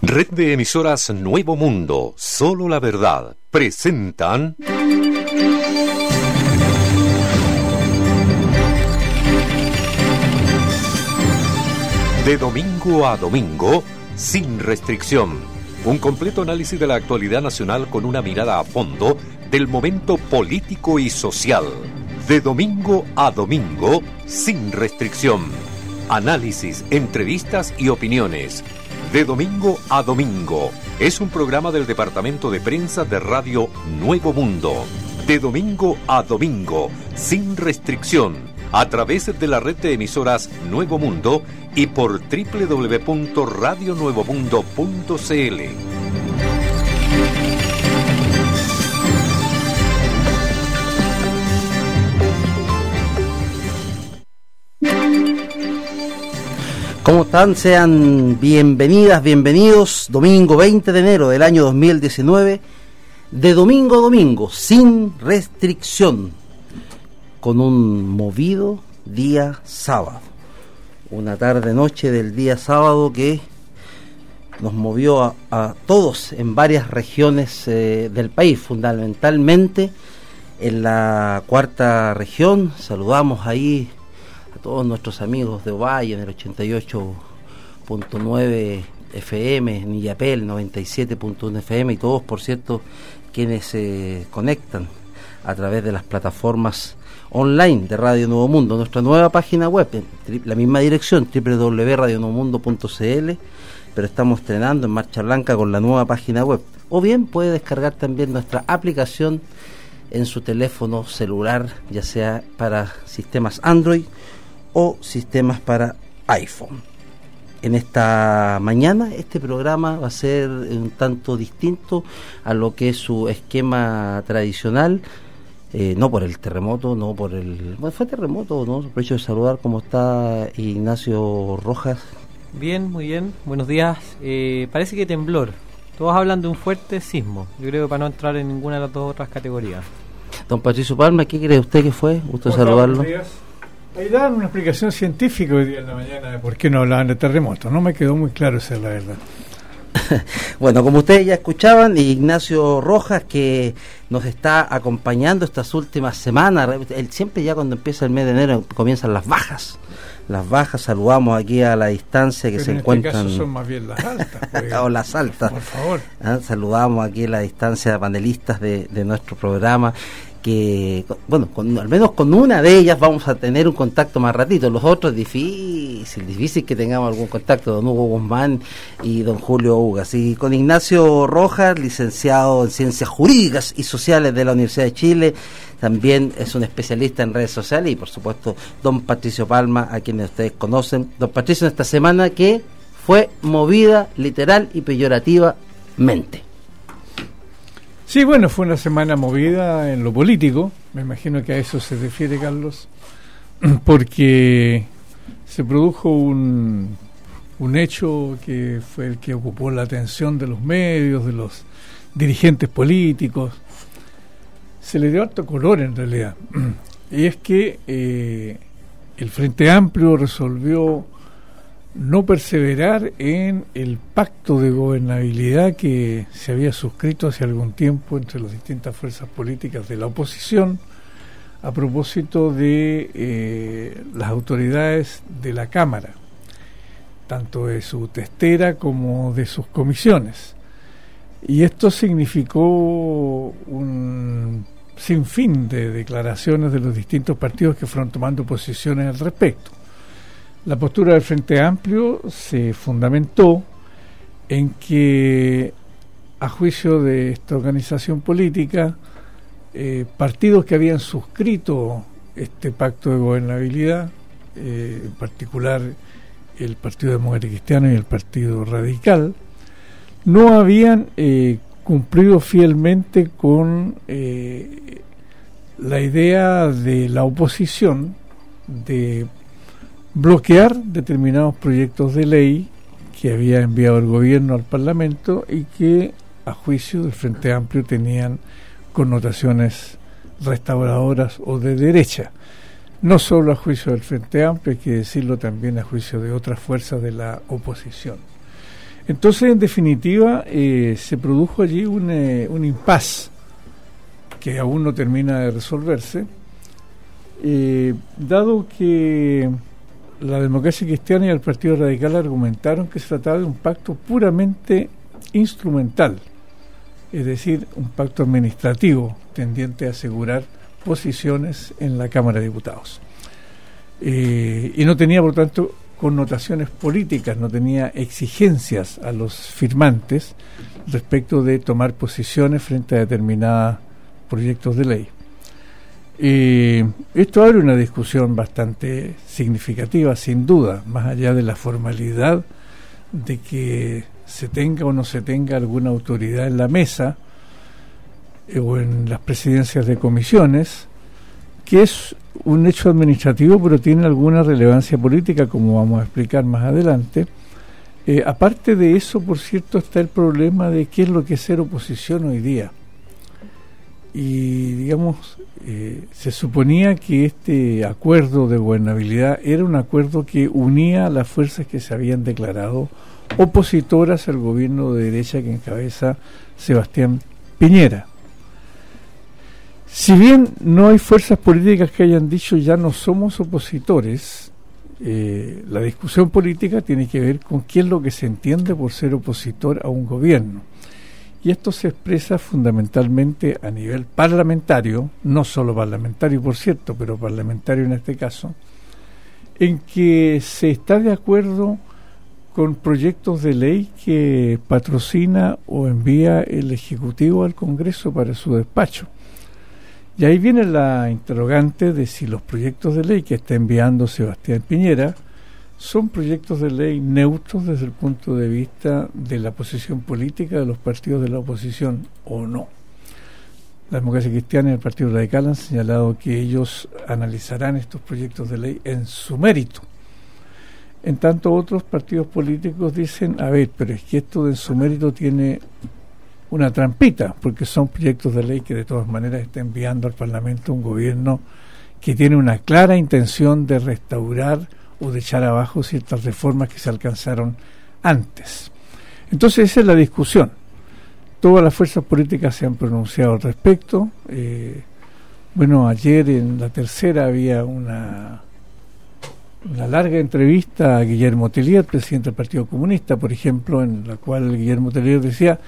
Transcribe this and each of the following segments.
Red de emisoras Nuevo Mundo, solo la verdad, presentan... De domingo a domingo, sin restricción. Un completo análisis de la actualidad nacional con una mirada a fondo del momento político y social. De domingo a domingo, sin restricción. Análisis, entrevistas y opiniones de domingo a domingo. Es un programa del Departamento de Prensa de Radio Nuevo Mundo. De domingo a domingo, sin restricción, a través de la red de emisoras Nuevo Mundo y por www.radionuevomundo.cl. ¿Cómo están? Sean bienvenidas, bienvenidos. Domingo 20 de enero del año 2019. De domingo a domingo, sin restricción. Con un movido día sábado. Una tarde-noche del día sábado que nos movió a, todos en varias regiones eh, del país, fundamentalmente en la cuarta región. Saludamos ahí todos nuestros amigos de Ovalle en el 88.9 FM, Nillapel 97.1 FM y todos, por cierto, quienes se conectan a través de las plataformas online de Radio Nuevo Mundo, nuestra nueva página web, la misma dirección, www.radionuevomundo.cl, pero estamos estrenando en Marcha Blanca con la nueva página web. O bien puede descargar también nuestra aplicación en su teléfono celular, ya sea para sistemas Android o sistemas para iPhone. En esta mañana este programa va a ser un tanto distinto a lo que es su esquema tradicional, eh, no por el terremoto, no por el... Bueno, fue terremoto, ¿no? Aprovecho de saludar cómo está Ignacio Rojas. Bien, muy bien, buenos días. Eh, parece que temblor. Todos hablan de un fuerte sismo. Yo creo que para no entrar en ninguna de las dos otras categorías. Don Patricio Palma, ¿qué cree usted que fue? Gusto saludarlo. Ahí dan una explicación científica hoy día en la mañana de por qué no hablaban de terremotos. No me quedó muy claro esa es la verdad. bueno, como ustedes ya escuchaban, Ignacio Rojas, que nos está acompañando estas últimas semanas, él siempre ya cuando empieza el mes de enero comienzan las bajas. Las bajas, saludamos aquí a la distancia que se en este encuentran. Caso son más bien las altas. Pues. o las altas. Por favor. Ah, saludamos aquí a la distancia de panelistas de, de nuestro programa que, bueno, al menos con una de ellas vamos a tener un contacto más ratito. Los otros, difícil, difícil que tengamos algún contacto, don Hugo Guzmán y don Julio Ugas. Y con Ignacio Rojas, licenciado en Ciencias Jurídicas y Sociales de la Universidad de Chile, también es un especialista en redes sociales y, por supuesto, don Patricio Palma, a quienes ustedes conocen. Don Patricio, en esta semana que fue movida literal y peyorativamente. Sí, bueno, fue una semana movida en lo político, me imagino que a eso se refiere Carlos, porque se produjo un, un hecho que fue el que ocupó la atención de los medios, de los dirigentes políticos, se le dio alto color en realidad, y es que eh, el Frente Amplio resolvió no perseverar en el pacto de gobernabilidad que se había suscrito hace algún tiempo entre las distintas fuerzas políticas de la oposición a propósito de eh, las autoridades de la Cámara, tanto de su testera como de sus comisiones. Y esto significó un sinfín de declaraciones de los distintos partidos que fueron tomando posiciones al respecto. La postura del Frente Amplio se fundamentó en que, a juicio de esta organización política, eh, partidos que habían suscrito este pacto de gobernabilidad, eh, en particular el Partido Demócrata Cristiano y el Partido Radical, no habían eh, cumplido fielmente con la idea de la oposición de bloquear determinados proyectos de ley que había enviado el gobierno al Parlamento y que, a juicio del Frente Amplio, tenían connotaciones restauradoras o de derecha. No solo a juicio del Frente Amplio, hay que decirlo también a juicio de otras fuerzas de la oposición. Entonces, en definitiva, eh, se produjo allí un, eh, un impas que aún no termina de resolverse, eh, dado que la democracia cristiana y el Partido Radical argumentaron que se trataba de un pacto puramente instrumental, es decir, un pacto administrativo tendiente a asegurar posiciones en la Cámara de Diputados. y no tenía, por tanto, connotaciones políticas, no tenía exigencias a los firmantes respecto de tomar posiciones frente a determinados proyectos de ley. Y esto abre una discusión bastante significativa, sin duda, más allá de la formalidad de que se tenga o no se tenga alguna autoridad en la mesa eh, o en las presidencias de comisiones, que es un hecho administrativo, pero tiene alguna relevancia política, como vamos a explicar más adelante. Eh, aparte de eso, por cierto, está el problema de qué es lo que es ser oposición hoy día. Y, digamos, eh, se suponía que este acuerdo de gobernabilidad era un acuerdo que unía a las fuerzas que se habían declarado opositoras al gobierno de derecha que encabeza Sebastián Piñera. Si bien no hay fuerzas políticas que hayan dicho ya no somos opositores, eh, la discusión política tiene que ver con qué es lo que se entiende por ser opositor a un gobierno. Y esto se expresa fundamentalmente a nivel parlamentario, no solo parlamentario por cierto, pero parlamentario en este caso, en que se está de acuerdo con proyectos de ley que patrocina o envía el Ejecutivo al Congreso para su despacho. Y ahí viene la interrogante de si los proyectos de ley que está enviando Sebastián Piñera son proyectos de ley neutros desde el punto de vista de la posición política de los partidos de la oposición o no. La democracia cristiana y el Partido Radical han señalado que ellos analizarán estos proyectos de ley en su mérito. En tanto, otros partidos políticos dicen, a ver, pero es que esto de su mérito tiene una trampita, porque son proyectos de ley que de todas maneras está enviando al Parlamento un gobierno que tiene una clara intención de restaurar o de echar abajo ciertas reformas que se alcanzaron antes. Entonces esa es la discusión. Todas las fuerzas políticas se han pronunciado al respecto. Eh, bueno, ayer en la tercera había una, una larga entrevista a Guillermo Tellier, presidente del Partido Comunista, por ejemplo, en la cual Guillermo Tellier decía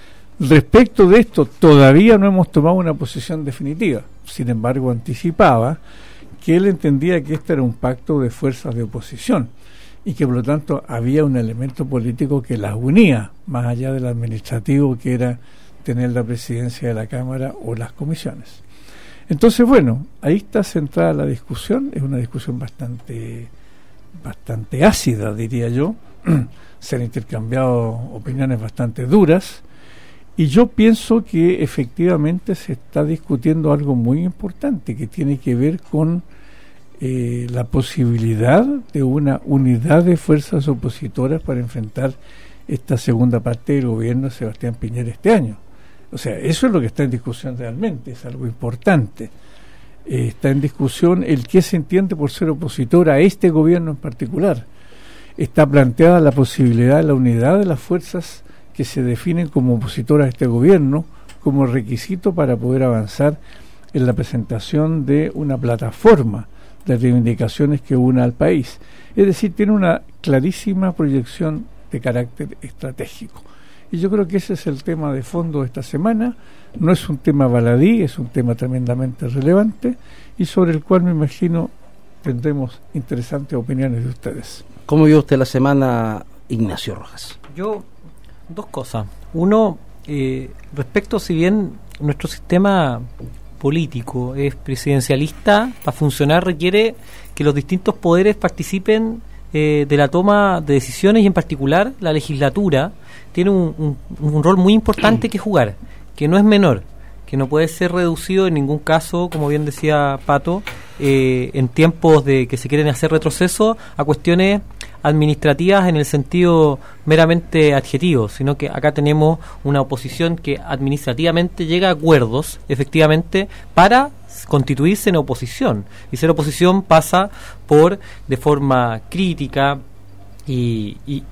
Respecto de esto, todavía no hemos tomado una posición definitiva. Sin embargo, anticipaba que él entendía que este era un pacto de fuerzas de oposición y que por lo tanto había un elemento político que las unía, más allá del administrativo que era tener la presidencia de la Cámara o las comisiones. Entonces, bueno, ahí está centrada la discusión, es una discusión bastante, bastante ácida, diría yo. Se han intercambiado opiniones bastante duras y yo pienso que efectivamente se está discutiendo algo muy importante que tiene que ver con eh, la posibilidad de una unidad de fuerzas opositoras para enfrentar esta segunda parte del gobierno de Sebastián Piñera este año. O sea, eso es lo que está en discusión realmente, es algo importante. Eh, está en discusión el qué se entiende por ser opositor a este gobierno en particular. Está planteada la posibilidad de la unidad de las fuerzas que se definen como opositoras a este gobierno como requisito para poder avanzar en la presentación de una plataforma de reivindicaciones que una al país. Es decir, tiene una clarísima proyección de carácter estratégico. Y yo creo que ese es el tema de fondo de esta semana. No es un tema baladí, es un tema tremendamente relevante y sobre el cual me imagino tendremos interesantes opiniones de ustedes. ¿Cómo vio usted la semana, Ignacio Rojas? Yo Dos cosas. Uno, eh, respecto si bien nuestro sistema político es presidencialista, para funcionar requiere que los distintos poderes participen eh, de la toma de decisiones y en particular la legislatura tiene un, rol muy importante que jugar, que no es menor, que no puede ser reducido en ningún caso, como bien decía Pato, eh, en tiempos de que se quieren hacer retroceso a cuestiones administrativas en el sentido meramente adjetivo, sino que acá tenemos una oposición que administrativamente llega a acuerdos, efectivamente, para constituirse en oposición. Y ser oposición pasa por, de forma crítica y, y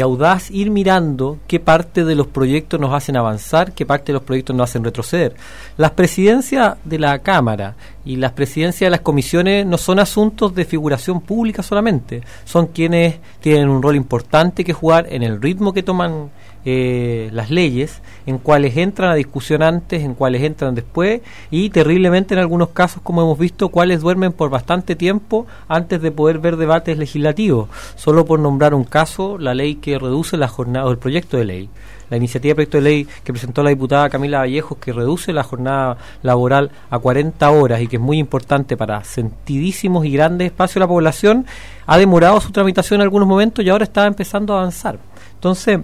audaz ir mirando qué parte de los proyectos nos hacen avanzar, qué parte de los proyectos nos hacen retroceder. Las presidencias de la Cámara y las presidencias de las comisiones no son asuntos de figuración pública solamente, son quienes tienen un rol importante que jugar en el ritmo que toman eh, las leyes, en cuales entran a discusión antes, en cuales entran después y terriblemente en algunos casos, como hemos visto, cuales duermen por bastante tiempo antes de poder ver debates legislativos. Solo por nombrar un caso, la ley que reduce la jornada, o el proyecto de ley, la iniciativa de proyecto de ley que presentó la diputada Camila Vallejos, que reduce la jornada laboral a 40 horas y que es muy importante para sentidísimos y grandes espacios de la población, ha demorado su tramitación en algunos momentos y ahora está empezando a avanzar. Entonces,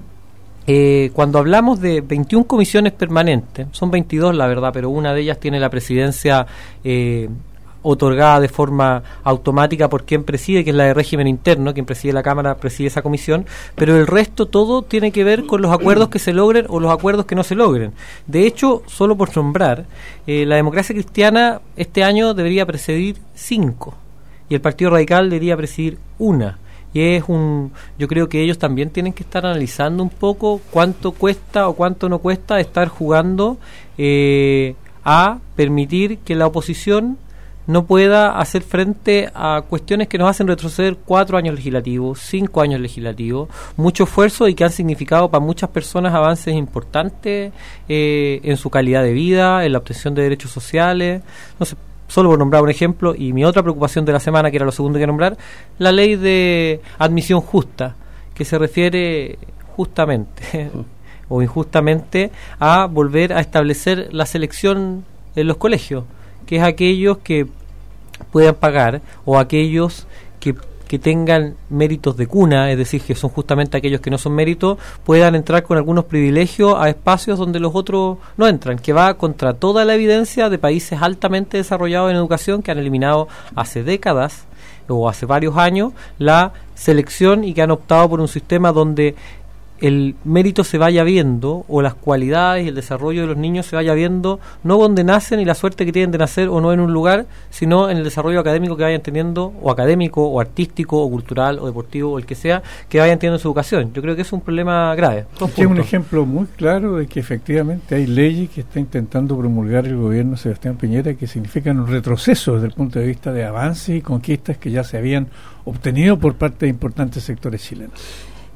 eh, cuando hablamos de 21 comisiones permanentes, son 22 la verdad, pero una de ellas tiene la presidencia eh, otorgada de forma automática por quien preside, que es la de régimen interno, quien preside la Cámara preside esa comisión, pero el resto todo tiene que ver con los acuerdos que se logren o los acuerdos que no se logren. De hecho, solo por nombrar, eh, la democracia cristiana este año debería presidir cinco y el Partido Radical debería presidir una y es un yo creo que ellos también tienen que estar analizando un poco cuánto cuesta o cuánto no cuesta estar jugando eh, a permitir que la oposición no pueda hacer frente a cuestiones que nos hacen retroceder cuatro años legislativos, cinco años legislativos, mucho esfuerzo y que han significado para muchas personas avances importantes eh, en su calidad de vida, en la obtención de derechos sociales. Sé, solo por nombrar un ejemplo, y mi otra preocupación de la semana, que era lo segundo que nombrar, la ley de admisión justa, que se refiere justamente o injustamente a volver a establecer la selección en los colegios, que es aquellos que puedan pagar o aquellos que que tengan méritos de cuna, es decir, que son justamente aquellos que no son méritos, puedan entrar con algunos privilegios a espacios donde los otros no entran, que va contra toda la evidencia de países altamente desarrollados en educación que han eliminado hace décadas o hace varios años la selección y que han optado por un sistema donde el mérito se vaya viendo o las cualidades y el desarrollo de los niños se vaya viendo no donde nacen y la suerte que tienen de nacer o no en un lugar, sino en el desarrollo académico que vayan teniendo, o académico, o artístico, o cultural, o deportivo, o el que sea, que vayan teniendo su educación. Yo creo que es un problema grave. Es un ejemplo muy claro de que efectivamente hay leyes que está intentando promulgar el gobierno Sebastián Piñera que significan un retroceso desde el punto de vista de avances y conquistas que ya se habían obtenido por parte de importantes sectores chilenos.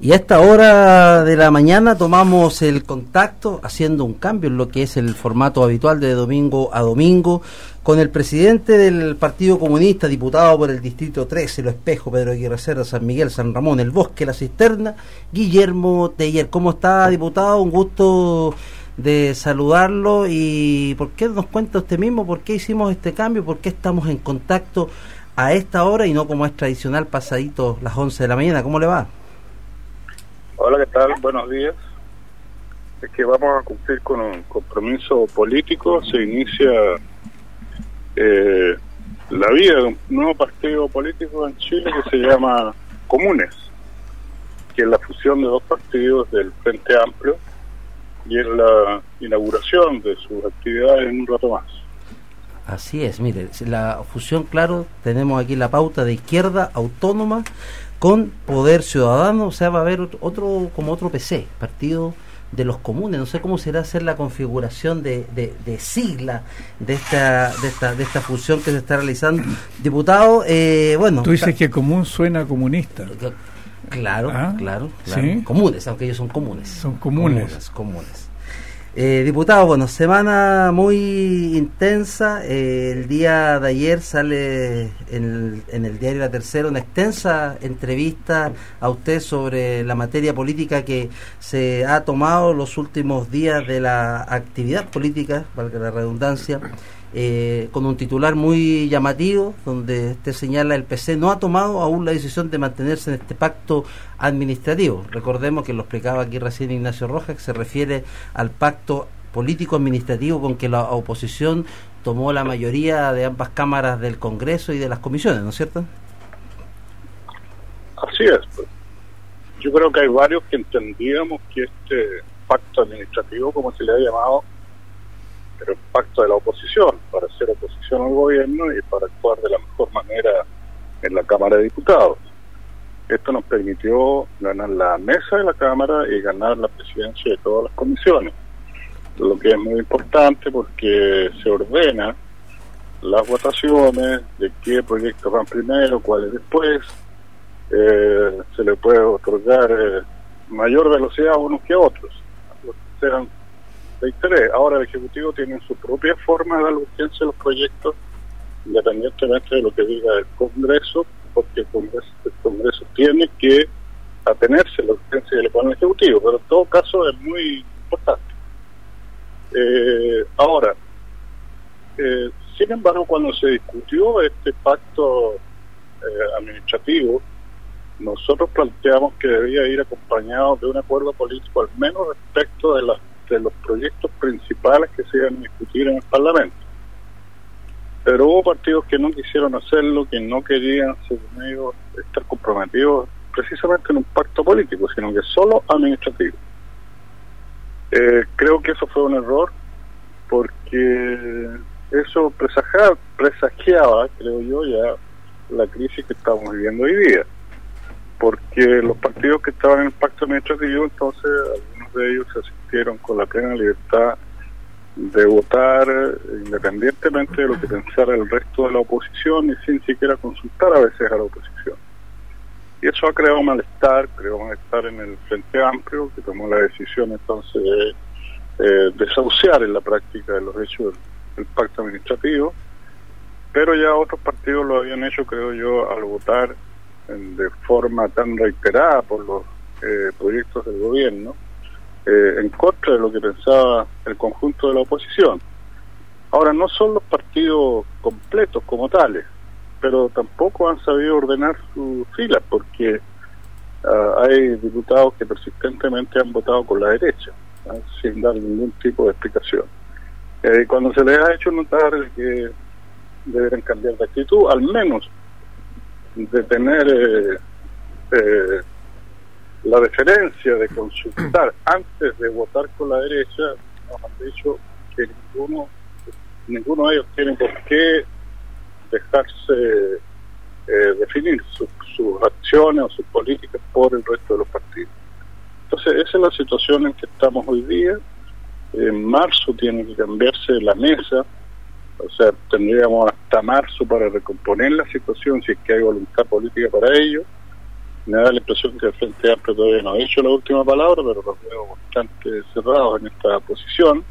Y a esta hora de la mañana tomamos el contacto, haciendo un cambio en lo que es el formato habitual de domingo a domingo, con el presidente del Partido Comunista, diputado por el Distrito 13, Lo Espejo, Pedro Aguirre Cerda, San Miguel, San Ramón, El Bosque, La Cisterna, Guillermo Teller. ¿Cómo está, diputado? Un gusto de saludarlo y ¿por qué nos cuenta usted mismo por qué hicimos este cambio? ¿Por qué estamos en contacto a esta hora y no como es tradicional pasadito las 11 de la mañana? ¿Cómo le va? Hola, ¿qué tal? Buenos días. Es que vamos a cumplir con un compromiso político. Se inicia eh, la vida de un nuevo partido político en Chile que se llama Comunes, que es la fusión de dos partidos del Frente Amplio y es la inauguración de sus actividades en un rato más. Así es, mire, la fusión, claro, tenemos aquí la pauta de izquierda autónoma con poder ciudadano, o sea, va a haber otro, como otro PC, partido de los comunes, no sé cómo será hacer la configuración de, de, sigla de esta, de esta de esta fusión que se está realizando. Diputado, eh, bueno... Tú dices que común suena comunista. Claro, ah, claro, claro. Comunes, aunque ellos son comunes. Son comunes. comunes. Eh, diputado, bueno, semana muy intensa. Eh, el día de ayer sale en el, diario La Tercera una extensa entrevista a usted sobre la materia política que se ha tomado los últimos días de la actividad política, valga la redundancia, eh, con un titular muy llamativo, donde usted señala el PC no ha tomado aún la decisión de mantenerse en este pacto administrativo. Recordemos que lo explicaba aquí recién Ignacio Rojas, que se refiere al pacto político administrativo con que la oposición tomó la mayoría de ambas cámaras del Congreso y de las comisiones, ¿no es cierto? Así es. Yo creo que hay varios que entendíamos que este pacto administrativo, como se le ha llamado, pero el pacto de la oposición, para hacer oposición al gobierno y para actuar de la mejor manera en la Cámara de Diputados. Esto nos permitió ganar la mesa de la Cámara y ganar la presidencia de todas las comisiones, lo que es muy importante porque se ordena las votaciones de qué proyectos van primero, cuáles después, eh, se le puede otorgar eh, mayor velocidad a unos que a otros, sean de interés. Ahora el Ejecutivo tiene su propia forma de dar urgencia a los proyectos, independientemente de lo que diga el Congreso, porque el Congreso, tiene que atenerse a la urgencia que le Ejecutivo, pero en todo caso es muy importante. Eh, ahora, eh, sin embargo, cuando se discutió este pacto eh, administrativo, nosotros planteamos que debía ir acompañado de un acuerdo político, al menos respecto de, de los proyectos principales que se iban a discutir en el Parlamento. Pero hubo partidos que no quisieron hacerlo, que no querían, estar comprometidos precisamente en un pacto político, sino que solo administrativo. Eh, creo que eso fue un error porque eso presagiaba, presagiaba, creo yo, ya la crisis que estamos viviendo hoy día. Porque los partidos que estaban en el pacto administrativo, entonces de ellos asistieron con la plena libertad de votar independientemente de lo que pensara el resto de la oposición y sin siquiera consultar a veces a la oposición. Y eso ha creado malestar, creó malestar en el Frente Amplio, que tomó la decisión entonces de eh, desahuciar en la práctica de los hechos del, pacto administrativo, pero ya otros partidos lo habían hecho, creo yo, al votar de forma tan reiterada por los eh, proyectos del gobierno, eh, en contra de lo que pensaba el conjunto de la oposición. Ahora, no son los partidos completos como tales, pero tampoco han sabido ordenar sus filas, porque ah, hay diputados que persistentemente han votado con la derecha, sin dar ningún tipo de explicación. Eh, cuando se les ha hecho notar que deberán cambiar de actitud, al menos de tener eh, eh la deferencia de consultar antes de votar con la derecha, nos han dicho que ninguno, ninguno de ellos tiene por qué dejarse eh, definir sus acciones o sus políticas por el resto de los partidos. Entonces, esa es la situación en que estamos hoy día. En marzo tiene que cambiarse la mesa, o sea, tendríamos hasta marzo para recomponer la situación si es que hay voluntad política para ello me da la impresión que el Frente Amplio todavía no ha dicho la última palabra, pero los veo bastante cerrados en esta posición.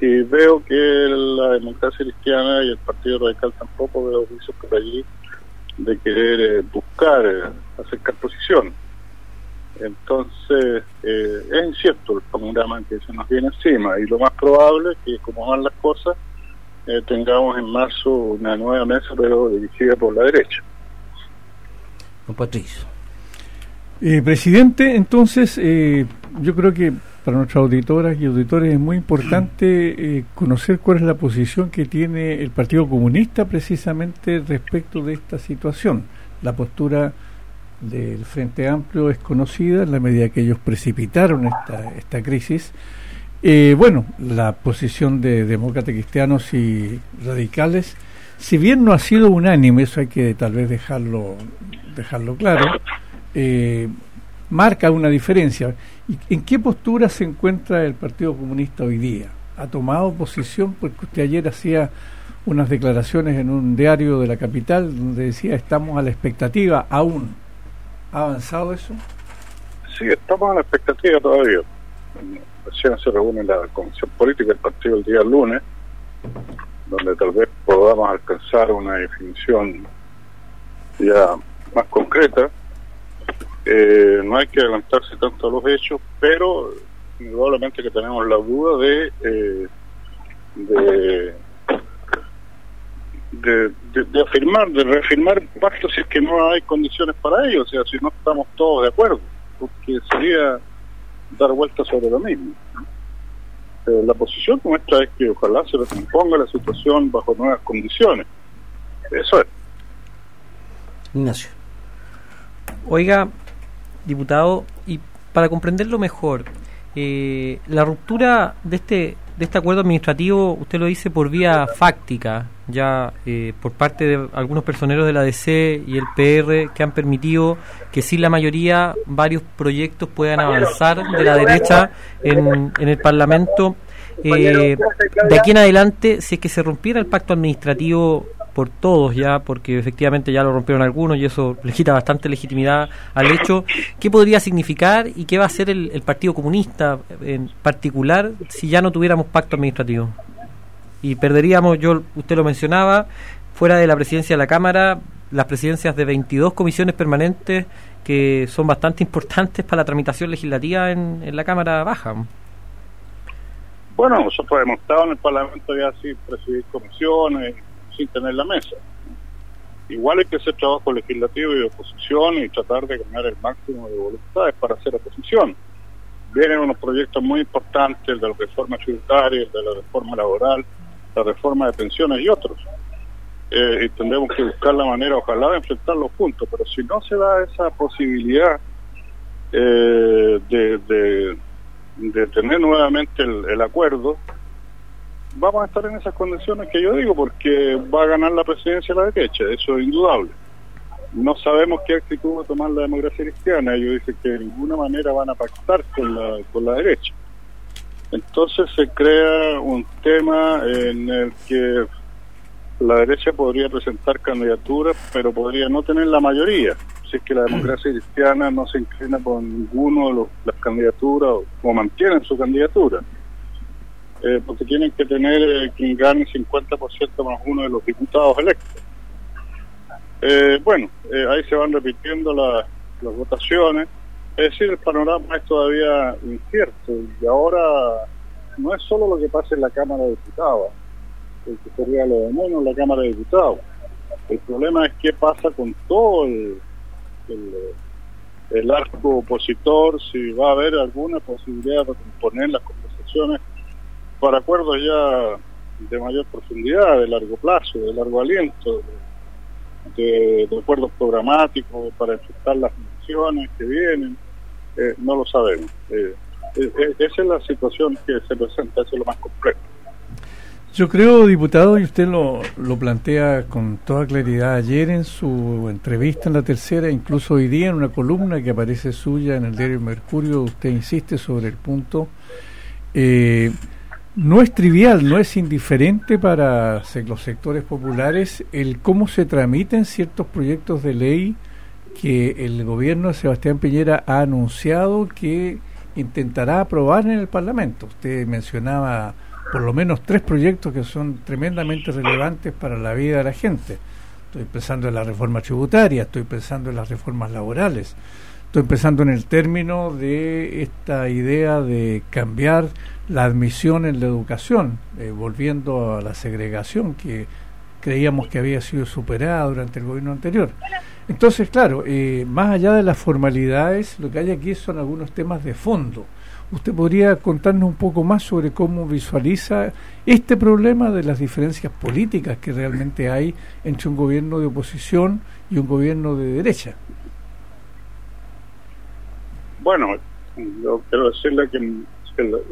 Y veo que la democracia cristiana y el Partido Radical tampoco veo visos por allí de querer eh, buscar eh, acercar posición. Entonces, eh, es incierto el panorama que se nos viene encima y lo más probable es que, como van las cosas, tengamos en marzo una nueva mesa, pero dirigida por la derecha. Eh, presidente, entonces eh, yo creo que para nuestras auditoras y auditores es muy importante eh, conocer cuál es la posición que tiene el Partido Comunista precisamente respecto de esta situación. La postura del Frente Amplio es conocida en la medida que ellos precipitaron esta, esta crisis. bueno, la posición de demócratas cristianos y radicales, si bien no ha sido unánime, eso hay que tal vez dejarlo, dejarlo claro, eh, marca una diferencia. ¿En qué postura se encuentra el Partido Comunista hoy día? ¿Ha tomado posición? Porque usted ayer hacía unas declaraciones en un diario de la capital donde decía estamos a la expectativa aún. ¿Ha avanzado eso? Sí, estamos a la expectativa todavía. Recién se reúne la Comisión Política del Partido el día lunes, donde tal vez podamos alcanzar una definición ya más concreta eh, no hay que adelantarse tanto a los hechos, pero indudablemente que tenemos la duda de, eh, de, de, afirmar, de reafirmar el pacto si es que no hay condiciones para ello, o sea, si no estamos todos de acuerdo, porque sería dar vuelta sobre lo mismo. Eh, la posición nuestra es que ojalá se recomponga la situación bajo nuevas condiciones. Eso es. Ignacio. Oiga, diputado, y para comprenderlo mejor, eh, la ruptura de este de este acuerdo administrativo, usted lo dice por vía fáctica, ya eh, por parte de algunos personeros de la DC y el PR que han permitido que sin la mayoría varios proyectos puedan avanzar de la derecha en, en el Parlamento. Eh, de aquí en adelante, si es que se rompiera el pacto administrativo por todos ya, porque efectivamente ya lo rompieron algunos y eso le quita bastante legitimidad al hecho. ¿Qué podría significar y qué va a hacer el, Partido Comunista en particular si ya no tuviéramos pacto administrativo? Y perderíamos, yo usted lo mencionaba, fuera de la presidencia de la Cámara, las presidencias de 22 comisiones permanentes que son bastante importantes para la tramitación legislativa en, en la Cámara Baja. Bueno, nosotros hemos estado en el Parlamento ya sin presidir comisiones, sin tener la mesa. Igual hay que hacer trabajo legislativo y de oposición y tratar de ganar el máximo de voluntades para hacer oposición. Vienen unos proyectos muy importantes, el de la reforma tributaria, el de la reforma laboral, la reforma de pensiones y otros. Eh, y tendremos que buscar la manera, ojalá, de enfrentarlos juntos, pero si no se da esa posibilidad eh, de, de, tener nuevamente el acuerdo, vamos a estar en esas condiciones que yo digo, porque va a ganar la presidencia la derecha, eso es indudable. No sabemos qué actitud va a tomar la democracia cristiana, ellos dicen que de ninguna manera van a pactar con la, con la derecha. Entonces se crea un tema en el que la derecha podría presentar candidaturas, pero podría no tener la mayoría, si es que la democracia cristiana no se inclina por ninguno de las candidaturas o mantienen su candidatura. Eh, porque tienen que tener eh, quien gane 50% más uno de los diputados electos. Eh, bueno, ahí se van repitiendo las votaciones. Es decir, el panorama es todavía incierto y ahora no es solo lo que pasa en la Cámara de Diputados, que sería lo de menos en la Cámara de Diputados. El problema es qué pasa con todo el, el arco opositor, si va a haber alguna posibilidad de componer las conversaciones para acuerdos ya de mayor profundidad, de largo plazo, de largo aliento, de, acuerdos programáticos para enfrentar las misiones que vienen, eh, no lo sabemos. Eh, eh, esa es la situación que se presenta, eso es lo más complejo. Yo creo, diputado, y usted lo, lo plantea con toda claridad ayer en su entrevista en la tercera, incluso hoy día en una columna que aparece suya en el diario Mercurio, usted insiste sobre el punto. Eh, no es trivial, no es indiferente para los sectores populares el cómo se tramiten ciertos proyectos de ley que el gobierno de Sebastián Piñera ha anunciado que intentará aprobar en el Parlamento. Usted mencionaba por lo menos tres proyectos que son tremendamente relevantes para la vida de la gente. Estoy pensando en la reforma tributaria, estoy pensando en las reformas laborales, estoy pensando en el término de esta idea de cambiar la admisión en la educación, eh, volviendo a la segregación que creíamos que había sido superada durante el gobierno anterior. Entonces, claro, eh, más allá de las formalidades, lo que hay aquí son algunos temas de fondo. ¿Usted podría contarnos un poco más sobre cómo visualiza este problema de las diferencias políticas que realmente hay entre un gobierno de oposición y un gobierno de derecha? Bueno, yo quiero decirle que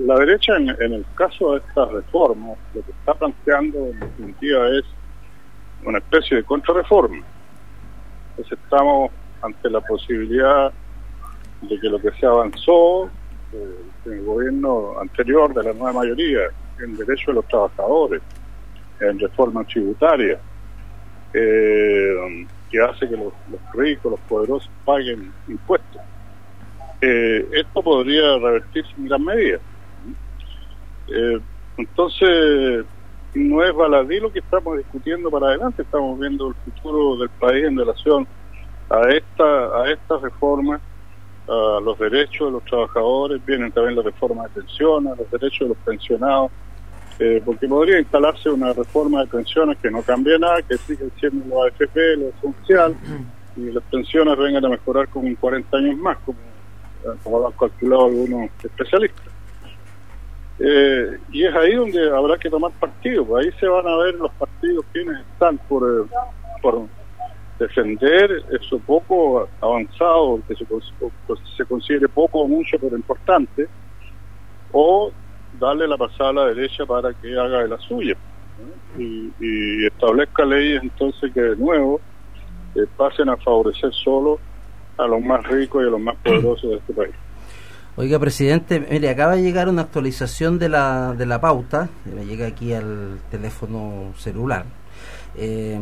la derecha en, el caso de estas reformas lo que está planteando en definitiva es una especie de contrarreforma. Entonces estamos ante la posibilidad de que lo que se avanzó eh, en el gobierno anterior de la nueva mayoría, en derecho de los trabajadores, en reforma tributaria, eh, que hace que los ricos, los poderosos paguen impuestos eh, esto podría revertirse en gran medida. Eh, entonces, no es baladí lo que estamos discutiendo para adelante, estamos viendo el futuro del país en relación a esta, a esta reforma, a los derechos de los trabajadores, vienen también las reformas de pensiones, los derechos de los pensionados, eh, porque podría instalarse una reforma de pensiones que no cambie nada, que sigue siendo lo AFP, lo esencial, y las pensiones vengan a mejorar con 40 años más, como como lo han calculado algunos especialistas. Eh, y es ahí donde habrá que tomar partido, pues ahí se van a ver los partidos quienes están por, eh, defender eso poco avanzado, que se, se considere poco o mucho, pero importante, o darle la pasada a la derecha para que haga de la suya y, y, establezca leyes entonces que de nuevo eh, pasen a favorecer solo a los más ricos y a los más poderosos de este país. Oiga, presidente, mire, acaba de llegar una actualización de la, de la pauta, me llega aquí al teléfono celular. Eh,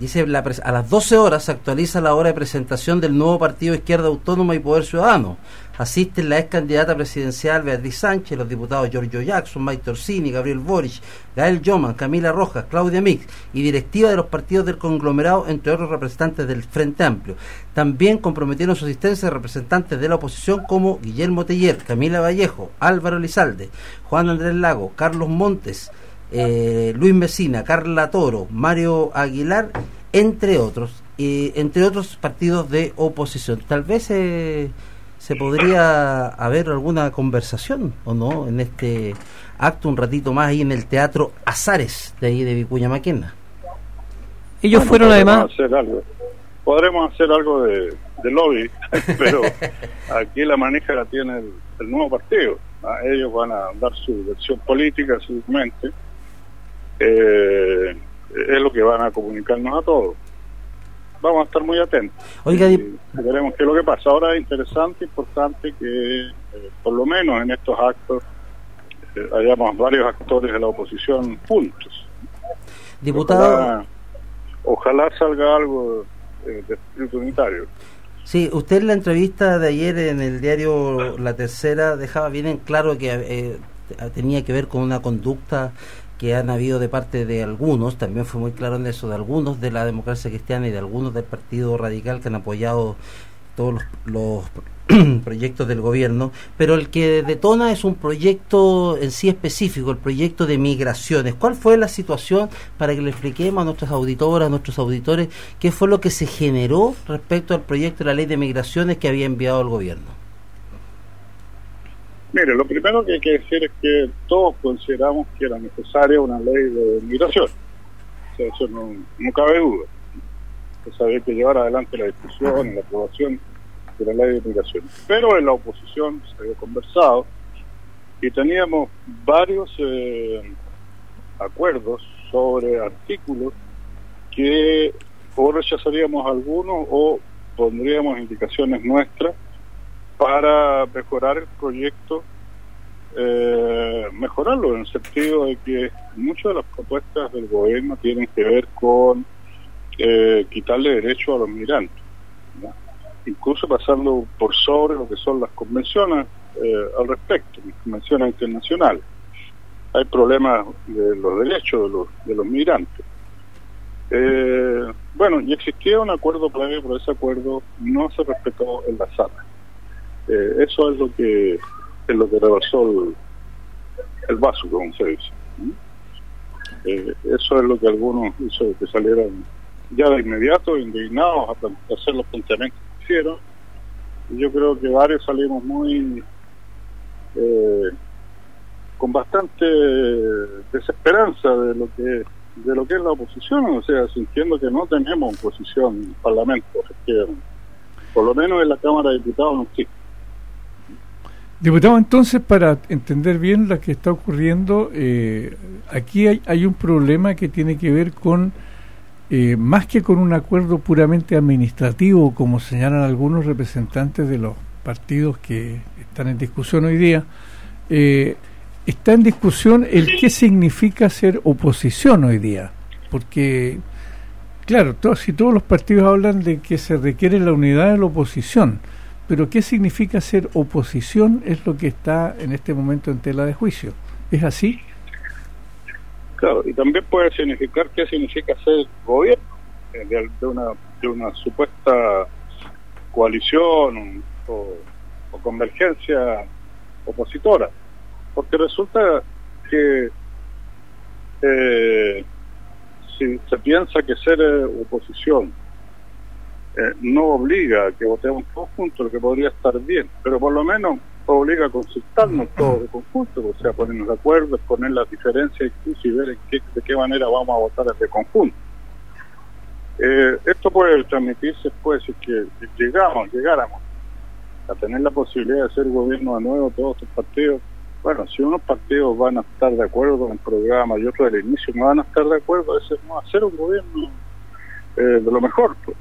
dice a las 12 horas se actualiza la hora de presentación del nuevo partido Izquierda Autónoma y Poder Ciudadano. Asisten la ex candidata presidencial Beatriz Sánchez, los diputados Giorgio Jackson, Mike Orsini, Gabriel Boric, Gael Yoman, Camila Rojas, Claudia Mix y directiva de los partidos del conglomerado, entre otros representantes del Frente Amplio. También comprometieron su asistencia representantes de la oposición como Guillermo Teller, Camila Vallejo, Álvaro Lizalde, Juan Andrés Lago, Carlos Montes, eh, Luis Mesina, Carla Toro, Mario Aguilar, entre otros, y entre otros partidos de oposición. Tal vez eh, se podría haber alguna conversación, ¿o no?, en este acto un ratito más ahí en el Teatro Azares de ahí de Vicuña Maquena. Ellos fueron además... Hacer algo. Podremos hacer algo de, lobby, pero aquí la maneja la tiene el, nuevo partido. ¿ah? Ellos van a dar su versión política, seguramente eh, es lo que van a comunicarnos a todos. Vamos a estar muy atentos. Oiga, y veremos qué es lo que pasa. Ahora es interesante, importante que eh, por lo menos en estos actos eh, hayamos varios actores de la oposición juntos. Diputado. Ojalá, salga algo eh, de espíritu unitario. Sí, usted en la entrevista de ayer en el diario La Tercera dejaba bien en claro que tenía que ver con una conducta que han habido de parte de algunos, también fue muy claro en eso, de algunos de la democracia cristiana y de algunos del Partido Radical que han apoyado todos los, proyectos del gobierno, pero el que detona es un proyecto en sí específico, el proyecto de migraciones. ¿Cuál fue la situación para que le expliquemos a nuestras auditoras, a nuestros auditores, qué fue lo que se generó respecto al proyecto de la ley de migraciones que había enviado el gobierno? Mire, lo primero que hay que decir es que todos consideramos que era necesaria una ley de migración. O sea, eso no, cabe duda. Entonces había que llevar adelante la discusión y la aprobación de la ley de migración. Pero en la oposición se había conversado y teníamos varios eh, acuerdos sobre artículos que o rechazaríamos algunos o pondríamos indicaciones nuestras para mejorar el proyecto, eh, mejorarlo en el sentido de que muchas de las propuestas del gobierno tienen que ver con eh, quitarle derecho a los migrantes, incluso pasando por sobre lo que son las convenciones eh, al respecto, las convenciones internacionales. Hay problemas de los derechos de los, de los migrantes. bueno, y existía un acuerdo previo, pero ese acuerdo no se respetó en la sala. Eh, eso es lo que es lo que rebasó el, vaso, como se dice. Eh, eso es lo que algunos hizo que salieran ya de inmediato indignados a hacer los planteamientos que hicieron. Y yo creo que varios salimos muy eh, con bastante desesperanza de lo que de lo que es la oposición, o sea, sintiendo que no tenemos oposición en el Parlamento, por lo menos en la Cámara de Diputados no existe. Diputado, entonces, para entender bien lo que está ocurriendo, eh, aquí hay, hay, un problema que tiene que ver con, eh, más que con un acuerdo puramente administrativo, como señalan algunos representantes de los partidos que están en discusión hoy día, eh, está en discusión el qué significa ser oposición hoy día. Porque, claro, si todos los partidos hablan de que se requiere la unidad de la oposición, pero ¿qué significa ser oposición? Es lo que está en este momento en tela de juicio. ¿Es así? Claro, y también puede significar qué significa ser gobierno de, una, de una supuesta coalición o, convergencia opositora. Porque resulta que eh, si se piensa que ser eh, oposición eh, no obliga a que votemos todos juntos, lo que podría estar bien, pero por lo menos obliga a consultarnos todos de conjunto, o sea, ponernos de acuerdo, poner las diferencias y ver de qué manera vamos a votar de conjunto. Eh, esto puede transmitirse pues si que llegamos, llegáramos a tener la posibilidad de ser gobierno de nuevo todos estos partidos, Bueno, si unos partidos van a estar de acuerdo con el programa y otros del inicio no van a estar de acuerdo, ese no va un gobierno eh, de lo mejor. Pues.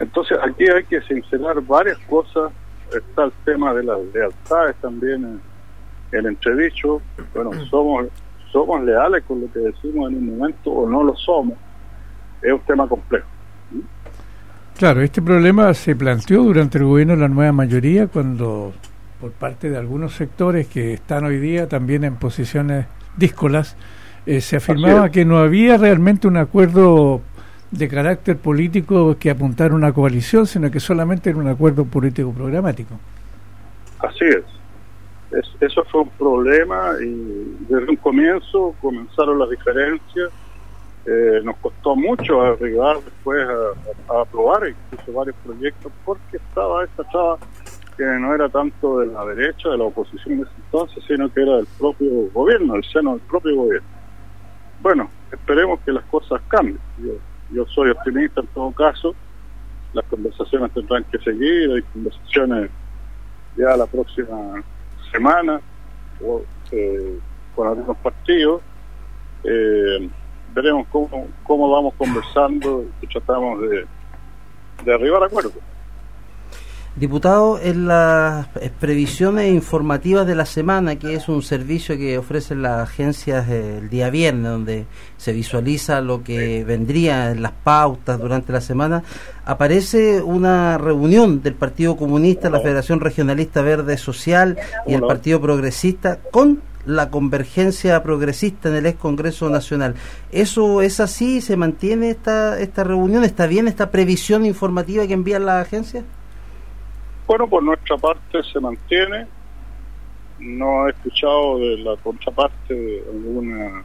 Entonces aquí hay que sincerar varias cosas. Está el tema de las lealtades también en el entredicho. Bueno, somos somos leales con lo que decimos en un momento o no lo somos. Es un tema complejo. Claro, este problema se planteó durante el gobierno de la nueva mayoría cuando por parte de algunos sectores que están hoy día también en posiciones díscolas, eh, se afirmaba que no había realmente un acuerdo de carácter político que apuntara a una coalición, sino que solamente era un acuerdo político programático. Así es. Eso fue un problema y desde un comienzo comenzaron las diferencias. Eh, nos costó mucho arribar después a, aprobar incluso varios proyectos porque estaba esta estaba que no era tanto de la derecha, de la oposición de ese entonces, sino que era del propio gobierno, del seno del propio gobierno. Bueno, esperemos que las cosas cambien. Yo soy optimista en todo caso. Las conversaciones tendrán que seguir, hay conversaciones ya la próxima semana o, eh, con algunos partidos. Eh, veremos cómo, cómo vamos conversando y tratamos de, arribar acuerdos. Diputado, en las previsiones informativas de la semana, que es un servicio que ofrecen las agencias el día viernes, donde se visualiza lo que vendría en las pautas durante la semana, aparece una reunión del Partido Comunista, la Federación Regionalista Verde Social y el Partido Progresista con la convergencia progresista en el ex Congreso Nacional. ¿Eso es así? ¿Se mantiene esta, esta reunión? ¿Está bien esta previsión informativa que envían las agencias? Bueno, por nuestra parte se mantiene. No he escuchado de la contraparte alguna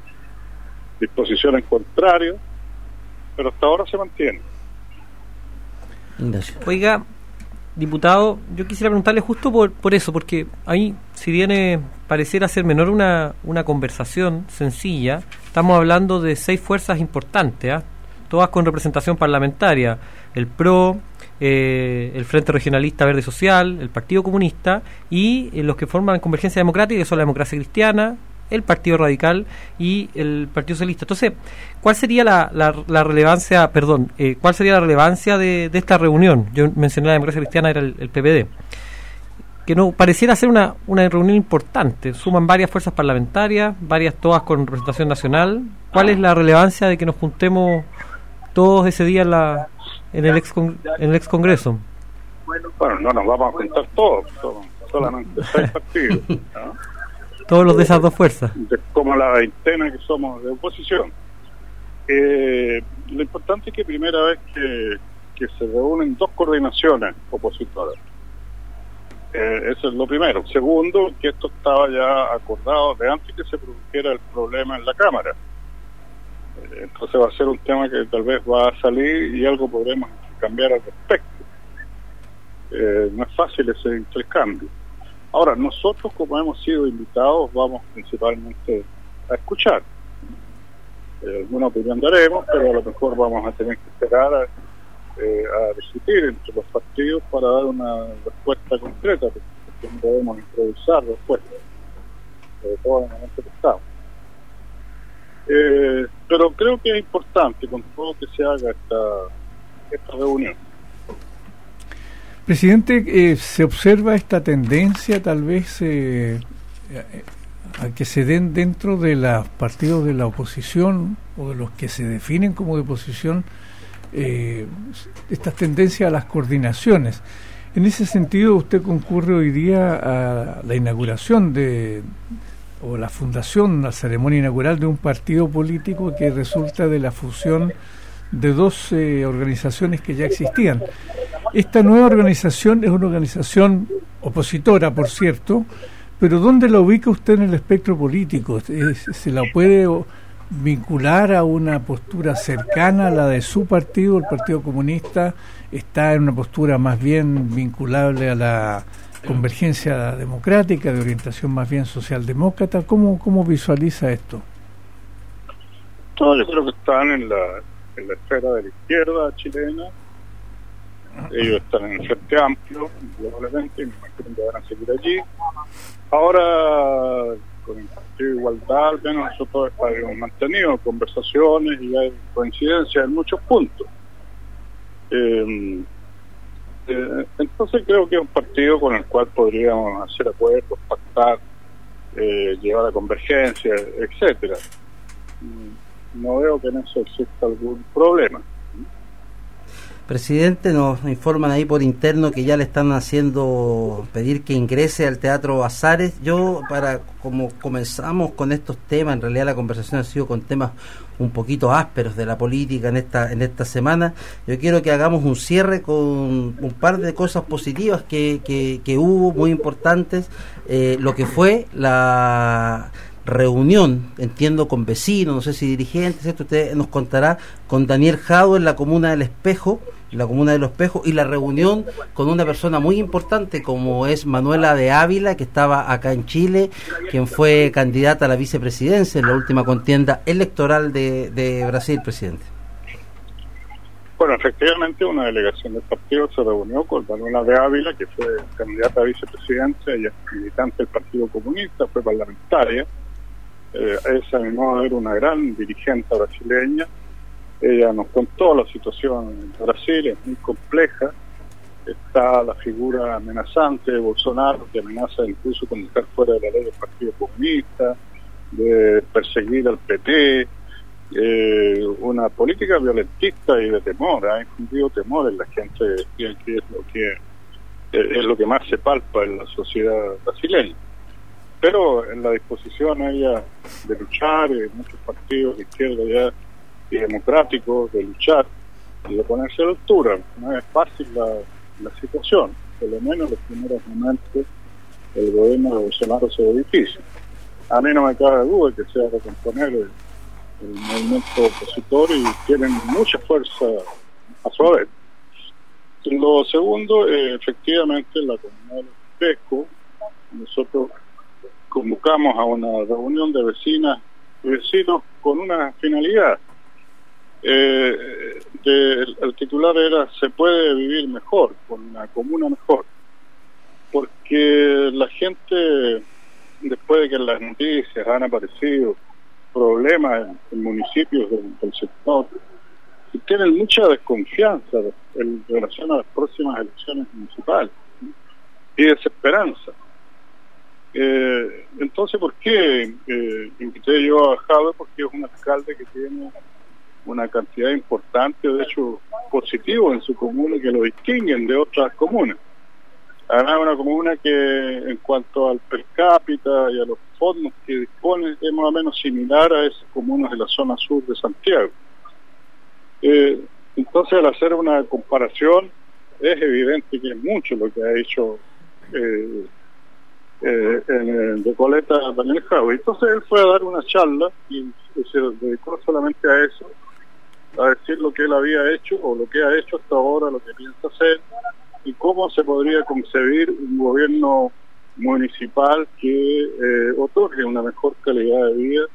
disposición en contrario, pero hasta ahora se mantiene. Oiga, diputado, yo quisiera preguntarle justo por, por eso, porque ahí, si viene pareciera ser menor una, una conversación sencilla, estamos hablando de seis fuerzas importantes, ¿ah? todas con representación parlamentaria, el PRO, eh, el Frente Regionalista Verde Social, el Partido Comunista y eh, los que forman Convergencia Democrática, que son la Democracia Cristiana, el Partido Radical y el Partido Socialista. Entonces, ¿cuál sería la, relevancia, perdón, eh, cuál sería la relevancia de, esta reunión? Yo mencioné la Democracia Cristiana, era el, el PPD que no pareciera ser una, una reunión importante. Suman varias fuerzas parlamentarias, varias todas con representación nacional. ¿Cuál es la relevancia de que nos juntemos todos ese día en, la, en, el, ex en el ex Congreso. Bueno, no nos vamos a juntar todos, solamente seis partidos. Todos los de esas dos fuerzas. como la veintena que somos de oposición. Eh, lo importante es que primera vez que, que se reúnen dos coordinaciones opositoras. Eh, eso es lo primero. Segundo, que esto estaba ya acordado de antes que se produjera el problema en la Cámara. Entonces va a ser un tema que tal vez va a salir y algo podremos cambiar al respecto. Eh, no es fácil ese intercambio. Ahora, nosotros como hemos sido invitados vamos principalmente a escuchar. Eh, alguna opinión daremos, pero a lo mejor vamos a tener que esperar a, eh, discutir entre los partidos para dar una respuesta concreta, porque no podemos improvisar respuestas, sobre todo en el momento que estamos. Eh, pero creo que es importante con todo que se haga esta, esta reunión. Presidente, eh, ¿se observa esta tendencia tal vez eh, a que se den dentro de los partidos de la oposición o de los que se definen como de oposición eh, estas tendencias a las coordinaciones? En ese sentido, usted concurre hoy día a la inauguración de, o la fundación, la ceremonia inaugural de un partido político que resulta de la fusión de dos eh, organizaciones que ya existían. Esta nueva organización es una organización opositora, por cierto, pero ¿dónde la ubica usted en el espectro político? ¿Se la puede vincular a una postura cercana a la de su partido, el Partido Comunista? ¿Está en una postura más bien vinculable a la convergencia democrática, de orientación más bien socialdemócrata. ¿Cómo, cómo visualiza esto? Todo yo creo que están en la, en la esfera de la izquierda chilena, ellos están en el Frente Amplio, probablemente, y me imagino que van a seguir allí. Ahora, con el Partido de Igualdad, al menos nosotros hemos mantenido conversaciones y hay coincidencias en muchos puntos. Eh, eh, entonces creo que es un partido con el cual podríamos hacer acuerdos, pactar, eh, llevar a convergencia, etcétera. Mm, no veo que en eso exista algún problema. Presidente, nos informan ahí por interno que ya le están haciendo pedir que ingrese al Teatro Bazares. Yo, para como comenzamos con estos temas, en realidad la conversación ha sido con temas un poquito ásperos de la política en esta en esta semana. Yo quiero que hagamos un cierre con un par de cosas positivas que, que, hubo, muy importantes. Eh, lo que fue la reunión, entiendo, con vecinos, no sé si dirigentes, esto usted nos contará, con Daniel Jado en la comuna del Espejo, la comuna de Los Espejos, y la reunión con una persona muy importante como es Manuela de Ávila, que estaba acá en Chile, quien fue candidata a la vicepresidencia en la última contienda electoral de, de Brasil, presidente. Bueno, efectivamente una delegación del partido se reunió con Manuela de Ávila, que fue candidata a vicepresidencia y militante del Partido Comunista, fue parlamentaria. Eh, esa, a mi modo de ver, una gran dirigente brasileña, ella nos contó la situación en Brasil, es muy compleja. Está la figura amenazante de Bolsonaro, que amenaza incluso con dejar fuera de la ley del Partido Comunista, de perseguir al PT, eh, una política violentista y de temor, ha infundido temor en la gente, que es lo que eh, es lo que más se palpa en la sociedad brasileña. Pero en la disposición ella de luchar, en muchos partidos de izquierda ya y democráticos de luchar y de ponerse a la altura. No es fácil la, situación, por lo menos los primeros momentos el gobierno de Bolsonaro se ve difícil. A mí no me cabe duda que sea recomponer el, el movimiento opositor y tienen mucha fuerza a su vez. Lo segundo, eh, efectivamente, la comunidad de Pesco, nosotros convocamos a una reunión de vecinas y vecinos con una finalidad, eh, el, titular era se puede vivir mejor, con una comuna mejor, porque la gente, después de que en las noticias han aparecido problemas en, municipios del, sector, tienen mucha desconfianza en relación a las próximas elecciones municipales y desesperanza. Eh, entonces, ¿por qué eh, invité yo a Jave? Porque es un alcalde que tiene una cantidad importante de hechos positivos en su comuna que lo distinguen de otras comunas. Además, una comuna que en cuanto al per cápita y a los fondos que dispone es más o menos similar a esas comunas de la zona sur de Santiago. Eh, entonces, al hacer una comparación, es evidente que es mucho lo que ha hecho eh, eh, en Recoleta Daniel Javi. Entonces, él fue a dar una charla y se dedicó solamente a eso a decir lo que él había hecho o lo que ha hecho hasta ahora, lo que piensa hacer y cómo se podría concebir un gobierno municipal que eh, otorgue una mejor calidad de vida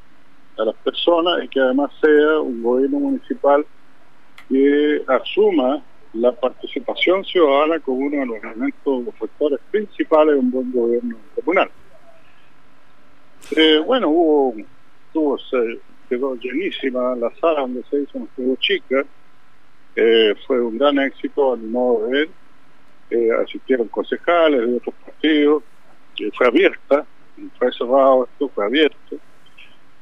a las personas y que además sea un gobierno municipal que asuma la participación ciudadana como uno de los elementos, los factores principales de un buen gobierno comunal. Eh, bueno, hubo, tuvo quedó llenísima la sala donde se hizo, nos quedó chica. Eh, fue un gran éxito al modo de ver. Eh, asistieron concejales de otros partidos. Eh, fue abierta, fue cerrado esto, fue abierto.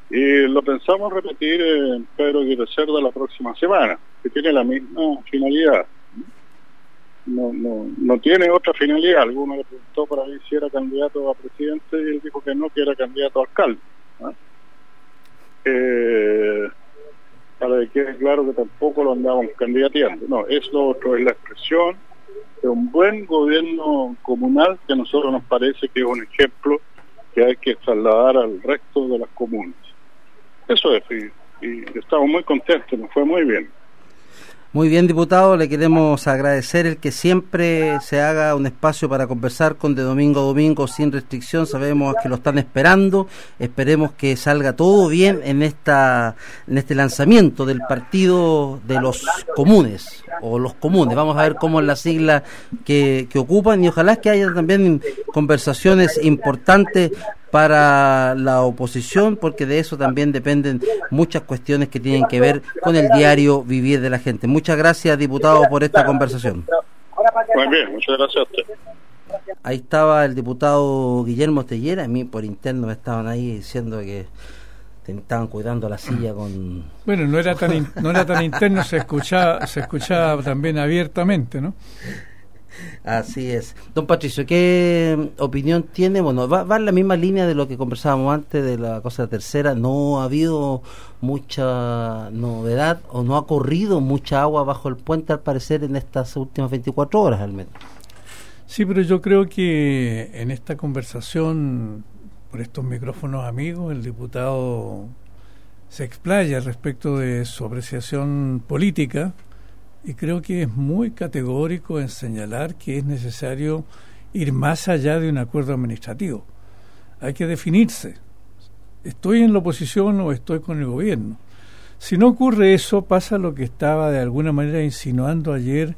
Y lo pensamos repetir en Pedro Aguirre Cerda la próxima semana, que tiene la misma finalidad. No, no, no tiene otra finalidad. Alguno le preguntó para ver si era candidato a presidente y él dijo que no, que era candidato a alcalde eh, para que quede claro que tampoco lo andamos candidateando. No, es lo otro, es la expresión de un buen gobierno comunal que a nosotros nos parece que es un ejemplo que hay que trasladar al resto de las comunas. Eso es, y, y estamos muy contentos, nos fue muy bien. Muy bien, diputado, le queremos agradecer el que siempre se haga un espacio para conversar con de domingo a domingo sin restricción. Sabemos que lo están esperando. Esperemos que salga todo bien en esta en este lanzamiento del partido de los comunes o los comunes. Vamos a ver cómo es la sigla que, que ocupan y ojalá que haya también conversaciones importantes para la oposición, porque de eso también dependen muchas cuestiones que tienen que ver con el diario vivir de la gente. Muchas gracias, diputado, por esta conversación. Muy bien, muchas gracias a usted. Ahí estaba el diputado Guillermo Tellera, a mí por interno me estaban ahí diciendo que estaban cuidando la silla con... Bueno, no era tan, no era tan interno, se escuchaba, se escuchaba también abiertamente, ¿no? Así es. Don Patricio, ¿qué opinión tiene? Bueno, va, va, en la misma línea de lo que conversábamos antes de la cosa tercera. No ha habido mucha novedad o no ha corrido mucha agua bajo el puente al parecer en estas últimas 24 horas al menos. Sí, pero yo creo que en esta conversación, por estos micrófonos amigos, el diputado se explaya respecto de su apreciación política y creo que es muy categórico en señalar que es necesario ir más allá de un acuerdo administrativo. Hay que definirse. ¿Estoy en la oposición o estoy con el gobierno? Si no ocurre eso, pasa lo que estaba de alguna manera insinuando ayer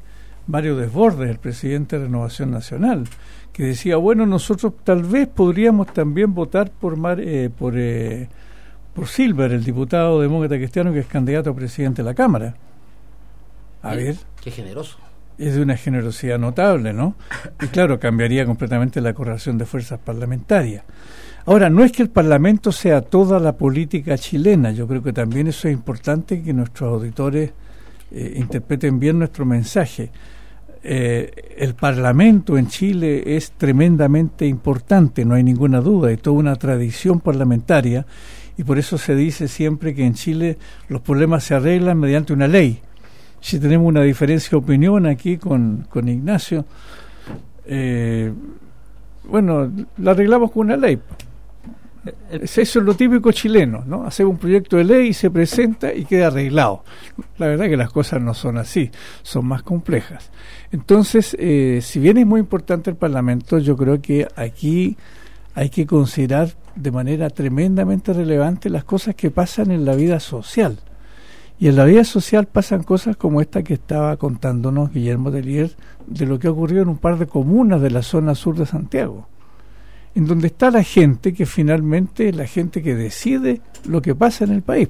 Mario Desbordes, el presidente de Renovación Nacional, que decía, bueno, nosotros tal vez podríamos también votar por, Mar, eh, por, eh, por Silver, el diputado demócrata cristiano que es candidato a presidente de la Cámara. A ver. Qué generoso. Es de una generosidad notable, ¿no? Y claro, cambiaría completamente la correlación de fuerzas parlamentarias. Ahora, no es que el Parlamento sea toda la política chilena, yo creo que también eso es importante que nuestros auditores eh, interpreten bien nuestro mensaje. Eh, el Parlamento en Chile es tremendamente importante, no hay ninguna duda, hay toda una tradición parlamentaria y por eso se dice siempre que en Chile los problemas se arreglan mediante una ley si tenemos una diferencia de opinión aquí con, con Ignacio, eh, bueno, la arreglamos con una ley. Eso es lo típico chileno, ¿no? Hacer un proyecto de ley, se presenta y queda arreglado. La verdad que las cosas no son así, son más complejas. Entonces, eh, si bien es muy importante el Parlamento, yo creo que aquí hay que considerar de manera tremendamente relevante las cosas que pasan en la vida social y en la vida social pasan cosas como esta que estaba contándonos Guillermo Delier de lo que ha ocurrido en un par de comunas de la zona sur de Santiago, en donde está la gente que finalmente es la gente que decide lo que pasa en el país.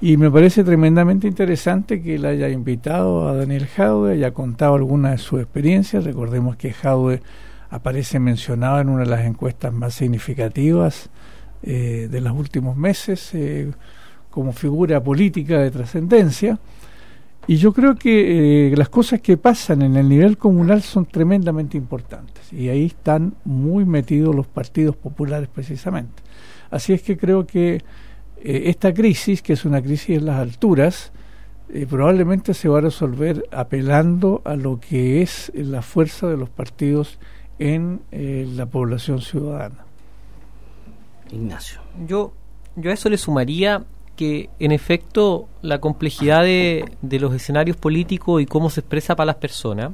Y me parece tremendamente interesante que él haya invitado a Daniel Jaude, haya contado algunas de sus experiencias. Recordemos que Jaude aparece mencionado en una de las encuestas más significativas eh, de los últimos meses. Eh, como figura política de trascendencia. Y yo creo que eh, las cosas que pasan en el nivel comunal son tremendamente importantes. Y ahí están muy metidos los partidos populares precisamente. Así es que creo que eh, esta crisis, que es una crisis en las alturas, eh, probablemente se va a resolver apelando a lo que es la fuerza de los partidos en la población ciudadana. Ignacio. Yo, yo a eso le sumaría que en efecto la complejidad de, los escenarios políticos y cómo se expresa para las personas,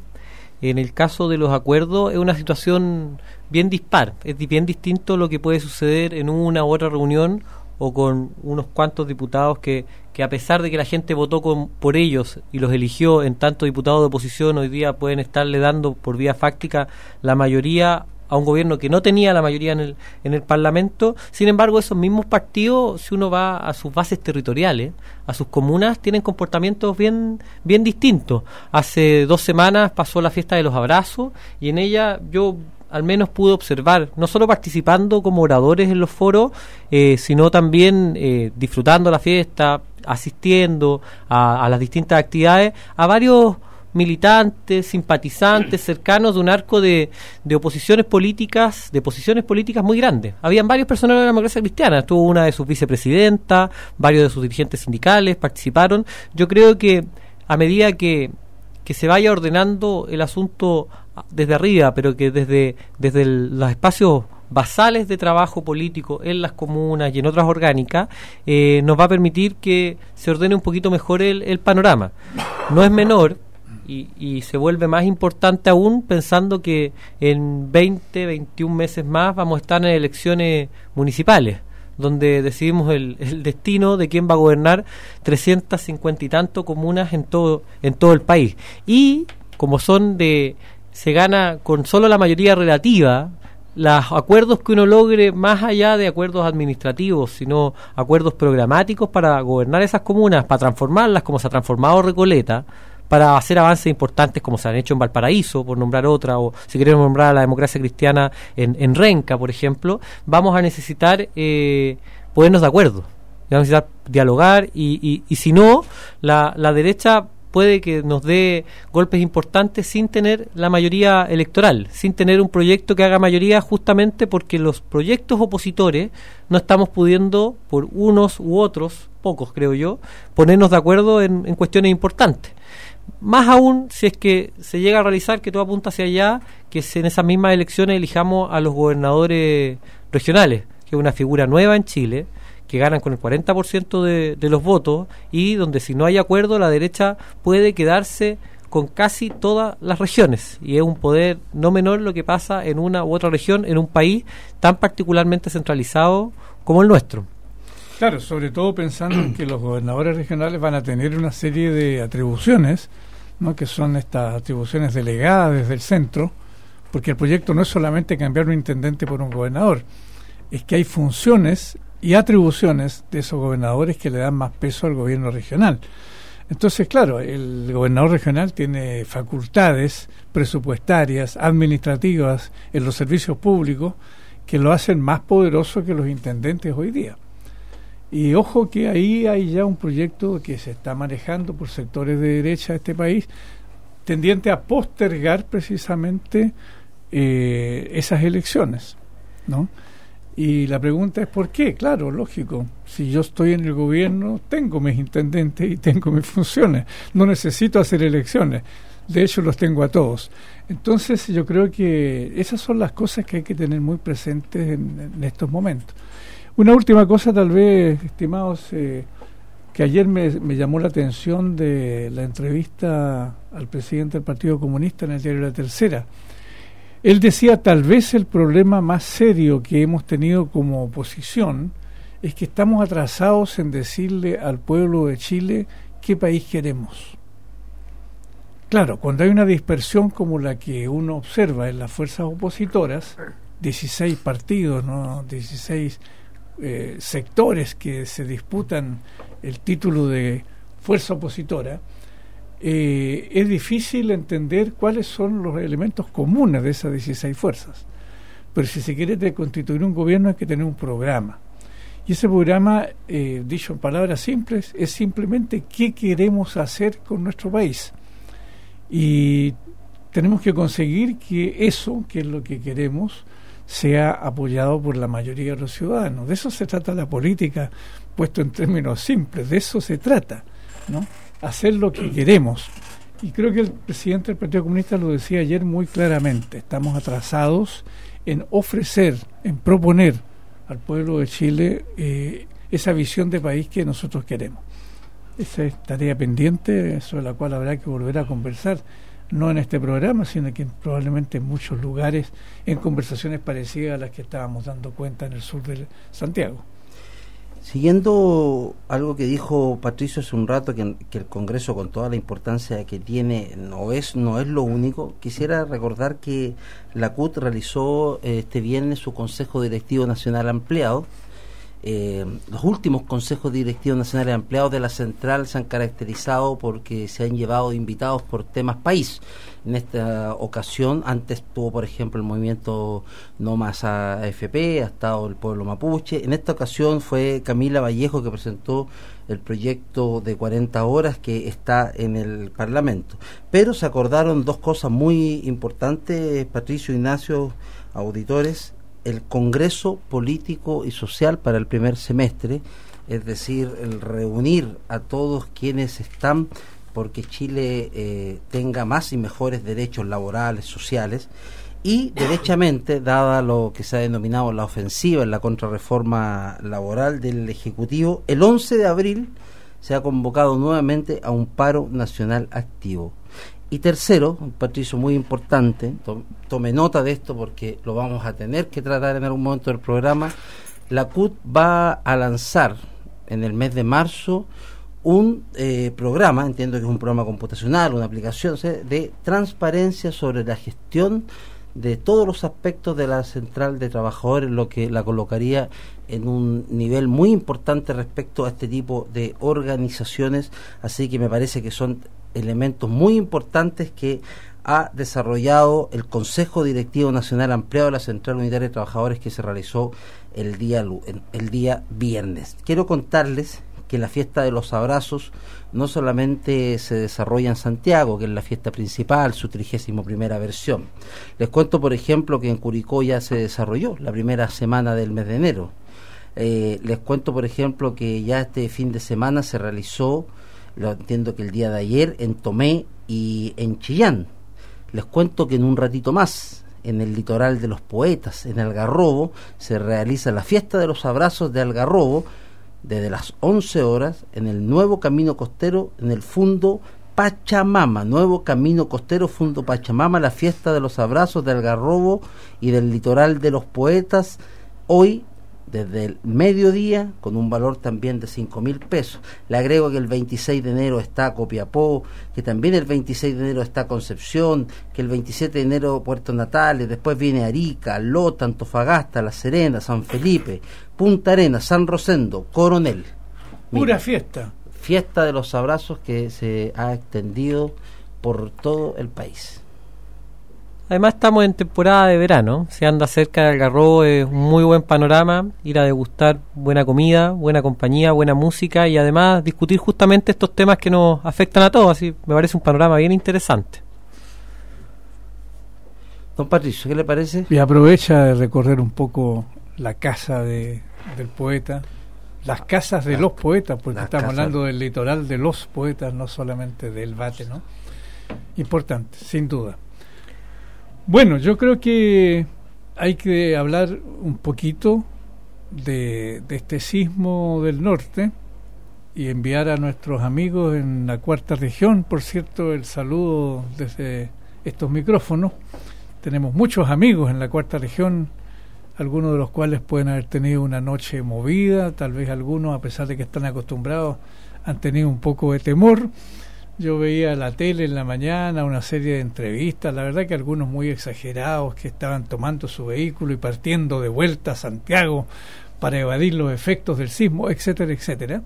en el caso de los acuerdos es una situación bien dispar, es bien distinto lo que puede suceder en una u otra reunión o con unos cuantos diputados que, que a pesar de que la gente votó con, por ellos y los eligió en tanto diputados de oposición, hoy día pueden estarle dando por vía fáctica la mayoría a un gobierno que no tenía la mayoría en el, en el Parlamento. Sin embargo, esos mismos partidos, si uno va a sus bases territoriales, a sus comunas, tienen comportamientos bien, bien distintos. Hace dos semanas pasó la fiesta de los abrazos y en ella yo al menos pude observar, no solo participando como oradores en los foros, eh, sino también eh, disfrutando la fiesta, asistiendo a, a las distintas actividades, a varios militantes, simpatizantes, cercanos de un arco de, de, oposiciones políticas, de posiciones políticas muy grandes. Habían varios personajes de la democracia cristiana, estuvo una de sus vicepresidentas, varios de sus dirigentes sindicales participaron. Yo creo que a medida que, que se vaya ordenando el asunto desde arriba, pero que desde, desde los espacios basales de trabajo político en las comunas y en otras orgánicas, eh, nos va a permitir que se ordene un poquito mejor el, el panorama. No es menor, y, y, se vuelve más importante aún pensando que en 20, 21 meses más vamos a estar en elecciones municipales donde decidimos el, el, destino de quién va a gobernar 350 y tanto comunas en todo, en todo el país. Y como son de, se gana con solo la mayoría relativa, los acuerdos que uno logre más allá de acuerdos administrativos, sino acuerdos programáticos para gobernar esas comunas, para transformarlas como se ha transformado Recoleta, para hacer avances importantes como se han hecho en Valparaíso, por nombrar otra, o si queremos nombrar a la democracia cristiana en, en Renca, por ejemplo, vamos a necesitar eh, ponernos de acuerdo, vamos a necesitar dialogar y, y, y si no, la, la derecha puede que nos dé golpes importantes sin tener la mayoría electoral, sin tener un proyecto que haga mayoría justamente porque los proyectos opositores no estamos pudiendo, por unos u otros, pocos creo yo, ponernos de acuerdo en, en cuestiones importantes. Más aún si es que se llega a realizar que todo apunta hacia allá, que en esas mismas elecciones elijamos a los gobernadores regionales, que es una figura nueva en Chile, que ganan con el 40% de, de los votos y donde si no hay acuerdo la derecha puede quedarse con casi todas las regiones y es un poder no menor lo que pasa en una u otra región en un país tan particularmente centralizado como el nuestro. Claro, sobre todo pensando en que los gobernadores regionales van a tener una serie de atribuciones, ¿no? que son estas atribuciones delegadas desde el centro, porque el proyecto no es solamente cambiar un intendente por un gobernador, es que hay funciones y atribuciones de esos gobernadores que le dan más peso al gobierno regional. Entonces, claro, el gobernador regional tiene facultades presupuestarias, administrativas en los servicios públicos que lo hacen más poderoso que los intendentes hoy día. Y ojo que ahí hay ya un proyecto que se está manejando por sectores de derecha de este país, tendiente a postergar precisamente eh, esas elecciones, ¿no? Y la pregunta es ¿por qué? Claro, lógico. Si yo estoy en el gobierno, tengo mis intendentes y tengo mis funciones. No necesito hacer elecciones. De hecho, los tengo a todos. Entonces, yo creo que esas son las cosas que hay que tener muy presentes en, en estos momentos. Una última cosa, tal vez, estimados, eh, que ayer me, me, llamó la atención de la entrevista al presidente del Partido Comunista en el diario La Tercera. Él decía, tal vez el problema más serio que hemos tenido como oposición es que estamos atrasados en decirle al pueblo de Chile qué país queremos. Claro, cuando hay una dispersión como la que uno observa en las fuerzas opositoras, 16 partidos, ¿no? 16 eh, sectores que se disputan el título de fuerza opositora, eh, es difícil entender cuáles son los elementos comunes de esas 16 fuerzas. Pero si se quiere constituir un gobierno hay que tener un programa. Y ese programa, eh, dicho en palabras simples, es simplemente qué queremos hacer con nuestro país. Y tenemos que conseguir que eso, que es lo que queremos, sea apoyado por la mayoría de los ciudadanos. De eso se trata la política, puesto en términos simples, de eso se trata, ¿no? Hacer lo que queremos. Y creo que el presidente del Partido Comunista lo decía ayer muy claramente, estamos atrasados en ofrecer, en proponer al pueblo de Chile eh, esa visión de país que nosotros queremos. Esa es tarea pendiente sobre la cual habrá que volver a conversar no en este programa, sino que probablemente en muchos lugares, en conversaciones parecidas a las que estábamos dando cuenta en el sur de Santiago. Siguiendo algo que dijo Patricio hace un rato, que, el Congreso, con toda la importancia que tiene, no es, no es lo único, quisiera recordar que la CUT realizó este viernes su Consejo Directivo Nacional Ampliado, eh, los últimos consejos directivos nacionales empleados de la central se han caracterizado porque se han llevado invitados por temas país. En esta ocasión, antes tuvo, por ejemplo, el movimiento No Más AFP, ha estado el pueblo mapuche. En esta ocasión fue Camila Vallejo que presentó el proyecto de 40 horas que está en el Parlamento. Pero se acordaron dos cosas muy importantes, Patricio Ignacio, auditores el Congreso Político y Social para el primer semestre, es decir, el reunir a todos quienes están porque Chile eh, tenga más y mejores derechos laborales, sociales, y derechamente, dada lo que se ha denominado la ofensiva en la contrarreforma laboral del Ejecutivo, el 11 de abril se ha convocado nuevamente a un paro nacional activo. Y tercero, un patricio muy importante, tome nota de esto porque lo vamos a tener que tratar en algún momento del programa, la CUT va a lanzar en el mes de marzo un eh, programa, entiendo que es un programa computacional, una aplicación de transparencia sobre la gestión de todos los aspectos de la central de trabajadores, lo que la colocaría en un nivel muy importante respecto a este tipo de organizaciones, así que me parece que son elementos muy importantes que ha desarrollado el Consejo Directivo Nacional Ampliado de la Central Unitaria de Trabajadores que se realizó el día, el día viernes. Quiero contarles que la fiesta de los abrazos no solamente se desarrolla en Santiago, que es la fiesta principal, su trigésimo primera versión. Les cuento, por ejemplo, que en Curicó ya se desarrolló la primera semana del mes de enero. Eh, les cuento, por ejemplo, que ya este fin de semana se realizó, lo entiendo que el día de ayer, en Tomé y en Chillán. Les cuento que en un ratito más, en el litoral de los poetas, en Algarrobo, se realiza la fiesta de los abrazos de Algarrobo, desde las 11 horas en el nuevo camino costero en el Fundo Pachamama, nuevo camino costero Fundo Pachamama, la fiesta de los abrazos del Algarrobo y del litoral de los poetas, hoy desde el mediodía con un valor también de cinco mil pesos. Le agrego que el 26 de enero está Copiapó, que también el 26 de enero está Concepción, que el 27 de enero Puerto Natales, después viene Arica, Lota, Antofagasta, La Serena, San Felipe, Punta Arenas, San Rosendo, Coronel. Pura fiesta. Fiesta de los abrazos que se ha extendido por todo el país. Además estamos en temporada de verano, se anda cerca del Algarrobo, es un muy buen panorama, ir a degustar buena comida, buena compañía, buena música y además discutir justamente estos temas que nos afectan a todos, así me parece un panorama bien interesante. Don Patricio, ¿qué le parece? Y aprovecha de recorrer un poco la casa de, del poeta, las casas de los poetas, porque estamos hablando del litoral de los poetas, no solamente del bate, ¿no? Importante, sin duda. Bueno, yo creo que hay que hablar un poquito de, este sismo del norte y enviar a nuestros amigos en la cuarta región, por cierto, el saludo desde estos micrófonos. Tenemos muchos amigos en la cuarta región, algunos de los cuales pueden haber tenido una noche movida, tal vez algunos, a pesar de que están acostumbrados, han tenido un poco de temor. Yo veía la tele en la mañana, una serie de entrevistas, la verdad que algunos muy exagerados que estaban tomando su vehículo y partiendo de vuelta a Santiago para evadir los efectos del sismo, etcétera, etcétera.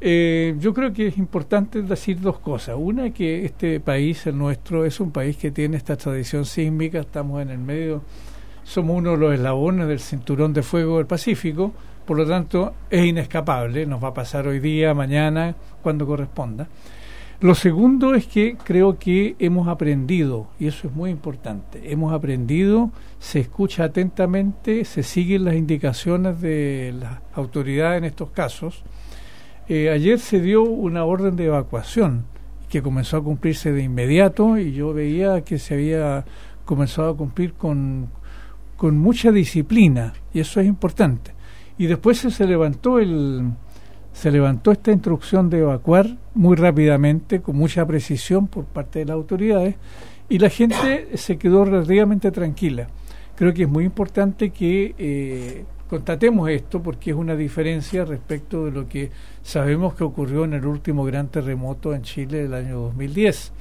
Eh, yo creo que es importante decir dos cosas. Una, que este país, el nuestro, es un país que tiene esta tradición sísmica, estamos en el medio, somos uno de los eslabones del cinturón de fuego del Pacífico, por lo tanto es inescapable, nos va a pasar hoy día, mañana, cuando corresponda. Lo segundo es que creo que hemos aprendido, y eso es muy importante, hemos aprendido, se escucha atentamente, se siguen las indicaciones de las autoridades en estos casos. Eh, ayer se dio una orden de evacuación que comenzó a cumplirse de inmediato y yo veía que se había comenzado a cumplir con, con mucha disciplina y eso es importante. Y después se levantó el, se levantó esta instrucción de evacuar muy rápidamente, con mucha precisión por parte de las autoridades, y la gente se quedó relativamente tranquila. Creo que es muy importante que eh, constatemos esto porque es una diferencia respecto de lo que sabemos que ocurrió en el último gran terremoto en Chile del año 2010,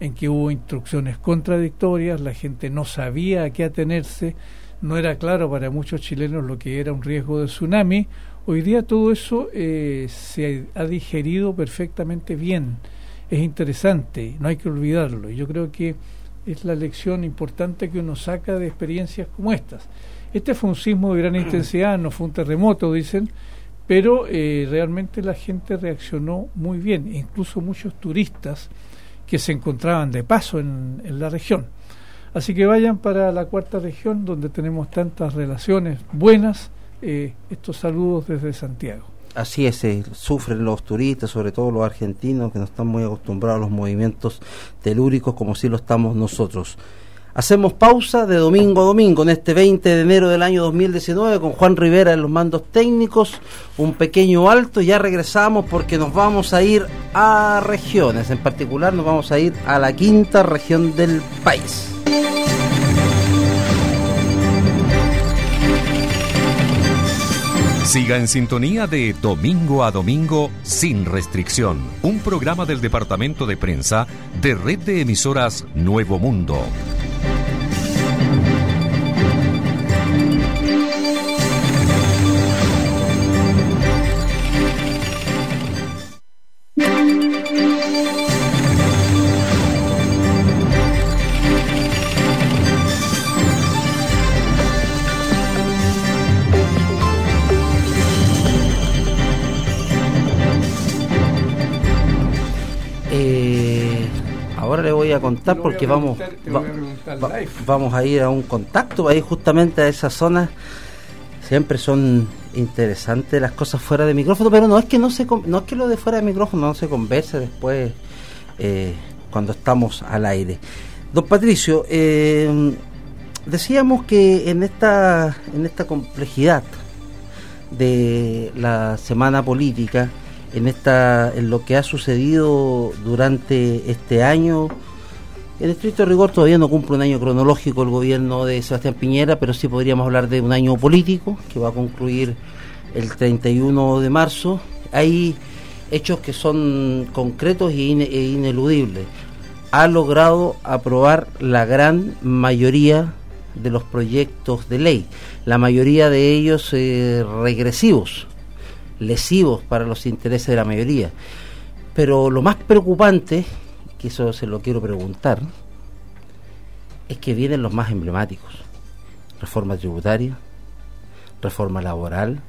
en que hubo instrucciones contradictorias, la gente no sabía a qué atenerse, no era claro para muchos chilenos lo que era un riesgo de tsunami Hoy día todo eso eh, se ha digerido perfectamente bien, es interesante, no hay que olvidarlo. Yo creo que es la lección importante que uno saca de experiencias como estas. Este fue un sismo de gran intensidad, no fue un terremoto, dicen, pero eh, realmente la gente reaccionó muy bien, incluso muchos turistas que se encontraban de paso en la región. Así que vayan para la cuarta región donde tenemos tantas relaciones buenas eh, estos saludos desde Santiago. Así es, eh, sufren los turistas, sobre todo los argentinos, que no están muy acostumbrados a los movimientos telúricos como si lo estamos nosotros. Hacemos pausa de domingo a domingo en este 20 de enero del año 2019 con Juan Rivera en los mandos técnicos, un pequeño alto, ya regresamos porque nos vamos a ir a regiones, en particular nos vamos a ir a la quinta región del país. Siga en sintonía de Domingo a Domingo sin restricción, un programa del Departamento de Prensa de Red de Emisoras Nuevo Mundo. A contar porque vamos vamos a ir a un contacto ahí justamente a esa zona. Siempre son interesantes las cosas fuera de micrófono pero no es que no se no es que lo de fuera de micrófono no se converse después eh, cuando estamos al aire. Don Patricio eh, decíamos que en esta en esta complejidad de la semana política en esta en lo que ha sucedido durante este año en estricto rigor todavía no cumple un año cronológico el gobierno de Sebastián Piñera, pero sí podríamos hablar de un año político que va a concluir el 31 de marzo. Hay hechos que son concretos e, ineludibles. Ha logrado aprobar la gran mayoría de los proyectos de ley, la mayoría de ellos eh, regresivos, lesivos para los intereses de la mayoría. Pero lo más preocupante que eso se lo quiero preguntar, es que vienen los más emblemáticos. Reforma tributaria, reforma laboral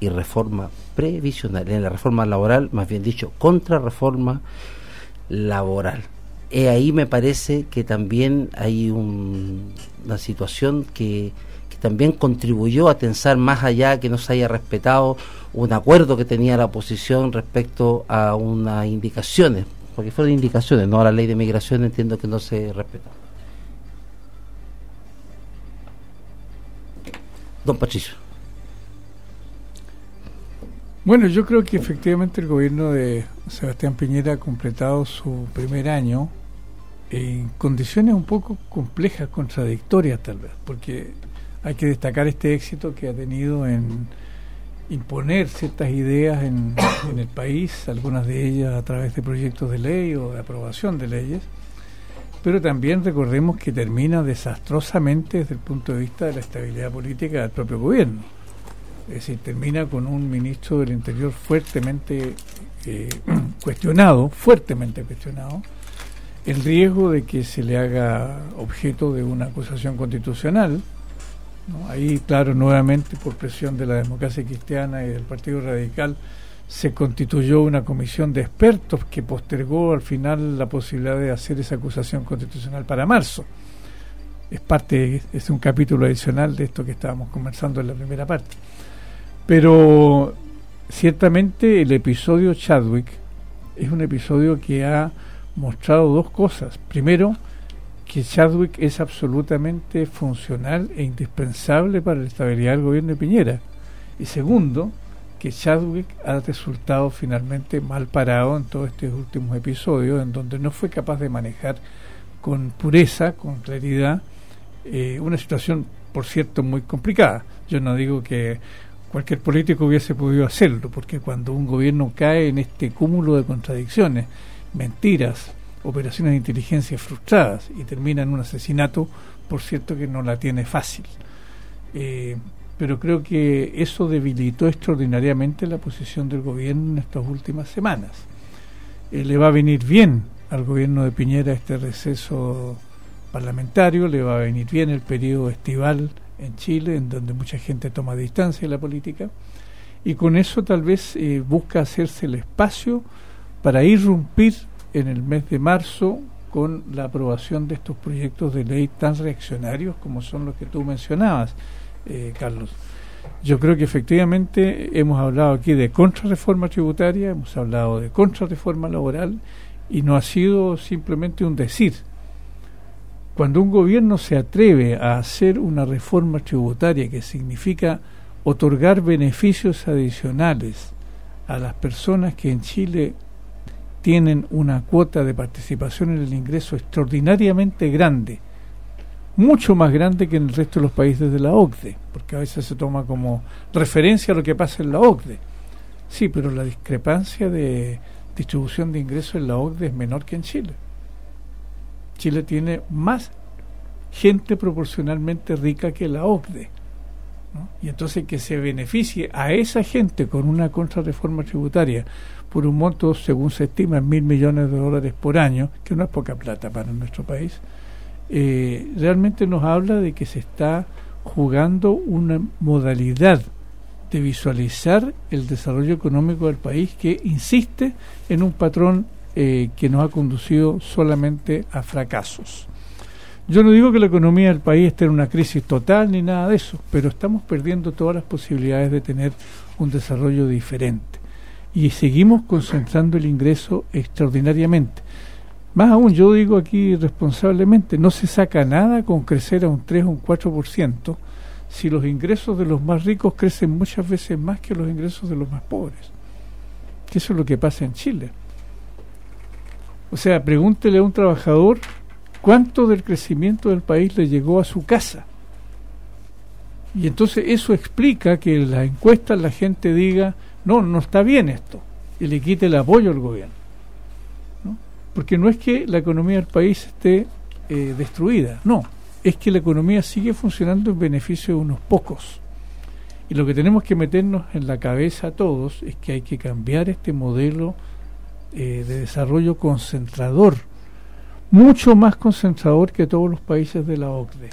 y reforma previsional. En la reforma laboral, más bien dicho, contrarreforma laboral. Y ahí me parece que también hay una situación que, también contribuyó a tensar más allá que no se haya respetado un acuerdo que tenía la oposición respecto a unas indicaciones porque fueron indicaciones, no a la ley de migración entiendo que no se respetó. Don Patricio. Bueno, yo creo que efectivamente el gobierno de Sebastián Piñera ha completado su primer año en condiciones un poco complejas, contradictorias tal vez, porque hay que destacar este éxito que ha tenido en imponer ciertas ideas en, el país, algunas de ellas a través de proyectos de ley o de aprobación de leyes, pero también recordemos que termina desastrosamente desde el punto de vista de la estabilidad política del propio gobierno. Es decir, termina con un ministro del Interior fuertemente eh, cuestionado, fuertemente cuestionado, el riesgo de que se le haga objeto de una acusación constitucional, Ahí, claro, nuevamente por presión de la democracia cristiana y del Partido Radical, se constituyó una comisión de expertos que postergó al final la posibilidad de hacer esa acusación constitucional para marzo. Es parte, es un capítulo adicional de esto que estábamos conversando en la primera parte. Pero ciertamente el episodio Chadwick es un episodio que ha mostrado dos cosas. Primero, que Chadwick es absolutamente funcional e indispensable para la estabilidad del gobierno de Piñera. Y segundo, que Chadwick ha resultado finalmente mal parado en todos estos últimos episodios, en donde no fue capaz de manejar con pureza, con claridad, eh, una situación, por cierto, muy complicada. Yo no digo que cualquier político hubiese podido hacerlo, porque cuando un gobierno cae en este cúmulo de contradicciones, mentiras, operaciones de inteligencia frustradas y termina en un asesinato, por cierto que no la tiene fácil. Eh, pero creo que eso debilitó extraordinariamente la posición del gobierno en estas últimas semanas. Eh, le va a venir bien al gobierno de Piñera este receso parlamentario, le va a venir bien el periodo estival en Chile, en donde mucha gente toma distancia de la política, y con eso tal vez eh, busca hacerse el espacio para irrumpir en el mes de marzo con la aprobación de estos proyectos de ley tan reaccionarios como son los que tú mencionabas, eh, Carlos. Yo creo que efectivamente hemos hablado aquí de contrarreforma tributaria, hemos hablado de contrarreforma laboral y no ha sido simplemente un decir. cuando un gobierno se atreve a hacer una reforma tributaria que significa otorgar beneficios adicionales a las personas que en Chile tienen una cuota de participación en el ingreso extraordinariamente grande, mucho más grande que en el resto de los países de la OCDE, porque a veces se toma como referencia a lo que pasa en la OCDE. Sí, pero la discrepancia de distribución de ingresos en la OCDE es menor que en Chile. Chile tiene más gente proporcionalmente rica que la OCDE. Y entonces que se beneficie a esa gente con una contrarreforma tributaria por un monto, según se estima, mil millones de dólares por año, que no es poca plata para nuestro país, eh, realmente nos habla de que se está jugando una modalidad de visualizar el desarrollo económico del país que insiste en un patrón eh, que nos ha conducido solamente a fracasos. Yo no digo que la economía del país esté en una crisis total ni nada de eso, pero estamos perdiendo todas las posibilidades de tener un desarrollo diferente. Y seguimos concentrando el ingreso extraordinariamente. Más aún, yo digo aquí responsablemente, no se saca nada con crecer a un 3 o un 4% si los ingresos de los más ricos crecen muchas veces más que los ingresos de los más pobres. Que eso es lo que pasa en Chile. O sea, pregúntele a un trabajador cuánto del crecimiento del país le llegó a su casa. Y entonces eso explica que en las encuestas la gente diga, no, no está bien esto, y le quite el apoyo al gobierno. Porque no es que la economía del país esté eh, destruida, no, es que la economía sigue funcionando en beneficio de unos pocos. Y lo que tenemos que meternos en la cabeza a todos es que hay que cambiar este modelo eh, de desarrollo concentrador mucho más concentrador que todos los países de la OCDE.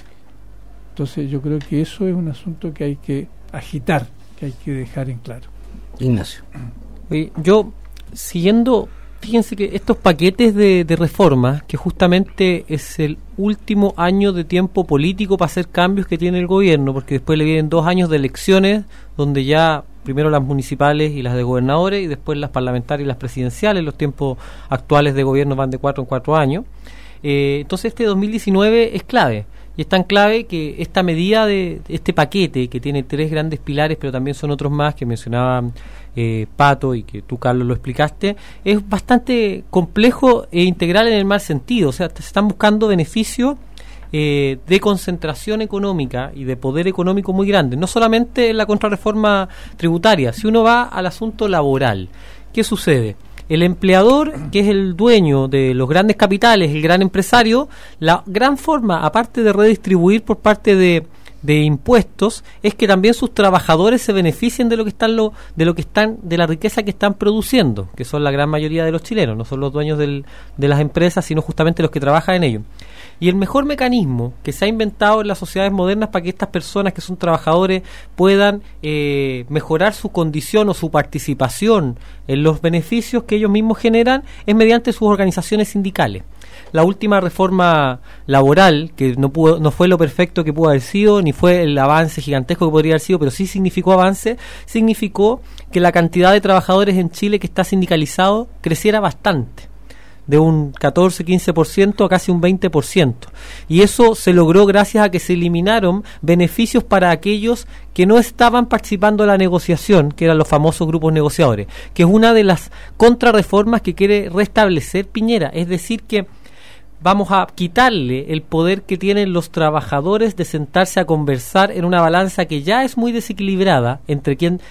Entonces yo creo que eso es un asunto que hay que agitar, que hay que dejar en claro. Ignacio. yo, siguiendo, fíjense que estos paquetes de, de reformas, que justamente es el último año de tiempo político para hacer cambios que tiene el gobierno, porque después le vienen dos años de elecciones, donde ya primero las municipales y las de gobernadores y después las parlamentarias y las presidenciales. Los tiempos actuales de gobierno van de cuatro en cuatro años. Eh, entonces este 2019 es clave. Y es tan clave que esta medida de este paquete, que tiene tres grandes pilares, pero también son otros más que mencionaba eh, Pato y que tú, Carlos, lo explicaste, es bastante complejo e integral en el mal sentido. O sea, se están buscando beneficios eh, de concentración económica y de poder económico muy grande, no solamente en la contrarreforma tributaria, si uno va al asunto laboral, ¿qué sucede? El empleador, que es el dueño de los grandes capitales, el gran empresario, la gran forma, aparte de redistribuir por parte de, de impuestos es que también sus trabajadores se beneficien de lo que están de lo que están de la riqueza que están produciendo que son la gran mayoría de los chilenos no son los dueños de las empresas sino justamente los que trabajan en ello. Y el mejor mecanismo que se ha inventado en las sociedades modernas para que estas personas que son trabajadores puedan eh, mejorar su condición o su participación en los beneficios que ellos mismos generan es mediante sus organizaciones sindicales la última reforma laboral, que no, pudo, no fue lo perfecto que pudo haber sido, ni fue el avance gigantesco que podría haber sido, pero sí significó avance, significó que la cantidad de trabajadores en Chile que está sindicalizado creciera bastante de un 14-15% a casi un 20%. Y eso se logró gracias a que se eliminaron beneficios para aquellos que no estaban participando en la negociación, que eran los famosos grupos negociadores, que es una de las contrarreformas que quiere restablecer Piñera. Es decir, que vamos a quitarle el poder que tienen los trabajadores de sentarse a conversar en una balanza que ya es muy desequilibrada entre quien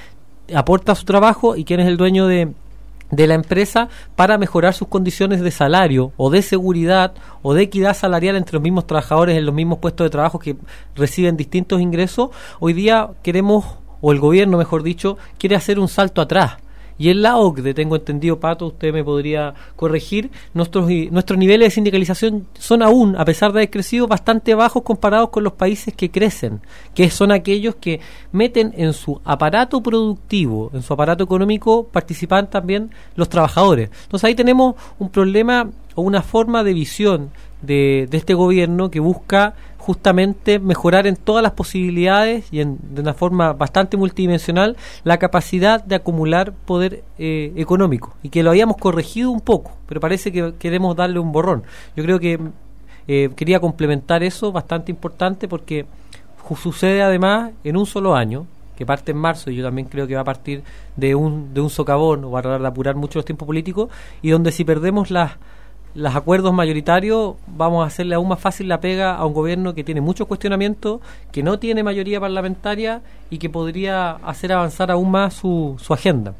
aporta su trabajo y quién es el dueño de, de la empresa para mejorar sus condiciones de salario o de seguridad o de equidad salarial entre los mismos trabajadores en los mismos puestos de trabajo que reciben distintos ingresos, hoy día queremos, o el gobierno mejor dicho, quiere hacer un salto atrás y en la OCDE, tengo entendido, Pato, usted me podría corregir, nuestros, nuestros niveles de sindicalización son aún, a pesar de haber crecido, bastante bajos comparados con los países que crecen, que son aquellos que meten en su aparato productivo, en su aparato económico, participan también los trabajadores. Entonces ahí tenemos un problema o una forma de visión de, de este gobierno que busca justamente mejorar en todas las posibilidades y en, de una forma bastante multidimensional la capacidad de acumular poder eh, económico y que lo habíamos corregido un poco, pero parece que queremos darle un borrón. Yo creo que eh, quería complementar eso, bastante importante, porque sucede además en un solo año, que parte en marzo y yo también creo que va a partir de un, de un socavón o va a tratar de apurar mucho los tiempos políticos y donde si perdemos las los acuerdos mayoritarios vamos a hacerle aún más fácil la pega a un gobierno que tiene muchos cuestionamientos, que no tiene mayoría parlamentaria y que podría hacer avanzar aún más su, su agenda.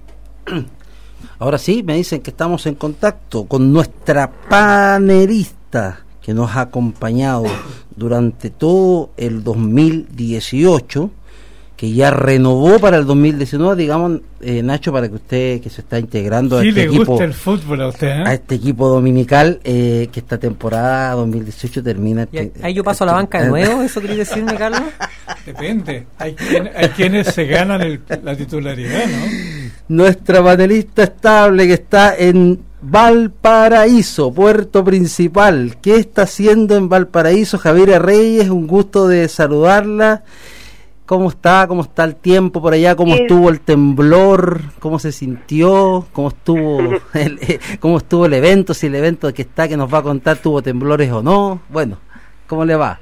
Ahora sí, me dicen que estamos en contacto con nuestra panelista que nos ha acompañado durante todo el 2018 que ya renovó para el 2019, digamos, eh, Nacho, para que usted que se está integrando a este equipo, el fútbol a, usted, ¿eh? a este equipo dominical, eh, que esta temporada 2018 termina. ahí yo paso a la banca de nuevo, ¿eso quería decirme, Carlos? Depende, hay, hay quienes se ganan la titularidad, ¿no? Nuestra panelista estable que está en Valparaíso, puerto principal. ¿Qué está haciendo en Valparaíso? Javier Reyes, un gusto de saludarla. ¿Cómo está? ¿Cómo está el tiempo por allá? ¿Cómo estuvo el temblor? ¿Cómo se sintió? ¿Cómo estuvo el, eh, cómo estuvo el evento? Si el evento que está que nos va a contar tuvo temblores o no. Bueno, ¿cómo le va?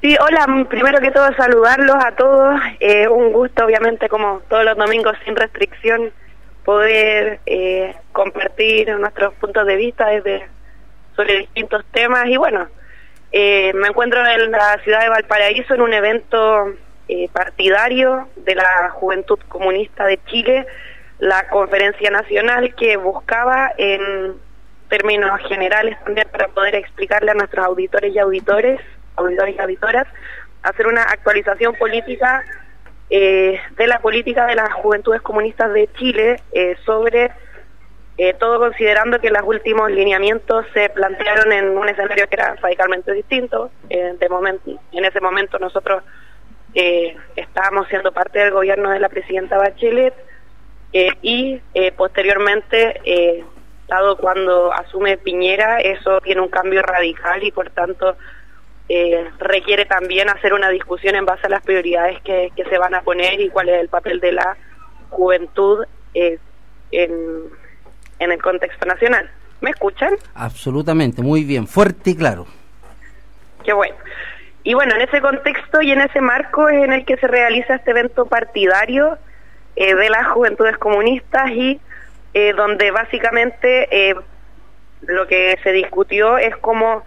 Sí, hola, primero que todo saludarlos a todos. Eh, un gusto, obviamente, como todos los domingos sin restricción, poder eh, compartir nuestros puntos de vista desde sobre distintos temas. Y bueno, me encuentro en la ciudad de Valparaíso en un evento eh, partidario de la Juventud Comunista de Chile, la conferencia nacional que buscaba en términos generales también para poder explicarle a nuestros auditores y auditores, auditores y auditoras, hacer una actualización política eh, de la política de las juventudes comunistas de Chile eh, sobre todo considerando que los últimos lineamientos se plantearon en un escenario que era radicalmente distinto. en ese momento nosotros eh, estábamos siendo parte del gobierno de la presidenta Bachelet eh, y eh, posteriormente, eh, dado cuando asume Piñera, eso tiene un cambio radical y por tanto requiere también hacer una discusión en base a las prioridades que, que se van a poner y cuál es el papel de la juventud en, en el contexto nacional. ¿Me escuchan? Absolutamente, muy bien, fuerte y claro. Qué bueno. Y bueno, en ese contexto y en ese marco es en el que se realiza este evento partidario eh, de las juventudes comunistas y eh, donde básicamente eh, lo que se discutió es cómo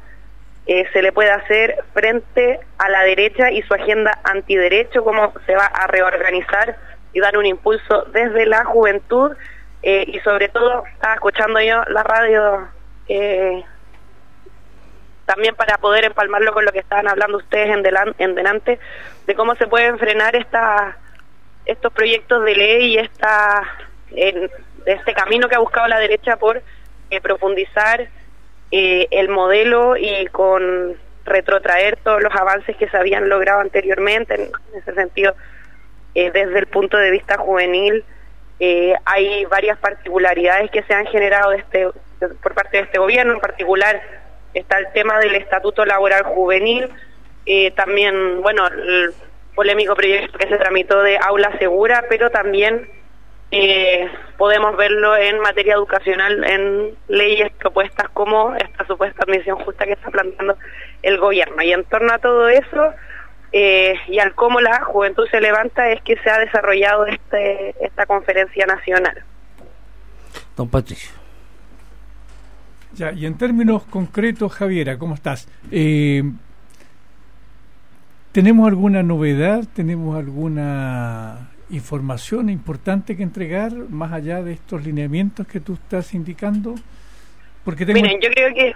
se le puede hacer frente a la derecha y su agenda antiderecho, cómo se va a reorganizar y dar un impulso desde la juventud y sobre todo estaba escuchando yo la radio también para poder empalmarlo con lo que estaban hablando ustedes en, en delante, de cómo se pueden frenar esta, estos proyectos de ley y esta, este camino que ha buscado la derecha por eh, profundizar eh, el modelo y con retrotraer todos los avances que se habían logrado anteriormente, en, ese sentido, eh, desde el punto de vista juvenil, hay varias particularidades que se han generado este, por parte de este gobierno, en particular está el tema del Estatuto Laboral Juvenil, eh, también, bueno, el polémico proyecto que se tramitó de aula segura, pero también eh, podemos verlo en materia educacional en leyes propuestas como esta supuesta admisión justa que está planteando el gobierno. Y en torno a todo eso eh, y al cómo la juventud se levanta es que se ha desarrollado este, esta conferencia nacional. Don Patricio. Ya, y en términos concretos, Javiera, ¿cómo estás? Eh, ¿Tenemos alguna novedad? ¿Tenemos alguna información importante que entregar más allá de estos lineamientos que tú estás indicando? Porque tengo, Miren, yo creo que...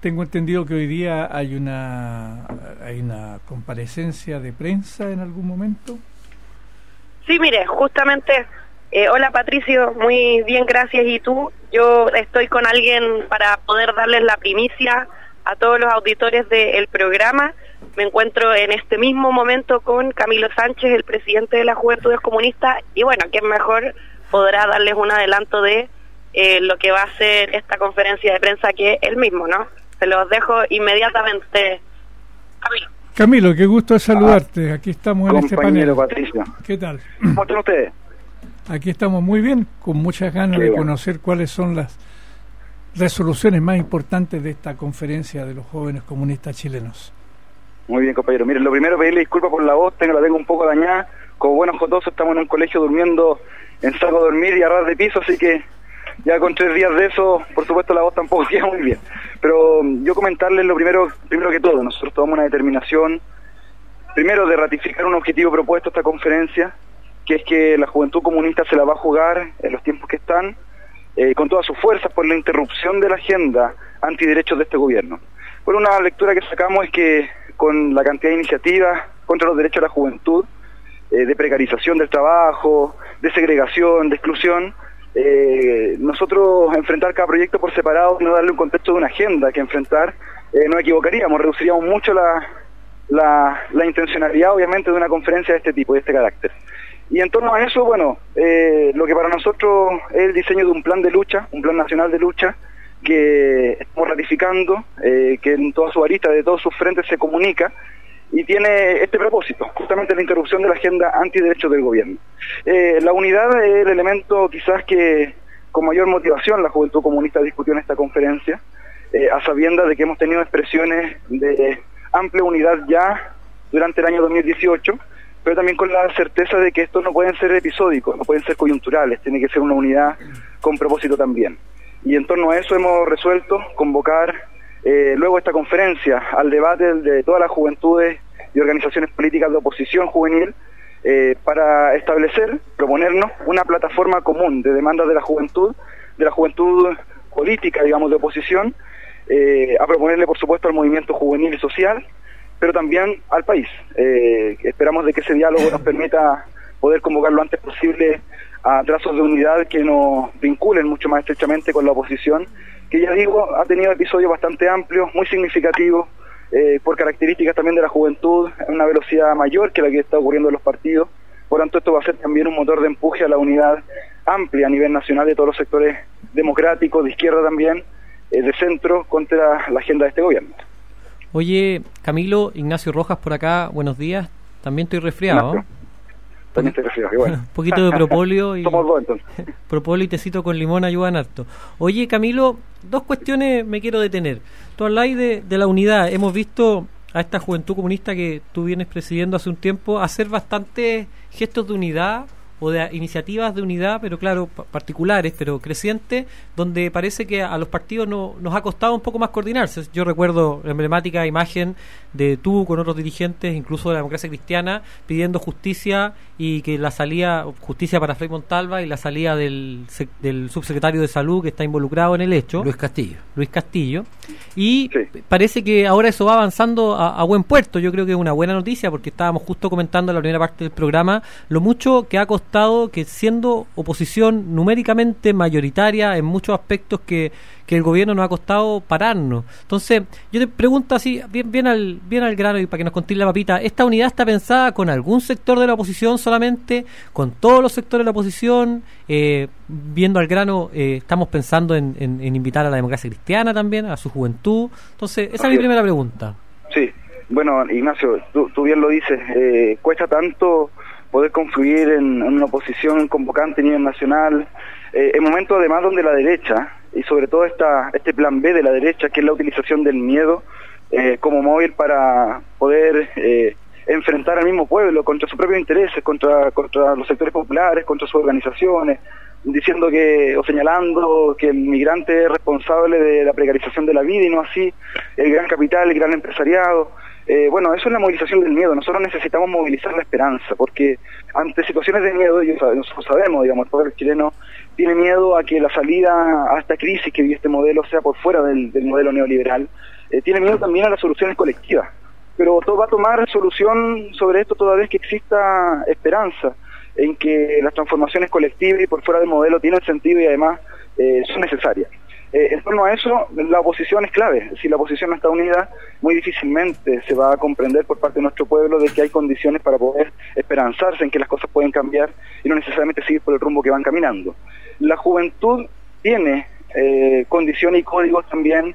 Tengo entendido que hoy día hay una, hay una comparecencia de prensa en algún momento. Sí, mire, justamente eh, hola Patricio, muy bien, gracias. ¿Y tú? Yo estoy con alguien para poder darles la primicia a todos los auditores del programa. Me encuentro en este mismo momento con Camilo Sánchez, el presidente de la Juventudes Comunistas, y bueno, ¿quién mejor podrá darles un adelanto de eh, lo que va a ser esta conferencia de prensa que él mismo, ¿no? Se los dejo inmediatamente. Camilo. Camilo, qué gusto saludarte. Aquí estamos en este panel. Patricio. ¿Qué tal? ¿Cómo están ustedes? Aquí estamos muy bien, con muchas ganas de conocer cuáles son las resoluciones más importantes de esta conferencia de los jóvenes comunistas chilenos. Muy bien, compañero. Miren, lo primero pedirle disculpas por la voz, tengo, la tengo un poco dañada. Como buenos jotosos estamos en un colegio durmiendo en saco de dormir y a ras de piso, así que ya con tres días de eso, por supuesto la voz tampoco queda muy bien. Pero mm, yo comentarles lo primero, primero que todo, nosotros tomamos una determinación, primero de ratificar un objetivo propuesto a esta conferencia, que es que la juventud comunista se la va a jugar en los tiempos que están, eh, con todas sus fuerzas por la interrupción de la agenda antiderechos de este gobierno. Por una lectura que sacamos es que con la cantidad de iniciativas contra los derechos de la juventud, eh, de precarización del trabajo, de segregación, de exclusión, eh, nosotros enfrentar cada proyecto por separado, no darle un contexto de una agenda que enfrentar, eh, no equivocaríamos, reduciríamos mucho la, la, intencionalidad, obviamente, de una conferencia de este tipo, de este carácter. Y en torno a eso, bueno, eh, lo que para nosotros es el diseño de un plan de lucha, un plan nacional de lucha, que estamos ratificando, eh, que en toda su arista, de todos sus frentes se comunica, y tiene este propósito, justamente la interrupción de la agenda antiderechos del gobierno. Eh, la unidad es el elemento quizás que con mayor motivación la juventud comunista discutió en esta conferencia, a sabiendas de que hemos tenido expresiones de amplia unidad ya durante el año 2018, pero también con la certeza de que estos no pueden ser episódicos, no pueden ser coyunturales, tiene que ser una unidad con propósito también. Y en torno a eso hemos resuelto convocar eh, luego esta conferencia al debate de todas las juventudes y organizaciones políticas de oposición juvenil eh, para establecer, proponernos una plataforma común de demandas de la juventud, de la juventud política, digamos, de oposición, eh, a proponerle, por supuesto, al movimiento juvenil y social, pero también al país. esperamos de que ese diálogo nos permita poder convocar lo antes posible a trazos de unidad que nos vinculen mucho más estrechamente con la oposición que ya digo, ha tenido episodios bastante amplios, muy significativos, eh, por características también de la juventud, en una velocidad mayor que la que está ocurriendo en los partidos. Por tanto, esto va a ser también un motor de empuje a la unidad amplia a nivel nacional de todos los sectores democráticos, de izquierda también, eh, de centro, contra la agenda de este gobierno. Oye, Camilo, Ignacio Rojas por acá, buenos días. También estoy resfriado. También refieres, bueno. Un poquito de propóleo y. Somos dos entonces. propóleo y tecito con limón ayudan harto. Oye, Camilo, dos cuestiones me quiero detener. Tú habláis de, de la unidad. Hemos visto a esta juventud comunista que tú vienes presidiendo hace un tiempo hacer bastantes gestos de unidad o de iniciativas de unidad, pero claro, particulares, pero crecientes, donde parece que a los partidos no, nos ha costado un poco más coordinarse. Yo recuerdo la emblemática imagen de tú con otros dirigentes, incluso de la democracia cristiana, pidiendo justicia y que la salida, justicia para Frei Montalva y la salida del, del subsecretario de salud que está involucrado en el hecho. Luis Castillo. Luis Castillo. Y parece que ahora eso va avanzando a, a buen puerto. Yo creo que es una buena noticia porque estábamos justo comentando en la primera parte del programa lo mucho que ha costado que siendo oposición numéricamente mayoritaria en muchos aspectos que, que el gobierno nos ha costado pararnos. Entonces, yo te pregunto así, bien, bien, al, bien al grano y para que nos contéis la papita, ¿esta unidad está pensada con algún sector de la oposición solamente? ¿Con todos los sectores de la oposición? Eh, viendo al grano, eh, estamos pensando en, en, invitar a la democracia cristiana también, a su juventud. Entonces, esa es mi primera pregunta. Sí, bueno, Ignacio, tú, tú bien lo dices, eh, cuesta tanto poder confluir en, una oposición convocante a nivel nacional, eh, en momentos además donde la derecha, y sobre todo esta, este plan B de la derecha, que es la utilización del miedo eh, como móvil para poder eh, enfrentar al mismo pueblo contra sus propios intereses, contra, contra los sectores populares, contra sus organizaciones, diciendo que o señalando que el migrante es responsable de la precarización de la vida y no así el gran capital, el gran empresariado. Eh, bueno, eso es la movilización del miedo. Nosotros necesitamos movilizar la esperanza, porque ante situaciones de miedo, nosotros sabemos, digamos, el chileno tiene miedo a que la salida a esta crisis que vive este modelo sea por fuera del, modelo neoliberal. Eh, tiene miedo también a las soluciones colectivas. Pero todo va a tomar solución sobre esto toda vez que exista esperanza en que las transformaciones colectivas y por fuera del modelo tienen sentido y además eh, son necesarias. Eh, en torno a eso, la oposición es clave. Si la oposición no está unida, muy difícilmente se va a comprender por parte de nuestro pueblo de que hay condiciones para poder esperanzarse en que las cosas pueden cambiar y no necesariamente seguir por el rumbo que van caminando. La juventud tiene eh, condiciones y códigos también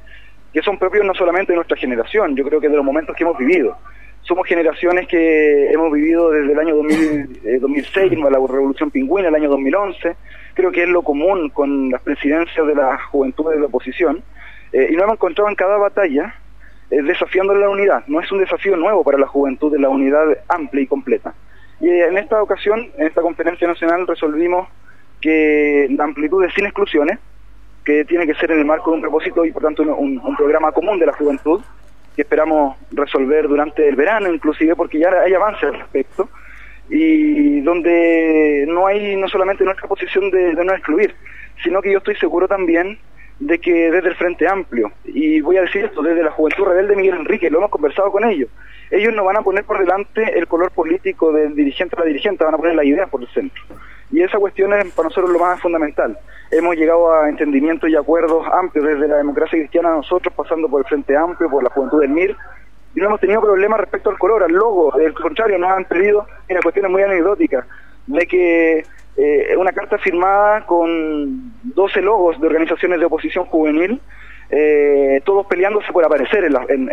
que son propios no solamente de nuestra generación, yo creo que de los momentos que hemos vivido. Somos generaciones que hemos vivido desde el año 2000, 2006, eh, la Revolución Pingüina, el año 2011. Creo que es lo común con las presidencias de la juventud de la oposición. Eh, y nos hemos encontrado en cada batalla eh, desafiando la unidad. No es un desafío nuevo para la juventud de la unidad amplia y completa. Y en esta ocasión, en esta conferencia nacional, resolvimos que la amplitud es sin exclusiones, que tiene que ser en el marco de un propósito y por tanto un programa común de la juventud, que esperamos resolver durante el verano, inclusive porque ya hay avance al respecto, y donde no hay no solamente nuestra posición de, no excluir, sino que yo estoy seguro también de que desde el Frente Amplio, y voy a decir esto, desde la Juventud Rebelde Miguel Enrique, lo hemos conversado con ellos, ellos no van a poner por delante el color político del dirigente a la dirigente, van a poner la idea por el centro. Y esa cuestión es para nosotros lo más fundamental. Hemos llegado a entendimientos y acuerdos amplios desde la democracia cristiana nosotros, pasando por el Frente Amplio, por la Juventud del MIR, y no hemos tenido problemas respecto al color, al logo. Al contrario, nos han pedido, en cuestiones muy anecdóticas, de que eh, una carta firmada con 12 logos de organizaciones de oposición juvenil, eh, todos peleándose por aparecer en, la, en,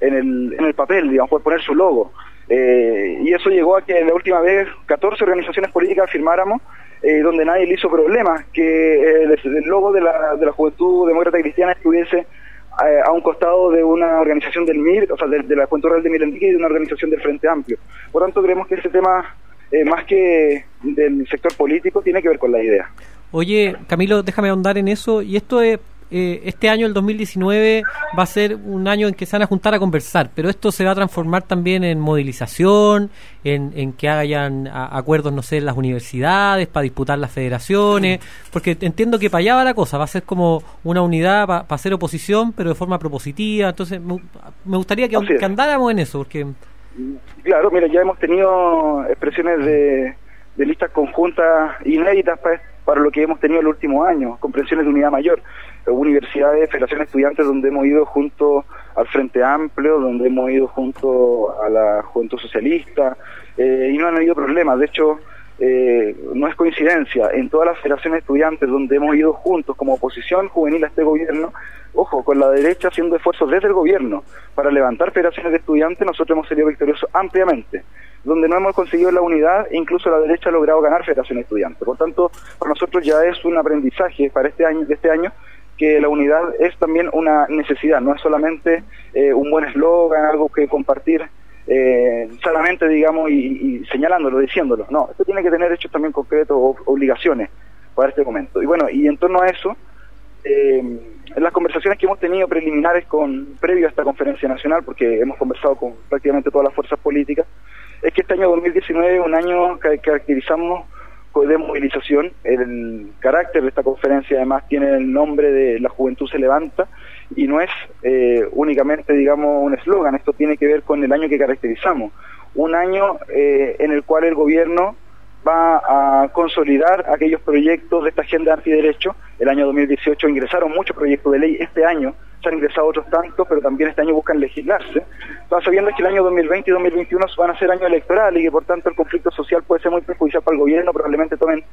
el, en el papel, digamos, por poner su logo. Eh, y eso llegó a que la última vez 14 organizaciones políticas firmáramos, eh, donde nadie le hizo problema, que el, logo de la, de la Juventud Demócrata Cristiana estuviese eh, a un costado de una organización del MIR, o sea, de, la Juventud Real de Milendique y de una organización del Frente Amplio. Por tanto, creemos que ese tema, más que del sector político, tiene que ver con la idea. Oye, Camilo, déjame ahondar en eso. Y esto es eh, este año, el 2019, va a ser un año en que se van a juntar a conversar, pero esto se va a transformar también en movilización, en, que hayan acuerdos, no sé, en las universidades para disputar las federaciones, porque entiendo que para allá va la cosa, va a ser como una unidad para hacer oposición, pero de forma propositiva, entonces me, gustaría que, andáramos en eso, porque... Claro, mira, ya hemos tenido expresiones de, de listas conjuntas inéditas para, para lo que hemos tenido en los últimos años, comprensiones de unidad mayor universidades, federaciones estudiantes donde hemos ido junto al Frente Amplio, donde hemos ido junto a la Juventud Socialista, eh, y no han habido problemas. De hecho, eh, no es coincidencia, en todas las federaciones estudiantes donde hemos ido juntos como oposición juvenil a este gobierno, ojo, con la derecha haciendo esfuerzos desde el gobierno para levantar federaciones de estudiantes, nosotros hemos salido victoriosos ampliamente. Donde no hemos conseguido la unidad, incluso la derecha ha logrado ganar federaciones estudiantes. Por tanto, para nosotros ya es un aprendizaje para este año, de este año que la unidad es también una necesidad, no es solamente eh, un buen eslogan, algo que compartir eh, solamente, digamos, y, señalándolo, diciéndolo. No, esto tiene que tener hechos también concretos, obligaciones para este momento. Y bueno, y en torno a eso, eh, las conversaciones que hemos tenido preliminares con previo a esta conferencia nacional, porque hemos conversado con prácticamente todas las fuerzas políticas, es que este año 2019 es un año que caracterizamos de movilización. El carácter de esta conferencia además tiene el nombre de La Juventud se levanta y no es eh, únicamente, digamos, un eslogan, esto tiene que ver con el año que caracterizamos, un año eh, en el cual el gobierno va a consolidar aquellos proyectos de esta agenda antiderecho. El año 2018 ingresaron muchos proyectos de ley, este año se han ingresado otros tantos, pero también este año buscan legislarse. Están sabiendo que el año 2020 y 2021 van a ser año electoral y que por tanto el conflicto social puede ser muy perjudicial para el gobierno, probablemente tomen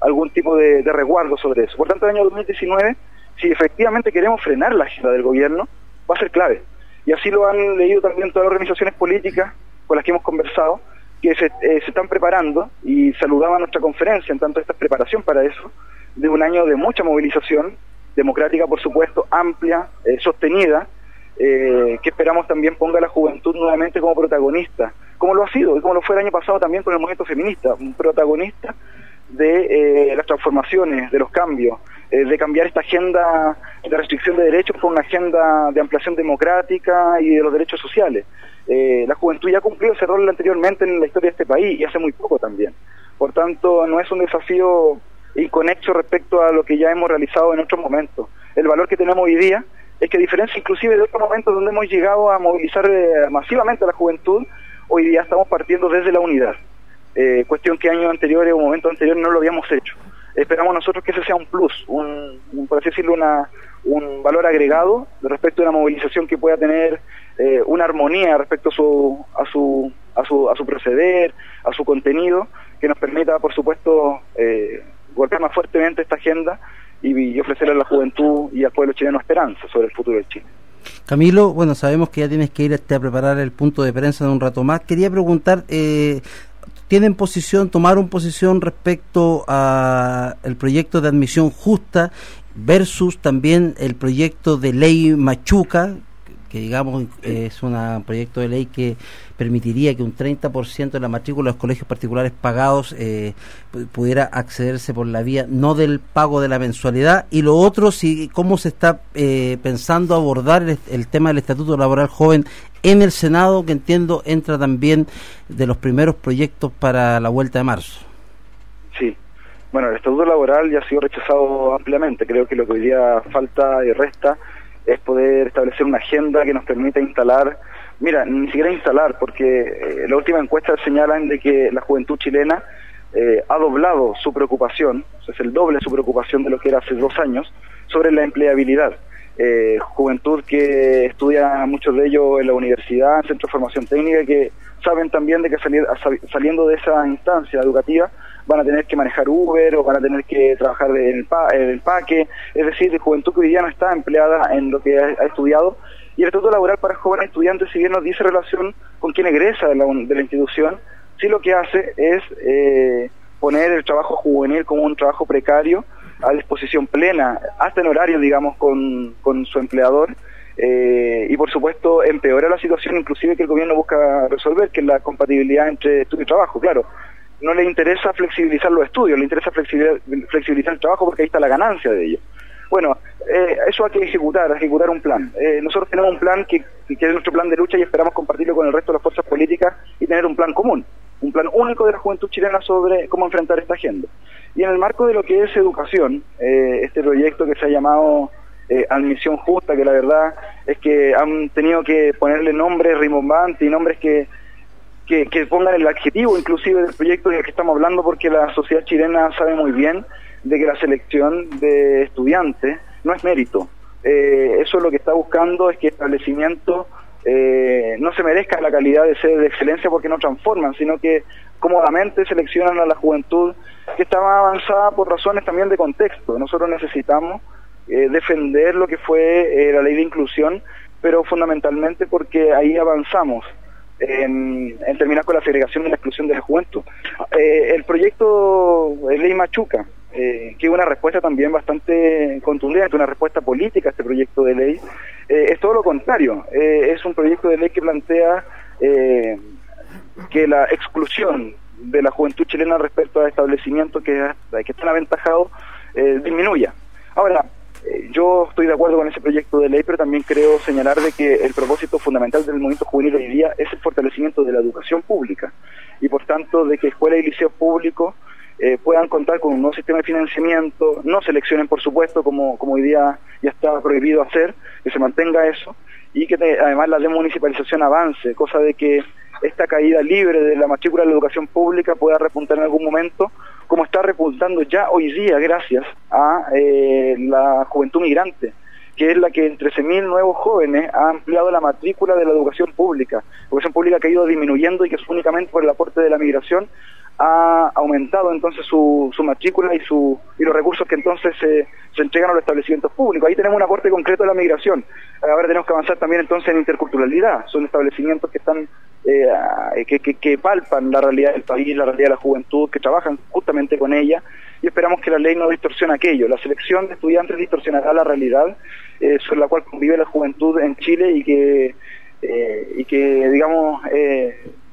algún tipo de, de resguardo sobre eso. Por tanto, el año 2019, si efectivamente queremos frenar la agenda del gobierno, va a ser clave. Y así lo han leído también todas las organizaciones políticas con las que hemos conversado, que se, eh, se están preparando y saludaban nuestra conferencia, en tanto esta es preparación para eso, de un año de mucha movilización, democrática por supuesto, amplia, eh, sostenida, eh, que esperamos también ponga a la juventud nuevamente como protagonista, como lo ha sido y como lo fue el año pasado también con el movimiento feminista, un protagonista de las transformaciones, de los cambios, de cambiar esta agenda de restricción de derechos por una agenda de ampliación democrática y de los derechos sociales. Eh, la juventud ya ha cumplido ese rol anteriormente en la historia de este país y hace muy poco también. Por tanto, no es un desafío inconexo respecto a lo que ya hemos realizado en otros momentos. El valor que tenemos hoy día es que a diferencia inclusive de otros momentos donde hemos llegado a movilizar eh, masivamente a la juventud, hoy día estamos partiendo desde la unidad. Eh, cuestión que años anteriores o momentos anteriores no lo habíamos hecho. Esperamos nosotros que ese sea un plus, un, por así decirlo, una, un valor agregado respecto a una movilización que pueda tener eh, una armonía respecto a su, a su, a su, a su proceder, a su contenido, que nos permita, por supuesto, eh, golpear más fuertemente esta agenda y, ofrecerle a la juventud y al pueblo chileno esperanza sobre el futuro del Chile. Camilo, bueno, sabemos que ya tienes que ir este, a preparar el punto de prensa en un rato más. Quería preguntar, eh, ¿tienen posición, tomaron posición respecto a el proyecto de admisión justa versus también el proyecto de ley Machuca, que digamos es un proyecto de ley que permitiría que un 30% de la matrícula de los colegios particulares pagados eh, pudiera accederse por la vía no del pago de la mensualidad. Y lo otro si cómo se está eh, pensando abordar el, tema del estatuto laboral joven en el Senado que entiendo entra también de los primeros proyectos para la vuelta de marzo sí. Bueno el estatuto laboral ya ha sido rechazado ampliamente. Creo que lo que hoy día falta y resta es poder establecer una agenda que nos permita instalar, mira, ni siquiera instalar, porque eh, la última encuesta señalan de que la juventud chilena eh, ha doblado su preocupación, es el doble su preocupación de lo que era hace dos años, sobre la empleabilidad. Eh, juventud que estudia muchos de ellos en la universidad, en centro de formación técnica, que saben también de que salir, saliendo de esa instancia educativa van a tener que manejar Uber o van a tener que trabajar en el, pa el paque, es decir, de juventud que hoy día no está empleada en lo que ha, estudiado. Y el Estatuto Laboral para Jóvenes Estudiantes, si bien nos dice relación con quien egresa de la, de la institución, sí lo que hace es eh, poner el trabajo juvenil como un trabajo precario a disposición plena, hasta en horario, digamos, con, con su empleador. Eh, y por supuesto empeora la situación inclusive que el gobierno busca resolver, que es la compatibilidad entre estudio y trabajo. Claro, no le interesa flexibilizar los estudios, le interesa flexibilizar, el trabajo porque ahí está la ganancia de ellos. Bueno, eh, eso hay que ejecutar, ejecutar un plan. Eh, nosotros tenemos un plan que, que es nuestro plan de lucha y esperamos compartirlo con el resto de las fuerzas políticas y tener un plan común, un plan único de la juventud chilena sobre cómo enfrentar esta agenda. Y en el marco de lo que es educación, eh, este proyecto que se ha llamado Admisión Justa, que la verdad es que han tenido que ponerle nombres rimbombantes y nombres que que, pongan el adjetivo inclusive del proyecto del que estamos hablando porque la sociedad chilena sabe muy bien de que la selección de estudiantes no es mérito. Eh, eso lo que está buscando es que el establecimiento eh, no se merezca la calidad de sede de excelencia porque no transforman, sino que cómodamente seleccionan a la juventud que está más avanzada por razones también de contexto. Nosotros necesitamos eh, defender lo que fue la ley de inclusión, pero fundamentalmente porque ahí avanzamos en, terminar con la segregación y la exclusión de la juventud. Eh, el proyecto de ley Machuca, eh, que es una respuesta también bastante contundente, una respuesta política a este proyecto de ley, eh, es todo lo contrario. es un proyecto de ley que plantea que la exclusión de la juventud chilena respecto a establecimientos que, están aventajados disminuya. Ahora, yo estoy de acuerdo con ese proyecto de ley, pero también creo señalar de que el propósito fundamental del movimiento juvenil hoy día es el fortalecimiento de la educación pública y por tanto de que escuelas y liceos públicos eh, puedan contar con un nuevo sistema de financiamiento, no seleccionen por supuesto como, como hoy día ya está prohibido hacer, que se mantenga eso y que además la demunicipalización avance, cosa de que esta caída libre de la matrícula de la educación pública pueda repuntar en algún momento, como está repuntando ya hoy día gracias a eh, la juventud migrante, que es la que en 13.000 nuevos jóvenes ha ampliado la matrícula de la educación pública. La educación pública que ha ido disminuyendo y que es únicamente por el aporte de la migración ha aumentado entonces su, matrícula y, su, y los recursos que entonces se, entregan a los establecimientos públicos. Ahí tenemos un aporte concreto de la migración. Ahora tenemos que avanzar también entonces en interculturalidad. Son establecimientos que están eh, que, que, palpan la realidad del país, la realidad de la juventud, que trabajan justamente con ella y esperamos que la ley no distorsione aquello. La selección de estudiantes distorsionará la realidad eh, sobre la cual convive la juventud en Chile y que eh, y que digamos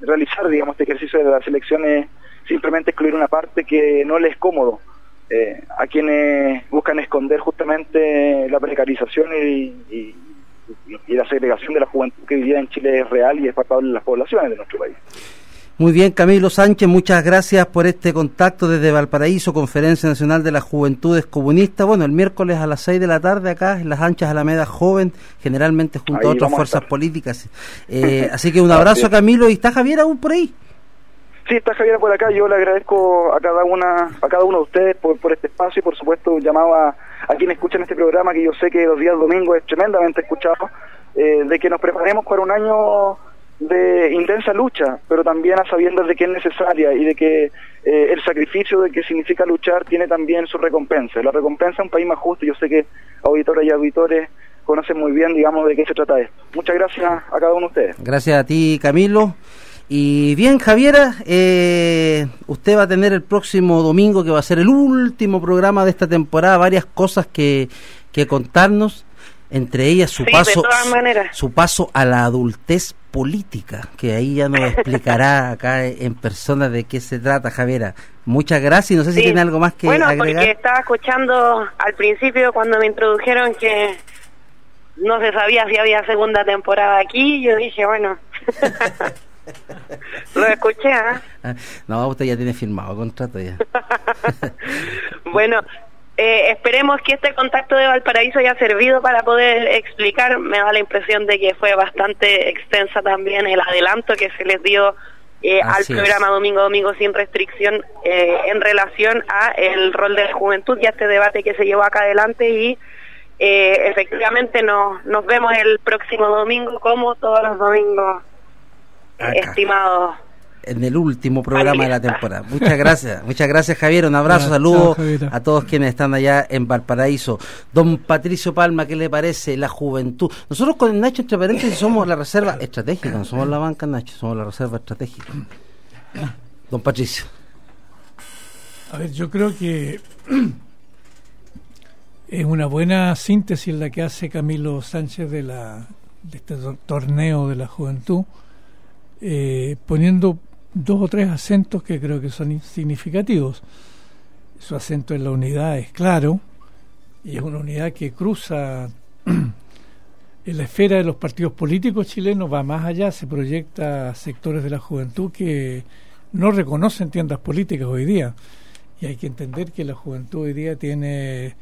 realizar digamos este ejercicio de las elecciones simplemente excluir una parte que no les es cómodo eh, a quienes buscan esconder justamente la precarización y, la segregación de la juventud que vivía en Chile es real y es palpable en las poblaciones de nuestro país. Muy bien, Camilo Sánchez, muchas gracias por este contacto desde Valparaíso, Conferencia Nacional de las Juventudes Comunistas. Bueno, el miércoles a las 6 de la tarde acá en las anchas Alameda Joven, generalmente junto a otras fuerzas políticas. Eh, así que un abrazo, Camilo. ¿Y está Javier aún por ahí? Sí, está Javier por acá. Yo le agradezco a cada una, a cada uno de ustedes por, por este espacio y por supuesto llamaba a, a quienes escuchan este programa que yo sé que los días domingos es tremendamente escuchado, eh, de que nos preparemos para un año de intensa lucha, pero también a sabiendas de que es necesaria y de que eh, el sacrificio de que significa luchar tiene también su recompensa. La recompensa es un país más justo. Yo sé que auditoras y auditores conocen muy bien, digamos, de qué se trata esto. Muchas gracias a cada uno de ustedes. Gracias a ti, Camilo. Y bien, Javiera, eh, usted va a tener el próximo domingo, que va a ser el último programa de esta temporada, varias cosas que, que contarnos, entre ellas su paso su paso a la adultez política, que ahí ya nos explicará acá en persona de qué se trata, Javiera. Muchas gracias y no sé si tiene algo más que bueno, agregar. Bueno, porque estaba escuchando al principio cuando me introdujeron que no se sabía si había segunda temporada aquí, yo dije, bueno... Lo escuché, ¿ah? No, usted ya tiene firmado contrato ya. bueno, eh, esperemos que este contacto de Valparaíso haya servido para poder explicar. Me da la impresión de que fue bastante extensa también el adelanto que se les dio eh, al programa Domingo Domingo sin restricción eh, en relación a el rol de la juventud y a este debate que se llevó acá adelante y efectivamente nos, nos vemos el próximo domingo como todos los domingos estimado en el último programa de la temporada. Muchas gracias, muchas gracias Javier, un abrazo, saludos a todos quienes están allá en Valparaíso. Don Patricio Palma, ¿qué le parece la juventud? Nosotros con Nacho, entre paréntesis, somos la reserva estratégica, no somos la banca Nacho, somos la reserva estratégica. Don Patricio. A ver, yo creo que es una buena síntesis la que hace Camilo Sánchez de, la, de este torneo de la juventud eh, poniendo dos o tres acentos que creo que son significativos. Su acento en la unidad es claro, y es una unidad que cruza en la esfera de los partidos políticos chilenos, va más allá, se proyecta a sectores de la juventud que no reconocen tiendas políticas hoy día. Y hay que entender que la juventud hoy día tiene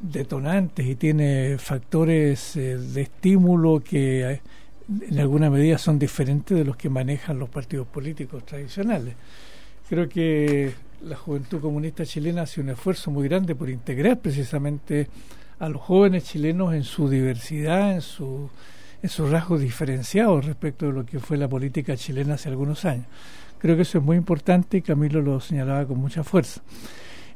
detonantes y tiene factores eh, de estímulo que en alguna medida son diferentes de los que manejan los partidos políticos tradicionales. Creo que la juventud comunista chilena hace un esfuerzo muy grande por integrar precisamente a los jóvenes chilenos en su diversidad, en, su, en sus rasgos diferenciados respecto de lo que fue la política chilena hace algunos años. Creo que eso es muy importante y Camilo lo señalaba con mucha fuerza.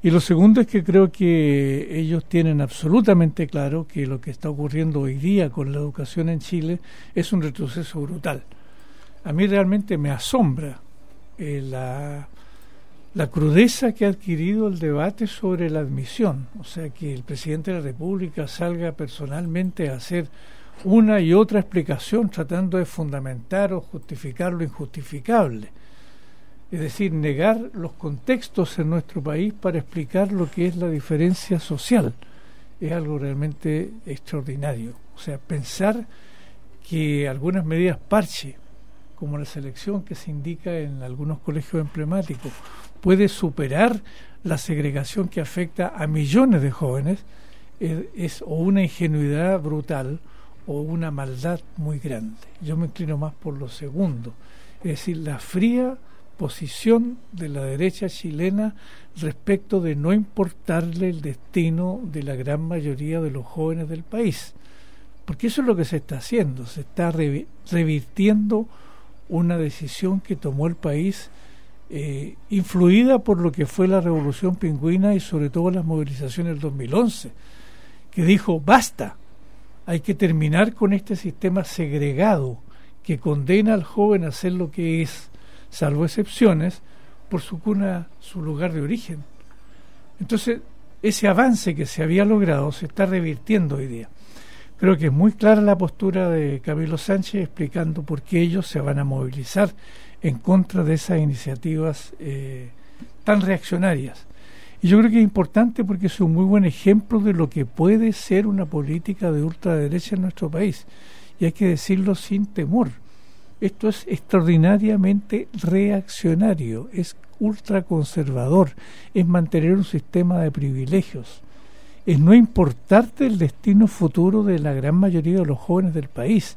Y lo segundo es que creo que ellos tienen absolutamente claro que lo que está ocurriendo hoy día con la educación en Chile es un retroceso brutal. A mí realmente me asombra eh, la, la crudeza que ha adquirido el debate sobre la admisión. O sea, que el presidente de la República salga personalmente a hacer una y otra explicación tratando de fundamentar o justificar lo injustificable es decir, negar los contextos en nuestro país para explicar lo que es la diferencia social. Es algo realmente extraordinario. O sea, pensar que algunas medidas parche, como la selección que se indica en algunos colegios emblemáticos, puede superar la segregación que afecta a millones de jóvenes, es, es o una ingenuidad brutal o una maldad muy grande. Yo me inclino más por lo segundo, es decir, la fría posición de la derecha chilena respecto de no importarle el destino de la gran mayoría de los jóvenes del país. Porque eso es lo que se está haciendo, se está revirtiendo una decisión que tomó el país eh, influida por lo que fue la revolución pingüina y sobre todo las movilizaciones del 2011, que dijo, basta, hay que terminar con este sistema segregado que condena al joven a ser lo que es salvo excepciones, por su cuna, su lugar de origen. Entonces, ese avance que se había logrado se está revirtiendo hoy día. Creo que es muy clara la postura de Camilo Sánchez explicando por qué ellos se van a movilizar en contra de esas iniciativas eh, tan reaccionarias. Y yo creo que es importante porque es un muy buen ejemplo de lo que puede ser una política de ultraderecha en nuestro país. Y hay que decirlo sin temor. Esto es extraordinariamente reaccionario, es ultraconservador, es mantener un sistema de privilegios, es no importarte el destino futuro de la gran mayoría de los jóvenes del país,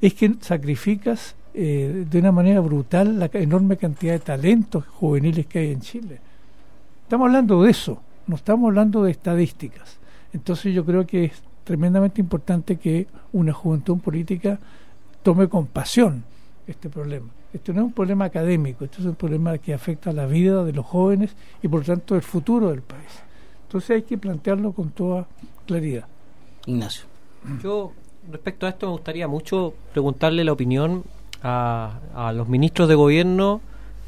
es que sacrificas eh, de una manera brutal la enorme cantidad de talentos juveniles que hay en Chile. Estamos hablando de eso, no estamos hablando de estadísticas. Entonces yo creo que es tremendamente importante que una juventud política tome con pasión este problema. Esto no es un problema académico, esto es un problema que afecta a la vida de los jóvenes y por lo tanto el futuro del país. Entonces hay que plantearlo con toda claridad. Ignacio. Yo, respecto a esto, me gustaría mucho preguntarle la opinión a, a los ministros de gobierno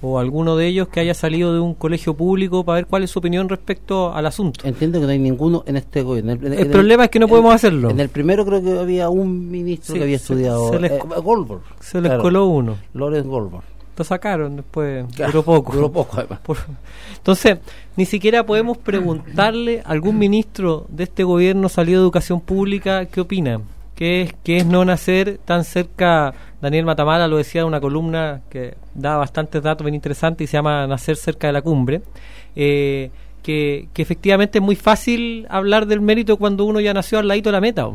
o alguno de ellos que haya salido de un colegio público para ver cuál es su opinión respecto al asunto. Entiendo que no hay ninguno en este gobierno. En el, problema es que no podemos hacerlo. En el primero creo que había un ministro que había estudiado. Se, les, eh, Goldberg. Se les coló uno. Lorenz Goldberg. Lo sacaron después, duró poco. Duró poco, además. entonces, ni siquiera podemos preguntarle a algún ministro de este gobierno salido de educación pública qué opina. ¿Qué es, qué es no nacer tan cerca? Daniel Matamala lo decía en una columna que da bastantes datos bien interesantes y se llama Nacer cerca de la cumbre. Eh, que, que, efectivamente es muy fácil hablar del mérito cuando uno ya nació al ladito de la meta,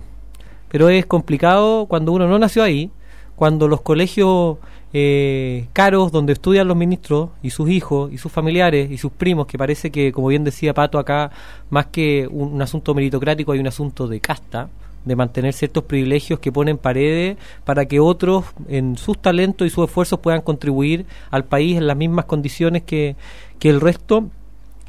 pero es complicado cuando uno no nació ahí, cuando los colegios eh, caros donde estudian los ministros y sus hijos y sus familiares y sus primos, que parece que, como bien decía Pato acá, más que un, asunto meritocrático hay un asunto de casta, de mantener ciertos privilegios que ponen paredes para que otros en sus talentos y sus esfuerzos puedan contribuir al país en las mismas condiciones que, que el resto.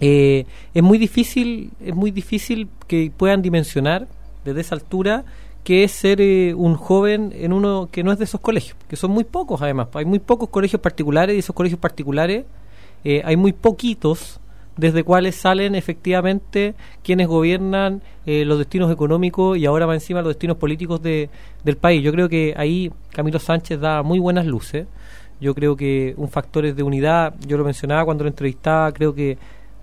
Eh, es muy difícil, es muy difícil que puedan dimensionar desde esa altura que es ser eh, un joven en uno que no es de esos colegios, que son muy pocos además. Hay muy pocos colegios particulares y esos colegios particulares eh, hay muy poquitos desde cuales salen efectivamente quienes gobiernan eh, los destinos económicos y ahora va encima los destinos políticos de, del país. Yo creo que ahí Camilo Sánchez da muy buenas luces. Yo creo que un factor es de unidad, yo lo mencionaba cuando lo entrevistaba, creo que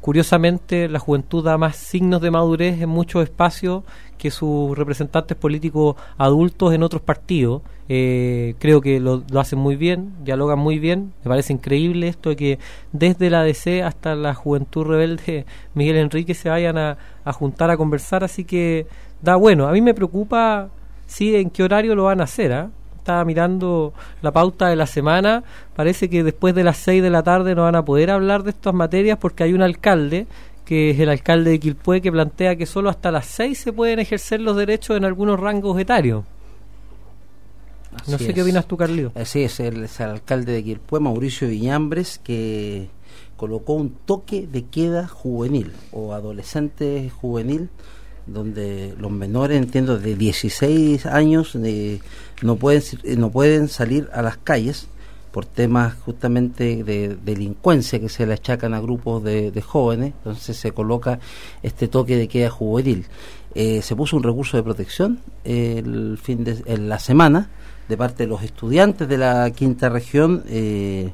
Curiosamente, la juventud da más signos de madurez en muchos espacios que sus representantes políticos adultos en otros partidos. Eh, creo que lo, hacen muy bien, dialogan muy bien. Me parece increíble esto de que desde la DC hasta la juventud rebelde Miguel Enrique se vayan a, juntar a conversar. Así que da bueno. A mí me preocupa, sí, en qué horario lo van a hacer. ¿ah? estaba mirando la pauta de la semana, parece que después de las 6 de la tarde no van a poder hablar de estas materias porque hay un alcalde que es el alcalde de Quilpué, que plantea que solo hasta las 6 se pueden ejercer los derechos en algunos rangos etarios. no sé qué opinas tú, Carlito. Así es, el, es el alcalde de Quilpué, Mauricio Viñambres, que colocó un toque de queda juvenil o adolescente juvenil donde los menores, entiendo, de 16 años no, pueden, no pueden salir a las calles por temas justamente de delincuencia que se le achacan a grupos de, jóvenes, entonces se coloca este toque de queda juvenil. Eh, se puso un recurso de protección el fin de en la semana de parte de los estudiantes de la quinta región, eh,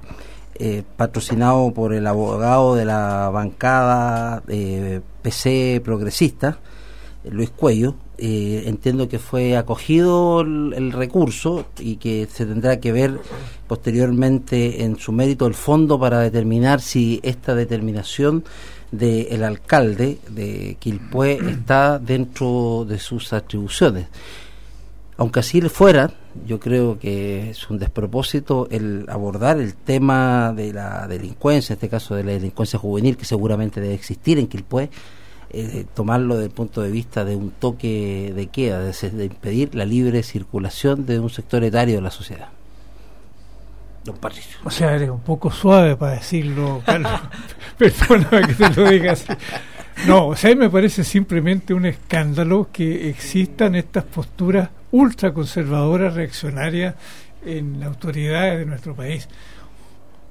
eh, patrocinado por el abogado de la bancada PC progresista, Luis Cuello. Eh, entiendo que fue acogido el, recurso y que se tendrá que ver posteriormente en su mérito el fondo para determinar si esta determinación del alcalde de Quilpué está dentro de sus atribuciones. Aunque así fuera, yo creo que es un despropósito el abordar el tema de la delincuencia, en este caso de la delincuencia juvenil, que seguramente debe existir en Quilpué, eh, tomarlo desde el punto de vista de un toque de queda, de, impedir la libre circulación de un sector etario de la sociedad. Don Patricio. O sea, eres un poco suave para decirlo, Carlos. Perdóname que te lo diga así. No, o sea, me parece simplemente un escándalo que existan estas posturas ultraconservadoras, reaccionarias en la autoridades de nuestro país.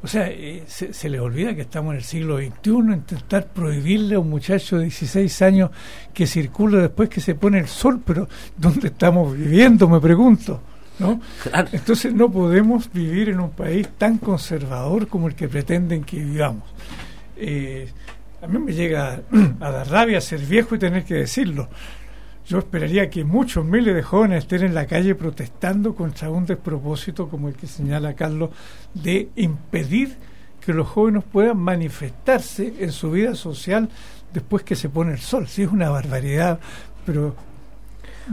O sea, eh, se, se, les olvida que estamos en el siglo XXI, intentar prohibirle a un muchacho de 16 años que circule después que se pone el sol, pero ¿dónde estamos viviendo? Me pregunto. ¿no? Entonces no podemos vivir en un país tan conservador como el que pretenden que vivamos. Eh, a mí me llega a dar rabia ser viejo y tener que decirlo. Yo esperaría que muchos miles de jóvenes estén en la calle protestando contra un despropósito como el que señala Carlos de impedir que los jóvenes puedan manifestarse en su vida social después que se pone el sol. Sí, es una barbaridad, pero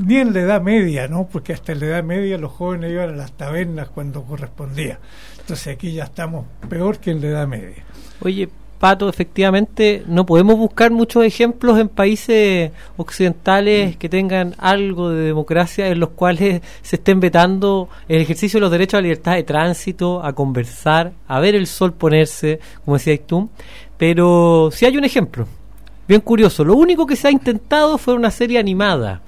ni en la Edad Media, ¿no? Porque hasta en la Edad Media los jóvenes iban a las tabernas cuando correspondía. Entonces aquí ya estamos peor que en la Edad Media. Oye, Pato, efectivamente, no podemos buscar muchos ejemplos en países occidentales que tengan algo de democracia en los cuales se estén vetando el ejercicio de los derechos a la libertad de tránsito, a conversar, a ver el sol ponerse, como decías tú. Pero sí hay un ejemplo, bien curioso. Lo único que se ha intentado fue una serie animada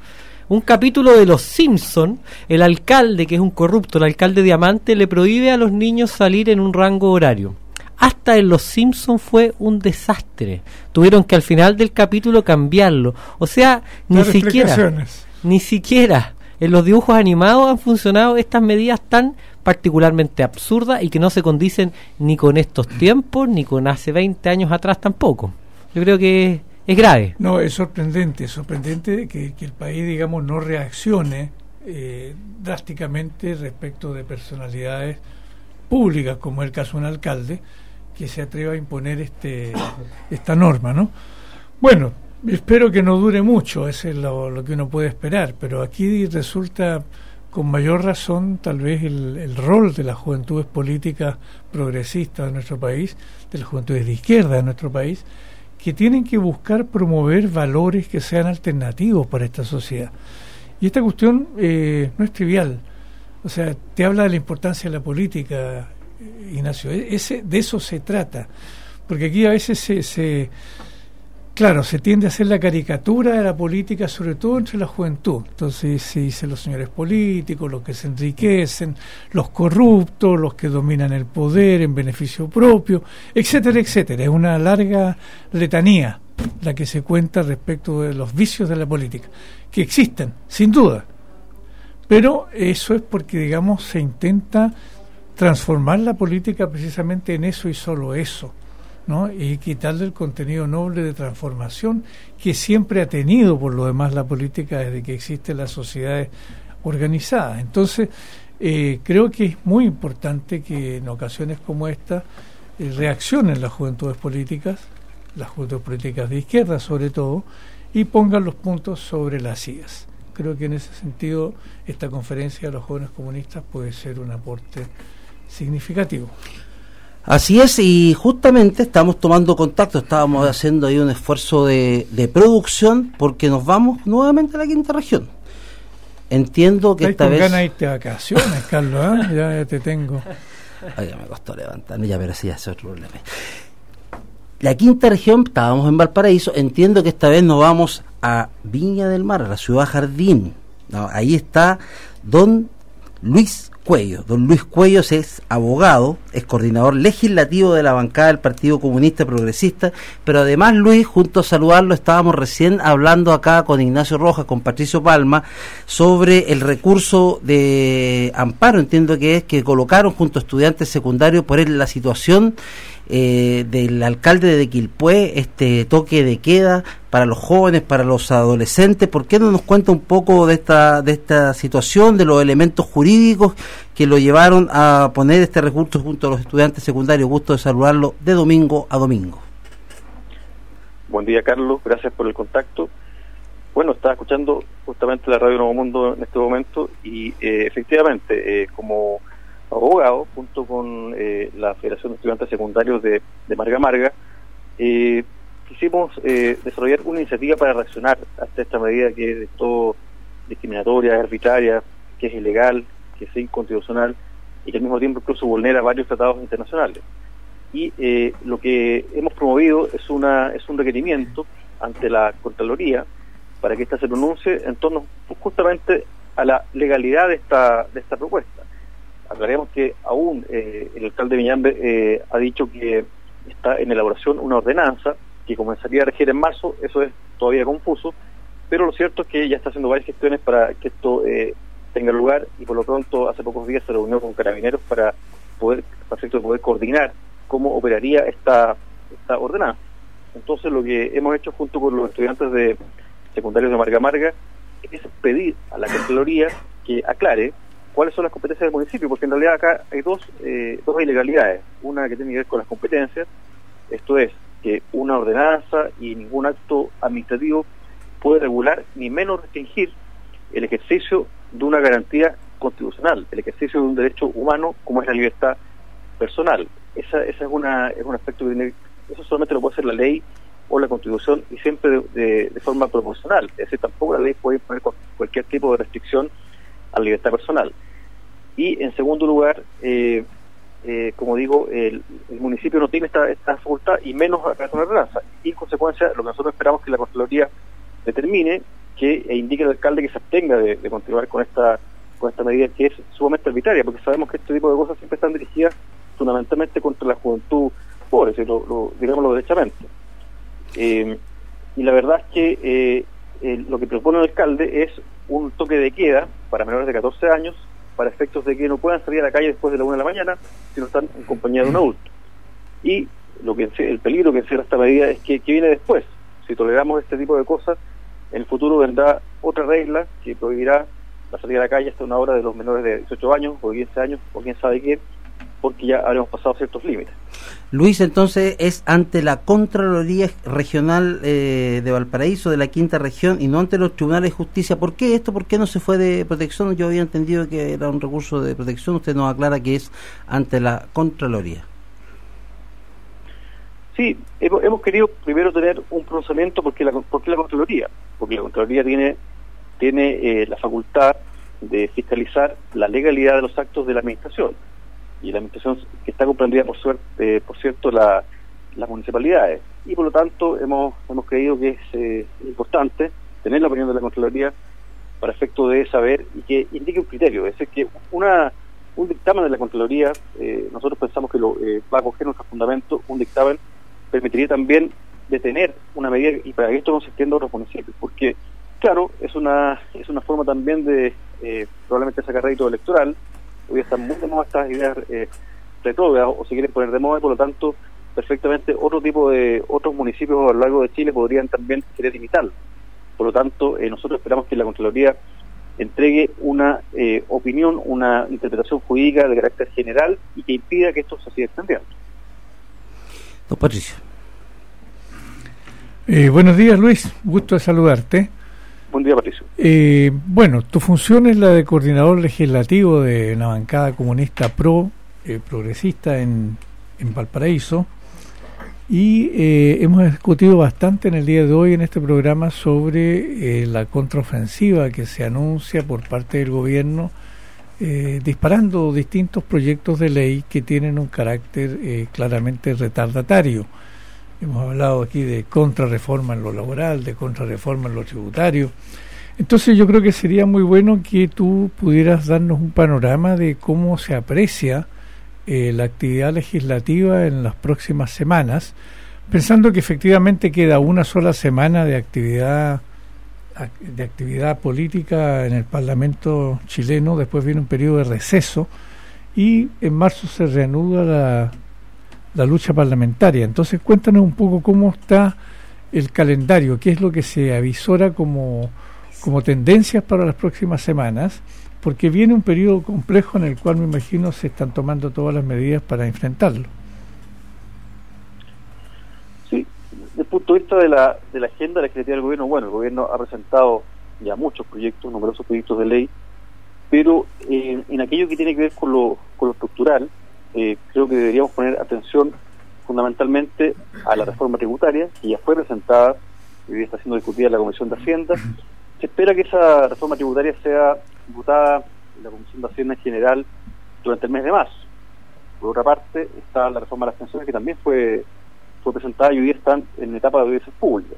un capítulo de Los Simpson, el alcalde, que es un corrupto, el alcalde diamante, le prohíbe a los niños salir en un rango horario. Hasta en Los Simpson fue un desastre. Tuvieron que al final del capítulo cambiarlo. O sea, ni siquiera, ni siquiera en los dibujos animados han funcionado estas medidas tan particularmente absurdas y que no se condicen ni con estos tiempos ni con hace 20 años atrás tampoco. Yo creo que es grave. No, es sorprendente, es sorprendente que, el país, digamos, no reaccione eh, drásticamente respecto de personalidades públicas, como el caso de un alcalde, que se atreva a imponer este esta norma, ¿no? Bueno, espero que no dure mucho, eso es lo, que uno puede esperar, pero aquí resulta con mayor razón tal vez el, el rol de las juventudes políticas progresistas de nuestro país, de las juventudes de izquierda de nuestro país, que tienen que buscar promover valores que sean alternativos para esta sociedad. Y esta cuestión eh, no es trivial. O sea, te habla de la importancia de la política, Ignacio. E-, ese, de eso se trata. Porque aquí a veces se Claro, se tiende a hacer la caricatura de la política, sobre todo entre la juventud. Entonces se dice los señores políticos, los que se enriquecen, los corruptos, los que dominan el poder en beneficio propio, etcétera, etcétera. Es una larga letanía la que se cuenta respecto de los vicios de la política, que existen, sin duda. Pero eso es porque, digamos, se intenta transformar la política precisamente en eso y solo eso y quitarle el contenido noble de transformación que siempre ha tenido por lo demás la política desde que existe la sociedad organizada. Entonces, eh, creo que es muy importante que en ocasiones como esta eh, reaccionen las juventudes políticas, las juventudes políticas de izquierda sobre todo, y pongan los puntos sobre las sillas. Creo que en ese sentido esta conferencia de los jóvenes comunistas puede ser un aporte significativo. Así es, y justamente estamos tomando contacto, estábamos haciendo ahí un esfuerzo de, producción porque nos vamos nuevamente a la quinta región. Entiendo que esta vez... ganas de vacaciones, Carlos, ¿eh? ya, te tengo. Ay, me costó levantarme, ya, pero sí, ya es otro problema. La quinta región, estábamos en Valparaíso, entiendo que esta vez nos vamos a Viña del Mar, a la ciudad Jardín. ahí está don Luis Cuello. Don Luis Cuellos es abogado, es coordinador legislativo de la bancada del Partido Comunista Progresista, pero además Luis, junto a saludarlo, estábamos recién hablando acá con Ignacio Rojas, con Patricio Palma, sobre el recurso de amparo, entiendo que es, que colocaron junto a estudiantes secundarios por la situación eh, del alcalde de Quilpué, este toque de queda para los jóvenes, para los adolescentes. ¿Por qué no nos cuenta un poco de esta, de esta situación, de los elementos jurídicos que lo llevaron a poner este recurso junto a los estudiantes secundarios? Gusto de saludarlo de domingo a domingo. Buen día, Carlos. Gracias por el contacto. Bueno, estaba escuchando justamente la Radio Nuevo Mundo en este momento y eh, efectivamente, eh, como abogado, junto con eh, la Federación de Estudiantes Secundarios de, Marga Marga, eh, quisimos eh, desarrollar una iniciativa para reaccionar hasta esta medida que es de todo discriminatoria, arbitraria, que es ilegal, que es inconstitucional y que al mismo tiempo incluso vulnera varios tratados internacionales. Y lo que hemos promovido es, una, es un requerimiento ante la Contraloría para que ésta se pronuncie en torno justamente a la legalidad de esta, de esta propuesta aclaremos que aún eh, el alcalde Viñambe eh, ha dicho que está en elaboración una ordenanza que comenzaría a regir en marzo, eso es todavía confuso, pero lo cierto es que ya está haciendo varias gestiones para que esto eh, tenga lugar y por lo pronto hace pocos días se reunió con carabineros para poder, para de poder coordinar cómo operaría esta, esta ordenanza. Entonces lo que hemos hecho junto con los estudiantes de secundarios de Marga Marga es pedir a la Contraloría que aclare cuáles son las competencias del municipio, porque en realidad acá hay dos, eh, dos ilegalidades. Una que tiene que ver con las competencias, esto es, que una ordenanza y ningún acto administrativo puede regular ni menos restringir el ejercicio de una garantía constitucional, el ejercicio de un derecho humano como es la libertad personal. Esa, esa es, una, es un aspecto que eso solamente lo puede hacer la ley o la constitución y siempre de, de forma proporcional. Es decir, tampoco la ley puede imponer cualquier tipo de restricción a la libertad personal. Y en segundo lugar, eh, eh, como digo, el, municipio no tiene esta, esta facultad y menos a una ordenanza. Y en consecuencia, lo que nosotros esperamos que la Contraloría determine que indique al alcalde que se abstenga de, continuar con esta con esta medida que es sumamente arbitraria, porque sabemos que este tipo de cosas siempre están dirigidas fundamentalmente contra la juventud pobre, si lo, digámoslo derechamente. Eh, y la verdad es que lo que propone el alcalde es un toque de queda para menores de 14 años, para efectos de que no puedan salir a la calle después de la 1 de la mañana si no están en compañía de un adulto. Y lo que el peligro que encierra esta medida es que, ¿qué viene después? Si toleramos este tipo de cosas, en el futuro vendrá otra regla que prohibirá la salida a la calle hasta una hora de los menores de 18 años o 15 años o quién sabe qué, porque ya habremos pasado ciertos límites. Luis, entonces es ante la Contraloría Regional eh, de Valparaíso de la Quinta Región y no ante los tribunales de justicia. ¿Por qué esto? ¿Por qué no se fue de protección? Yo había entendido que era un recurso de protección. Usted nos aclara que es ante la Contraloría. Sí, hemos, querido primero tener un procedimiento porque la, porque la Contraloría, porque la Contraloría tiene, tiene eh, la facultad de fiscalizar la legalidad de los actos de la Administración y la administración que está comprendida por suerte, por cierto la, las municipalidades. Y por lo tanto hemos hemos creído que es eh, importante tener la opinión de la Contraloría para efecto de saber y que indique un criterio, es decir, que una un dictamen de la Contraloría, eh, nosotros pensamos que lo, eh, va a coger nuestro fundamento, un dictamen permitiría también detener una medida y para esto no se extienda otros municipios, porque claro, es una es una forma también de probablemente sacar rédito electoral, hoy están muy de moda estas ideas eh, retrógradas o si quieren poner de moda, por lo tanto, perfectamente otro tipo de otros municipios a lo largo de Chile podrían también querer imitarlo. Por lo tanto, eh, nosotros esperamos que la Contraloría entregue una eh, opinión, una interpretación jurídica de carácter general y que impida que esto se siga extendiendo. Don Patricio. Eh, buenos días, Luis. Gusto de saludarte. Buen día, Patricio. Eh, bueno, tu función es la de coordinador legislativo de la bancada comunista pro, eh, progresista en, en, Valparaíso. Y eh, hemos discutido bastante en el día de hoy en este programa sobre la contraofensiva que se anuncia por parte del gobierno, disparando distintos proyectos de ley que tienen un carácter claramente retardatario Hemos hablado aquí de contrarreforma en lo laboral, de contrarreforma en lo tributario. Entonces yo creo que sería muy bueno que tú pudieras darnos un panorama de cómo se aprecia eh, la actividad legislativa en las próximas semanas, pensando que efectivamente queda una sola semana de actividad de actividad política en el Parlamento chileno, después viene un periodo de receso y en marzo se reanuda la la lucha parlamentaria. Entonces cuéntanos un poco cómo está el calendario, qué es lo que se avisora como, como tendencias para las próximas semanas, porque viene un periodo complejo en el cual me imagino se están tomando todas las medidas para enfrentarlo. Sí, desde el punto de vista de la, de la agenda legislativa del gobierno, bueno, el gobierno ha presentado ya muchos proyectos, numerosos proyectos de ley, pero eh, en aquello que tiene que ver con lo, con lo estructural, eh, creo que deberíamos poner atención fundamentalmente a la reforma tributaria, que ya fue presentada y está siendo discutida en la Comisión de Hacienda. Se espera que esa reforma tributaria sea votada en la Comisión de Hacienda en general durante el mes de marzo. Por otra parte, está la reforma de las pensiones, que también fue, fue presentada y hoy están en etapa de audiencias públicas.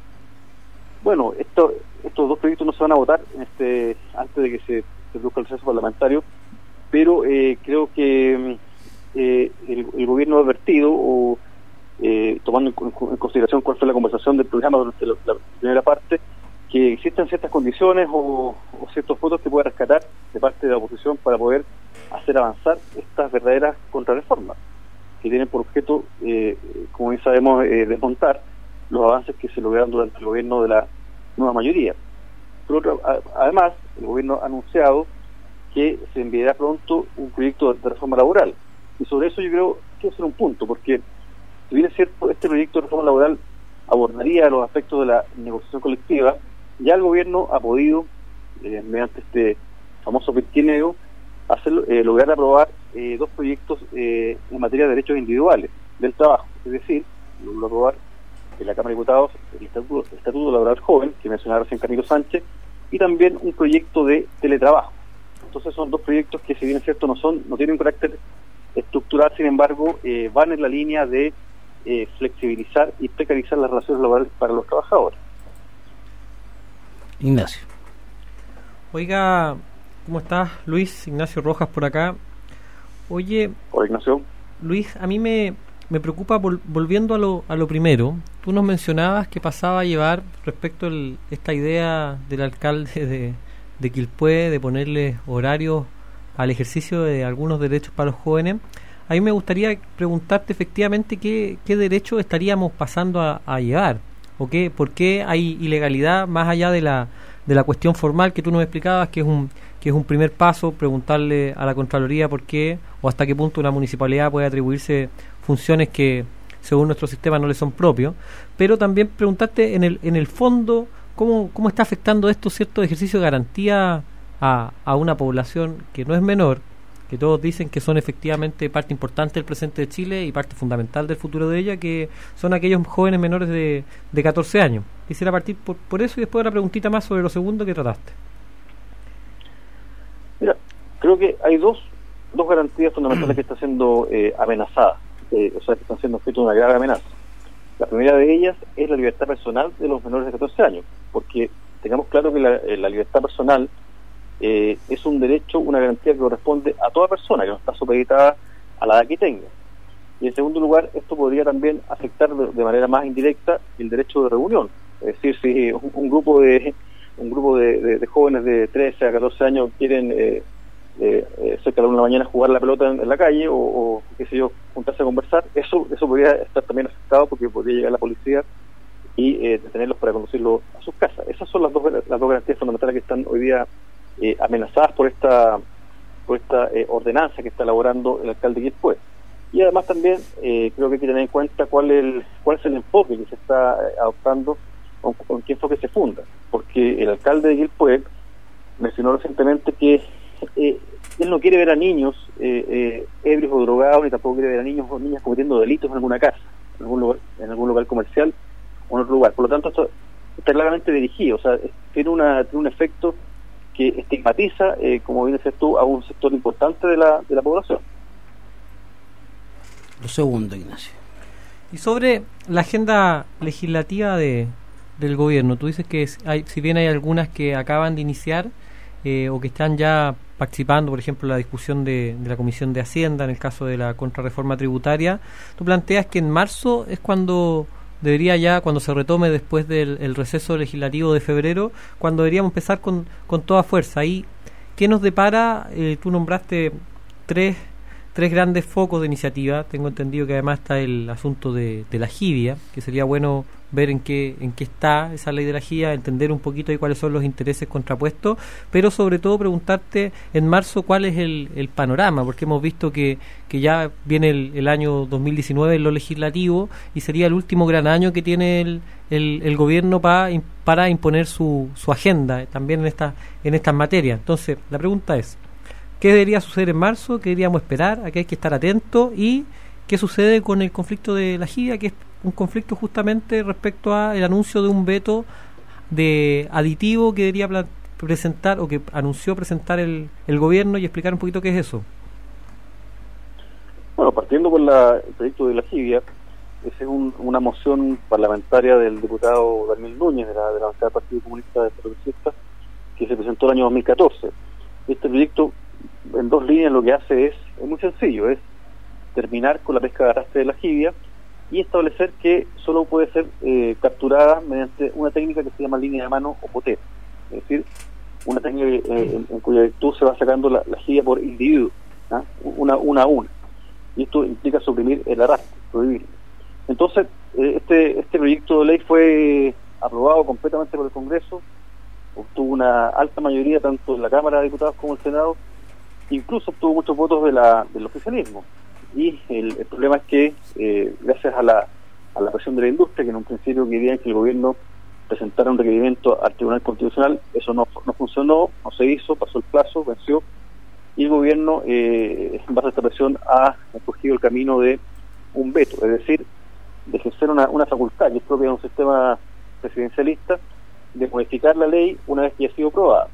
Bueno, esto, estos dos proyectos no se van a votar este, antes de que se, produzca el proceso parlamentario, pero eh, creo que eh, el, gobierno ha advertido, o eh, tomando en, consideración cuál fue la conversación del programa durante la, primera parte, que existen ciertas condiciones o, ciertos votos que puede rescatar de parte de la oposición para poder hacer avanzar estas verdaderas contrarreformas, que tienen por objeto, eh, como bien sabemos, desmontar los avances que se lograron durante el gobierno de la nueva mayoría. además, el gobierno ha anunciado que se enviará pronto un proyecto de reforma laboral, y sobre eso yo creo que es un punto, porque si bien es cierto, este proyecto de reforma laboral abordaría los aspectos de la negociación colectiva, ya el gobierno ha podido, eh, mediante este famoso pequeño hacer, eh, lograr aprobar eh, dos proyectos en materia de derechos individuales del trabajo. Es decir, logró aprobar en la Cámara de Diputados el Estatuto, Estatuto Laboral Joven, que mencionaba recién Camilo Sánchez, y también un proyecto de teletrabajo. Entonces son dos proyectos que, si bien es cierto, no son no tienen carácter estructural, sin embargo, eh, van en la línea de eh, flexibilizar y precarizar las relaciones laborales para los trabajadores. Ignacio. Oiga, ¿cómo estás? Luis Ignacio Rojas por acá. Oye, Hola Ignacio. Luis, a mí me, me preocupa, volviendo a lo, a lo primero, tú nos mencionabas que pasaba a llevar respecto a esta idea del alcalde de, de Quilpué de ponerle horarios al ejercicio de algunos derechos para los jóvenes. A mí me gustaría preguntarte efectivamente qué, qué derechos estaríamos pasando a, a llevar o qué, por qué hay ilegalidad más allá de la, de la cuestión formal que tú nos explicabas, que es un que es un primer paso, preguntarle a la Contraloría por qué o hasta qué punto una municipalidad puede atribuirse funciones que según nuestro sistema no le son propios, pero también preguntarte en el, en el fondo cómo, cómo está afectando esto cierto ejercicio de garantía a, a una población que no es menor, que todos dicen que son efectivamente parte importante del presente de Chile y parte fundamental del futuro de ella, que son aquellos jóvenes menores de, de 14 años. Quisiera partir por, por eso y después una preguntita más sobre lo segundo que trataste. Mira, creo que hay dos, dos garantías fundamentales que están siendo eh, amenazadas, eh, o sea, que están siendo objeto de una grave amenaza. La primera de ellas es la libertad personal de los menores de 14 años, porque tengamos claro que la, eh, libertad personal es un derecho, una garantía que corresponde a toda persona, que no está supeditada a la edad que tenga. Y en segundo lugar, esto podría también afectar de, manera más indirecta el derecho de reunión. Es decir, si un grupo de un grupo de, jóvenes de 13 a 14 años quieren eh, eh, eh, cerca de una mañana jugar la pelota en, la calle o, qué sé yo, juntarse a conversar, eso eso podría estar también afectado porque podría llegar la policía y eh, detenerlos para conducirlos a sus casas. Esas son las dos, las dos garantías fundamentales que están hoy día eh, amenazadas por esta por esta ordenanza que está elaborando el alcalde después Y además también creo que hay que tener en cuenta cuál, el, cuál es el enfoque que se está adoptando con, qué enfoque se funda, porque el alcalde de Gilpueg mencionó recientemente que eh, él no quiere ver a niños eh, eh, ebrios o drogados, ni tampoco quiere ver a niños o niñas cometiendo delitos en alguna casa, en algún lugar, en algún lugar comercial o en otro lugar. Por lo tanto, esto está claramente dirigido, o sea, tiene, una, tiene un efecto que estigmatiza, como bien decías tú, a un sector importante de la, de la población. Lo segundo, Ignacio. Y sobre la agenda legislativa de, del gobierno. Tú dices que hay, si bien hay algunas que acaban de iniciar eh, o que están ya participando, por ejemplo, en la discusión de, la Comisión de Hacienda en el caso de la contrarreforma tributaria, tú planteas que en marzo es cuando debería ya, cuando se retome después del receso legislativo de febrero, cuando deberíamos empezar con, con toda fuerza. ¿Y qué nos depara? Eh, tú nombraste tres tres grandes focos de iniciativa. Tengo entendido que además está el asunto de, la GIBIA, que sería bueno ver en qué, en qué está esa ley de la GIA, entender un poquito de cuáles son los intereses contrapuestos, pero sobre todo preguntarte en marzo cuál es el, el panorama, porque hemos visto que, que ya viene el, año 2019 en lo legislativo y sería el último gran año que tiene el, el, gobierno para, para imponer su, su agenda también en, esta, en estas materias. Entonces, la pregunta es, qué debería suceder en marzo, qué deberíamos esperar, a qué hay que estar atentos y qué sucede con el conflicto de la GIA, que es un conflicto justamente respecto al anuncio de un veto de aditivo que debería presentar o que anunció presentar el, gobierno y explicar un poquito qué es eso. Bueno, partiendo por el proyecto de la GIA, es una moción parlamentaria del diputado Daniel Núñez de la, de la del Partido Comunista de Progresistas que se presentó el año 2014. Este proyecto en dos líneas lo que hace es, es muy sencillo, es terminar con la pesca de arrastre de la jibia y establecer que solo puede ser eh, capturada mediante una técnica que se llama línea de mano o potera. Es decir, una técnica eh, en, cuya virtud se va sacando la, la jibia por individuo, ¿ah? una, una a una. Y esto implica suprimir el arrastre, prohibirlo. Entonces, eh, este, este proyecto de ley fue aprobado completamente por el Congreso, obtuvo una alta mayoría tanto en la Cámara de Diputados como en el Senado, incluso obtuvo muchos votos de la, del oficialismo. Y el, problema es que, eh, gracias a la, a la presión de la industria, que en un principio querían que el gobierno presentara un requerimiento al Tribunal Constitucional, eso no, no funcionó, no se hizo, pasó el plazo, venció, y el gobierno, eh, en base a esta presión, ha escogido el camino de un veto, es decir, de ejercer una, una facultad que es propia de un sistema presidencialista, de modificar la ley una vez que haya sido aprobada.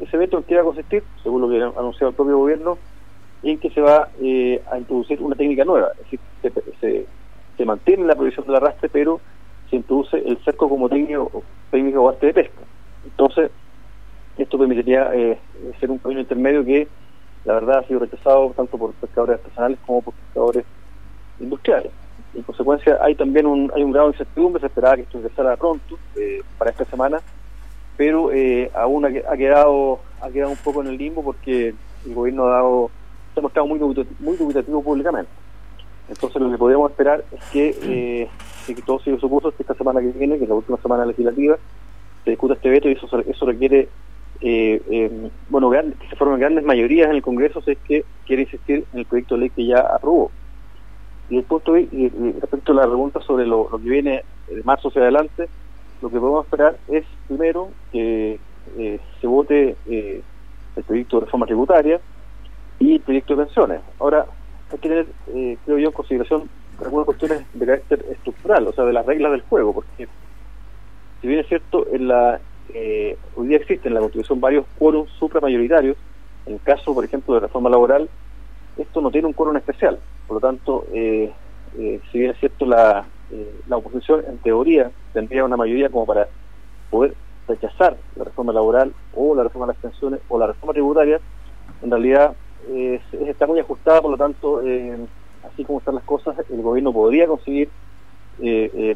Ese en qué va a consistir, según lo que ha anunciado el propio gobierno, en que se va eh, a introducir una técnica nueva. Es decir, se, mantiene la prohibición del arrastre, pero se introduce el cerco como técnico, técnico o arte de pesca. Entonces, esto permitiría eh, ser un camino intermedio que la verdad ha sido rechazado tanto por pescadores artesanales como por pescadores industriales. En consecuencia, hay también un, hay un grado de incertidumbre, se esperaba que esto empezara pronto, eh, para esta semana, pero eh, aún ha, quedado ha quedado un poco en el limbo porque el gobierno ha dado se ha mostrado muy muy dubitativo públicamente. Entonces lo que podríamos esperar es que, eh, que todos siga su curso, que esta semana que viene, que es la última semana legislativa, se discuta este veto y eso, eso requiere eh, eh, bueno, que se formen grandes mayorías en el Congreso si es que quiere insistir en el proyecto de ley que ya aprobó. Y el punto y, respecto a la pregunta sobre lo, que viene de marzo hacia adelante, lo que podemos esperar es primero que eh, se vote eh, el proyecto de reforma tributaria y el proyecto de pensiones. Ahora, hay que tener, eh, creo yo, en consideración algunas cuestiones de carácter estructural, o sea, de las reglas del juego, porque si bien es cierto, en la hoy día existen en la Constitución varios quórums supramayoritarios. En el caso, por ejemplo, de reforma laboral, esto no tiene un quórum especial. Por lo tanto, si bien es cierto, la, eh, la oposición en teoría tendría una mayoría como para poder rechazar la reforma laboral o la reforma de las pensiones o la reforma tributaria, en realidad está muy ajustada, por lo tanto, así como están las cosas, el gobierno podría conseguir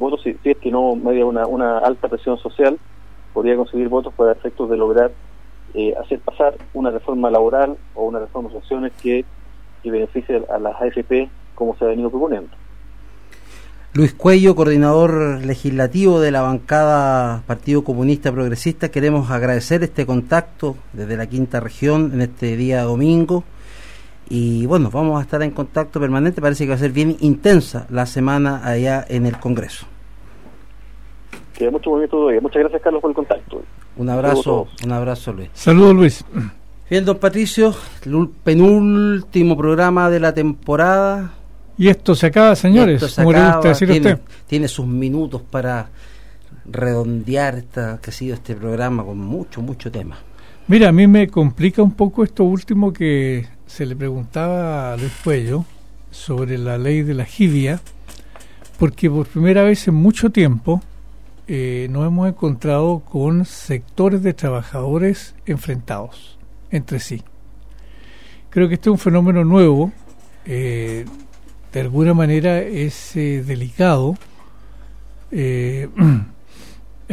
votos si, es que no media una, alta presión social podría conseguir votos para efectos de lograr eh, hacer pasar una reforma laboral o una reforma de sanciones que, que beneficie a las AFP como se ha venido proponiendo. Luis Cuello, coordinador legislativo de la bancada Partido Comunista Progresista, queremos agradecer este contacto desde la quinta región en este día domingo. Y bueno, vamos a estar en contacto permanente. Parece que va a ser bien intensa la semana allá en el Congreso que mucho movimiento todavía. Muchas gracias, Carlos, por el contacto. Un abrazo, un abrazo, Luis. Saludos, Luis. Bien, don Patricio, el penúltimo programa de la temporada. Y esto se acaba, señores. se acaba, decir tiene, usted? tiene sus minutos para redondear esta, que ha sido este programa con mucho, mucho tema. Mira, a mí me complica un poco esto último que se le preguntaba a Luis Cuello sobre la ley de la jibia, porque por primera vez en mucho tiempo eh, nos hemos encontrado con sectores de trabajadores enfrentados entre sí. Creo que este es un fenómeno nuevo, eh, de alguna manera es eh, delicado. el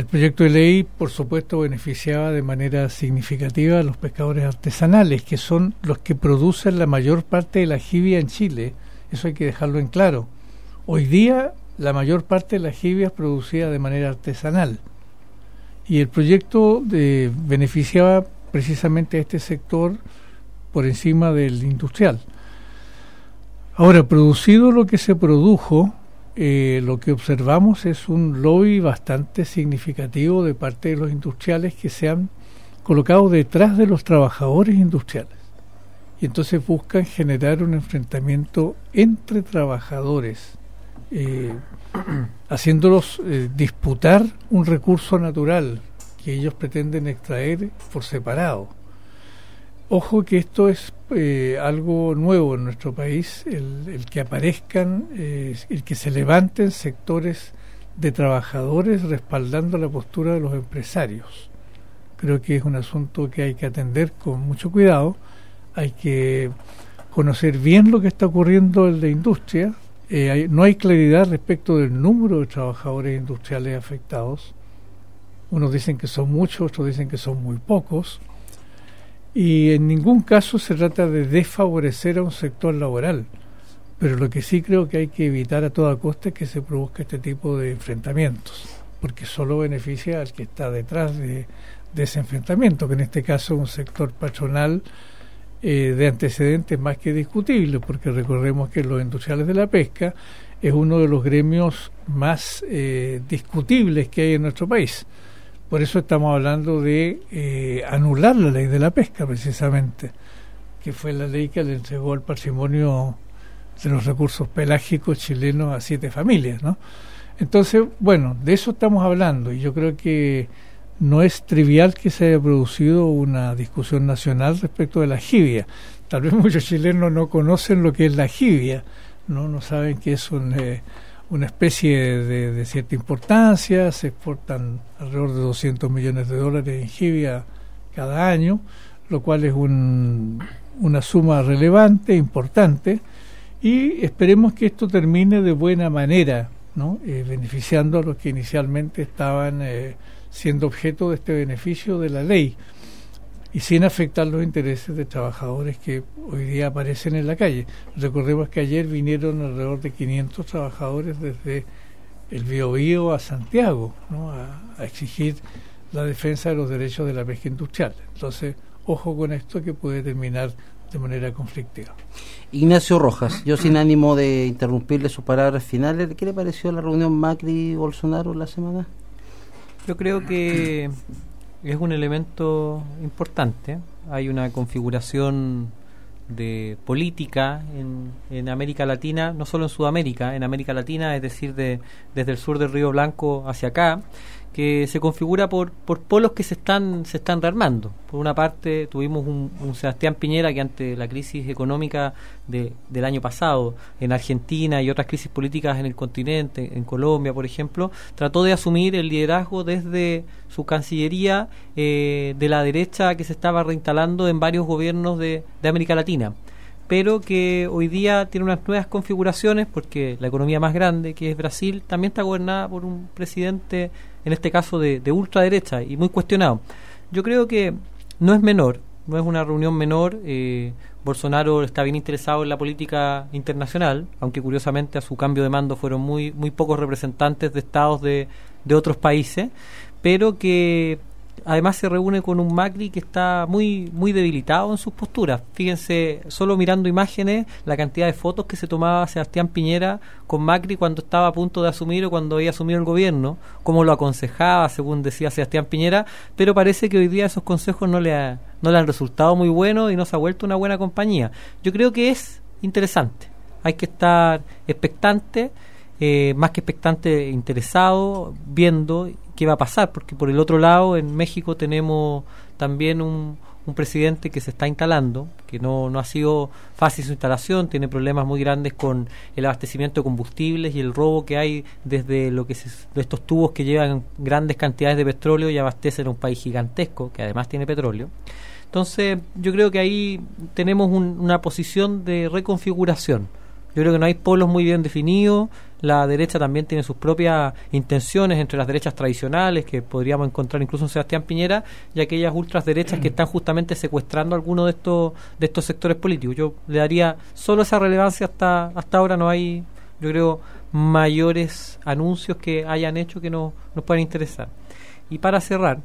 proyecto de ley, por supuesto, beneficiaba de manera significativa a los pescadores artesanales, que son los que producen la mayor parte de la jibia en Chile. Eso hay que dejarlo en claro. Hoy día la mayor parte de la jibia es producida de manera artesanal. Y el proyecto de, beneficiaba precisamente a este sector por encima del industrial. Ahora, producido lo que se produjo, eh, lo que observamos es un lobby bastante significativo de parte de los industriales que se han colocado detrás de los trabajadores industriales. Y entonces buscan generar un enfrentamiento entre trabajadores eh, haciéndolos eh, disputar un recurso natural que ellos pretenden extraer por separado. Ojo que esto es eh, algo nuevo en nuestro país, el, que aparezcan, el que se levanten sectores de trabajadores respaldando la postura de los empresarios. Creo que es un asunto que hay que atender con mucho cuidado, hay que conocer bien lo que está ocurriendo en la industria, eh, no hay claridad respecto del número de trabajadores industriales afectados. Unos dicen que son muchos, otros dicen que son muy pocos. Y en ningún caso se trata de desfavorecer a un sector laboral. Pero lo que sí creo que hay que evitar a toda costa es que se produzca este tipo de enfrentamientos, porque solo beneficia al que está detrás de, ese enfrentamiento, que en este caso es un sector patronal eh, de antecedentes más que discutibles, porque recordemos que los industriales de la pesca es uno de los gremios más eh, discutibles que hay en nuestro país. Por eso estamos hablando de eh, anular la ley de la pesca, precisamente, que fue la ley que le entregó el patrimonio de los recursos pelágicos chilenos a siete familias, ¿no? Entonces, bueno, de eso estamos hablando y yo creo que no es trivial que se haya producido una discusión nacional respecto de la jibia. Tal vez muchos chilenos no conocen lo que es la jibia, no, no saben que es eh, una especie de, cierta importancia, se exportan alrededor de 200 millones de dólares en jibia cada año, lo cual es un, una suma relevante, importante, y esperemos que esto termine de buena manera, ¿no? Eh, beneficiando a los que inicialmente estaban eh, siendo objeto de este beneficio de la ley y sin afectar los intereses de trabajadores que hoy día aparecen en la calle. Recordemos que ayer vinieron alrededor de 500 trabajadores desde el Biobío a Santiago ¿no? a, exigir la defensa de los derechos de la pesca industrial. Entonces, ojo con esto que puede terminar de manera conflictiva. Ignacio Rojas, yo sin ánimo de interrumpirle sus palabras finales, ¿qué le pareció la reunión Macri-Bolsonaro la semana? Yo creo que es un elemento importante. Hay una configuración de política en, en, América Latina, no solo en Sudamérica, en América Latina, es decir, de, desde el sur del Río Blanco hacia acá, que se configura por, por polos que se están, se están rearmando. Por una parte, tuvimos un, Sebastián Piñera que ante la crisis económica de, del año pasado en Argentina y otras crisis políticas en el continente, en Colombia, por ejemplo, trató de asumir el liderazgo desde su cancillería eh, de la derecha que se estaba reinstalando en varios gobiernos de, de América Latina pero que hoy día tiene unas nuevas configuraciones porque la economía más grande, que es Brasil, también está gobernada por un presidente en este caso de, ultraderecha y muy cuestionado. Yo creo que no es menor, no es una reunión menor. Eh, Bolsonaro está bien interesado en la política internacional, aunque curiosamente a su cambio de mando fueron muy, muy pocos representantes de estados de, de otros países, pero que además se reúne con un Macri que está muy muy debilitado en sus posturas. Fíjense, solo mirando imágenes, la cantidad de fotos que se tomaba Sebastián Piñera con Macri cuando estaba a punto de asumir o cuando había asumido el gobierno, cómo lo aconsejaba, según decía Sebastián Piñera, pero parece que hoy día esos consejos no le, no le han resultado muy buenos y no se ha vuelto una buena compañía. Yo creo que es interesante. Hay que estar expectante. Eh, más que expectante, interesado, viendo qué va a pasar, porque por el otro lado, en México tenemos también un, un presidente que se está instalando, que no, no ha sido fácil su instalación, tiene problemas muy grandes con el abastecimiento de combustibles y el robo que hay desde lo que de estos tubos que llevan grandes cantidades de petróleo y abastecen a un país gigantesco que además tiene petróleo. Entonces, yo creo que ahí tenemos una posición de reconfiguración yo creo que no hay polos muy bien definidos. La derecha también tiene sus propias intenciones entre las derechas tradicionales que podríamos encontrar incluso en Sebastián Piñera y aquellas ultraderechas que están justamente secuestrando algunos de estos de estos sectores políticos. Yo le daría solo esa relevancia hasta hasta ahora no hay, yo creo, mayores anuncios que hayan hecho que no, nos puedan interesar. Y para cerrar,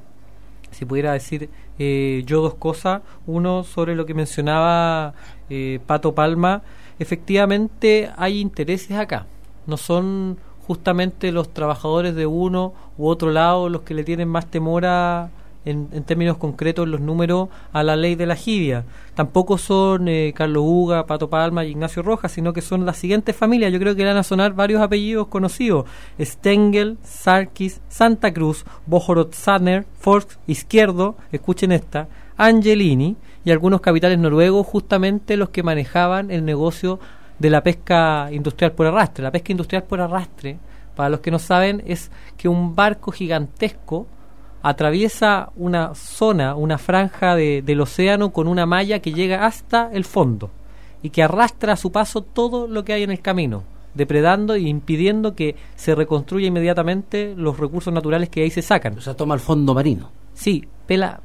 si pudiera decir eh, yo dos cosas, uno sobre lo que mencionaba eh, Pato Palma efectivamente hay intereses acá. No son justamente los trabajadores de uno u otro lado los que le tienen más temor a, en, términos concretos los números a la ley de la jibia. Tampoco son eh, Carlos Uga, Pato Palma y Ignacio Rojas, sino que son las siguientes familias. Yo creo que van a sonar varios apellidos conocidos. Stengel, Sarkis, Santa Cruz, Bojorod-Sanner, Forks, Izquierdo, escuchen esta, Angelini, y algunos capitales noruegos, justamente los que manejaban el negocio de la pesca industrial por arrastre. La pesca industrial por arrastre, para los que no saben, es que un barco gigantesco atraviesa una zona, una franja del océano con una malla que llega hasta el fondo y que arrastra a su paso todo lo que hay en el camino, depredando e impidiendo que se reconstruya inmediatamente los recursos naturales que ahí se sacan. O sea, toma el fondo marino. Sí, pela,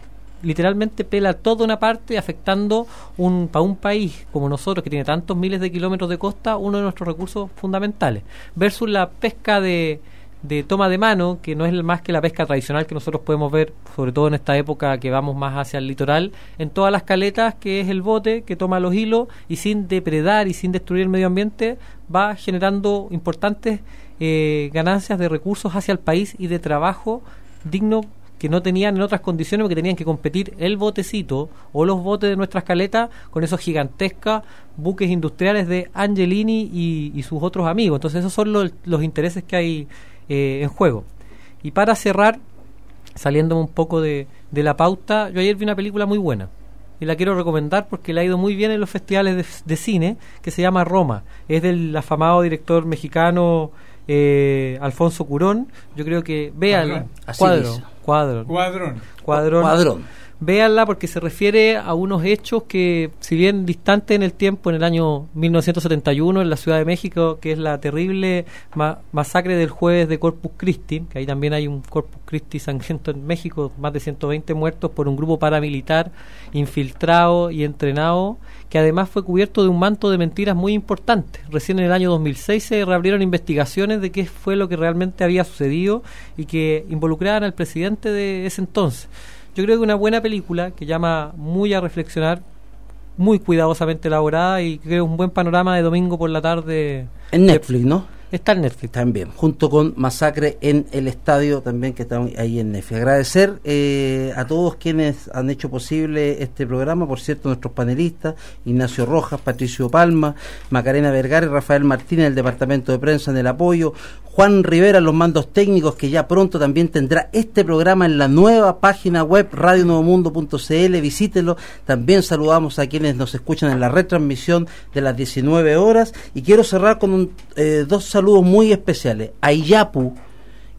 literalmente pela toda una parte afectando un para un país como nosotros que tiene tantos miles de kilómetros de costa uno de nuestros recursos fundamentales versus la pesca de, de toma de mano que no es más que la pesca tradicional que nosotros podemos ver sobre todo en esta época que vamos más hacia el litoral en todas las caletas que es el bote que toma los hilos y sin depredar y sin destruir el medio ambiente va generando importantes eh, ganancias de recursos hacia el país y de trabajo digno que no tenían en otras condiciones porque tenían que competir el botecito o los botes de nuestras caletas con esos gigantescos buques industriales de Angelini y, sus otros amigos. Entonces esos son los, intereses que hay eh, en juego. Y para cerrar, saliendo un poco de, de, la pauta, yo ayer vi una película muy buena y la quiero recomendar porque le ha ido muy bien en los festivales de, cine que se llama Roma. Es del afamado director mexicano eh, Alfonso Curón. Yo creo que vean. Cuadro. Cuadrón. Cuadrón. Cuadrón. Véanla porque se refiere a unos hechos que, si bien distante en el tiempo, en el año 1971 en la Ciudad de México, que es la terrible masacre del jueves de Corpus Christi, que ahí también hay un Corpus Christi sangriento en México, más de 120 muertos por un grupo paramilitar infiltrado y entrenado, que además fue cubierto de un manto de mentiras muy importantes. Recién en el año 2006 se reabrieron investigaciones de qué fue lo que realmente había sucedido y que involucraban al presidente de ese entonces. Yo creo que una buena película que llama muy a reflexionar, muy cuidadosamente elaborada y creo un buen panorama de domingo por la tarde. En Netflix, ¿no? Está en Netflix. También, junto con Masacre en el Estadio, también que está ahí en Netflix. Agradecer eh, a todos quienes han hecho posible este programa, por cierto, nuestros panelistas, Ignacio Rojas, Patricio Palma, Macarena Vergara y Rafael Martínez del Departamento de Prensa en el apoyo, Juan Rivera los mandos técnicos, que ya pronto también tendrá este programa en la nueva página web radionuevomundo.cl, visítelo. También saludamos a quienes nos escuchan en la retransmisión de las 19 horas y quiero cerrar con eh, dos saludos muy especiales. A Iyapu,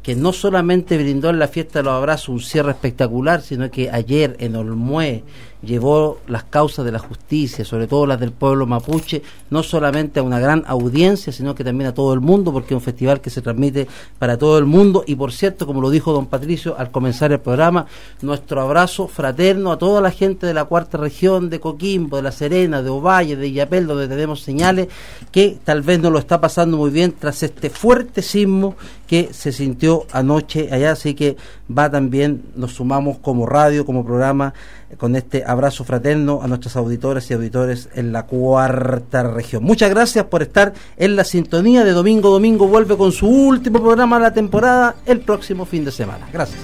que no solamente brindó en la fiesta de los abrazos un cierre espectacular, sino que ayer en Olmué llevó las causas de la justicia, sobre todo las del pueblo mapuche, no solamente a una gran audiencia, sino que también a todo el mundo, porque es un festival que se transmite para todo el mundo. Y por cierto, como lo dijo don Patricio al comenzar el programa, nuestro abrazo fraterno a toda la gente de la cuarta región, de Coquimbo, de La Serena, de Ovalle, de Illapel, donde tenemos señales que tal vez no lo está pasando muy bien tras este fuerte sismo que se sintió anoche allá, así que va también, nos sumamos como radio, como programa con este abrazo fraterno a nuestras auditoras y auditores en la cuarta región. Muchas gracias por estar en la sintonía de Domingo Domingo. Vuelve con su último programa de la temporada el próximo fin de semana. Gracias.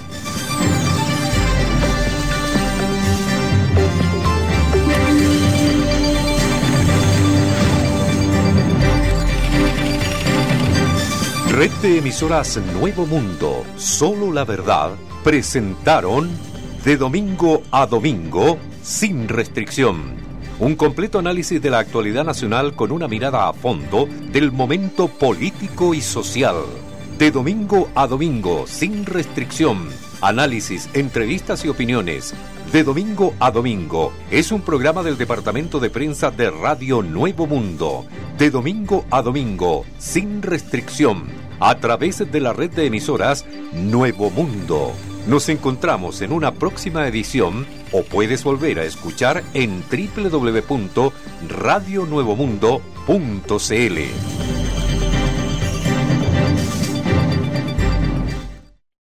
Red de emisoras Nuevo Mundo, solo la verdad, presentaron de domingo a domingo, sin restricción. Un completo análisis de la actualidad nacional con una mirada a fondo del momento político y social. De domingo a domingo, sin restricción. Análisis, entrevistas y opiniones. De domingo a domingo es un programa del Departamento de Prensa de Radio Nuevo Mundo. De domingo a domingo, sin restricción, a través de la red de emisoras Nuevo Mundo nos encontramos en una próxima edición o puedes volver a escuchar en www.radionuevomundo.cl.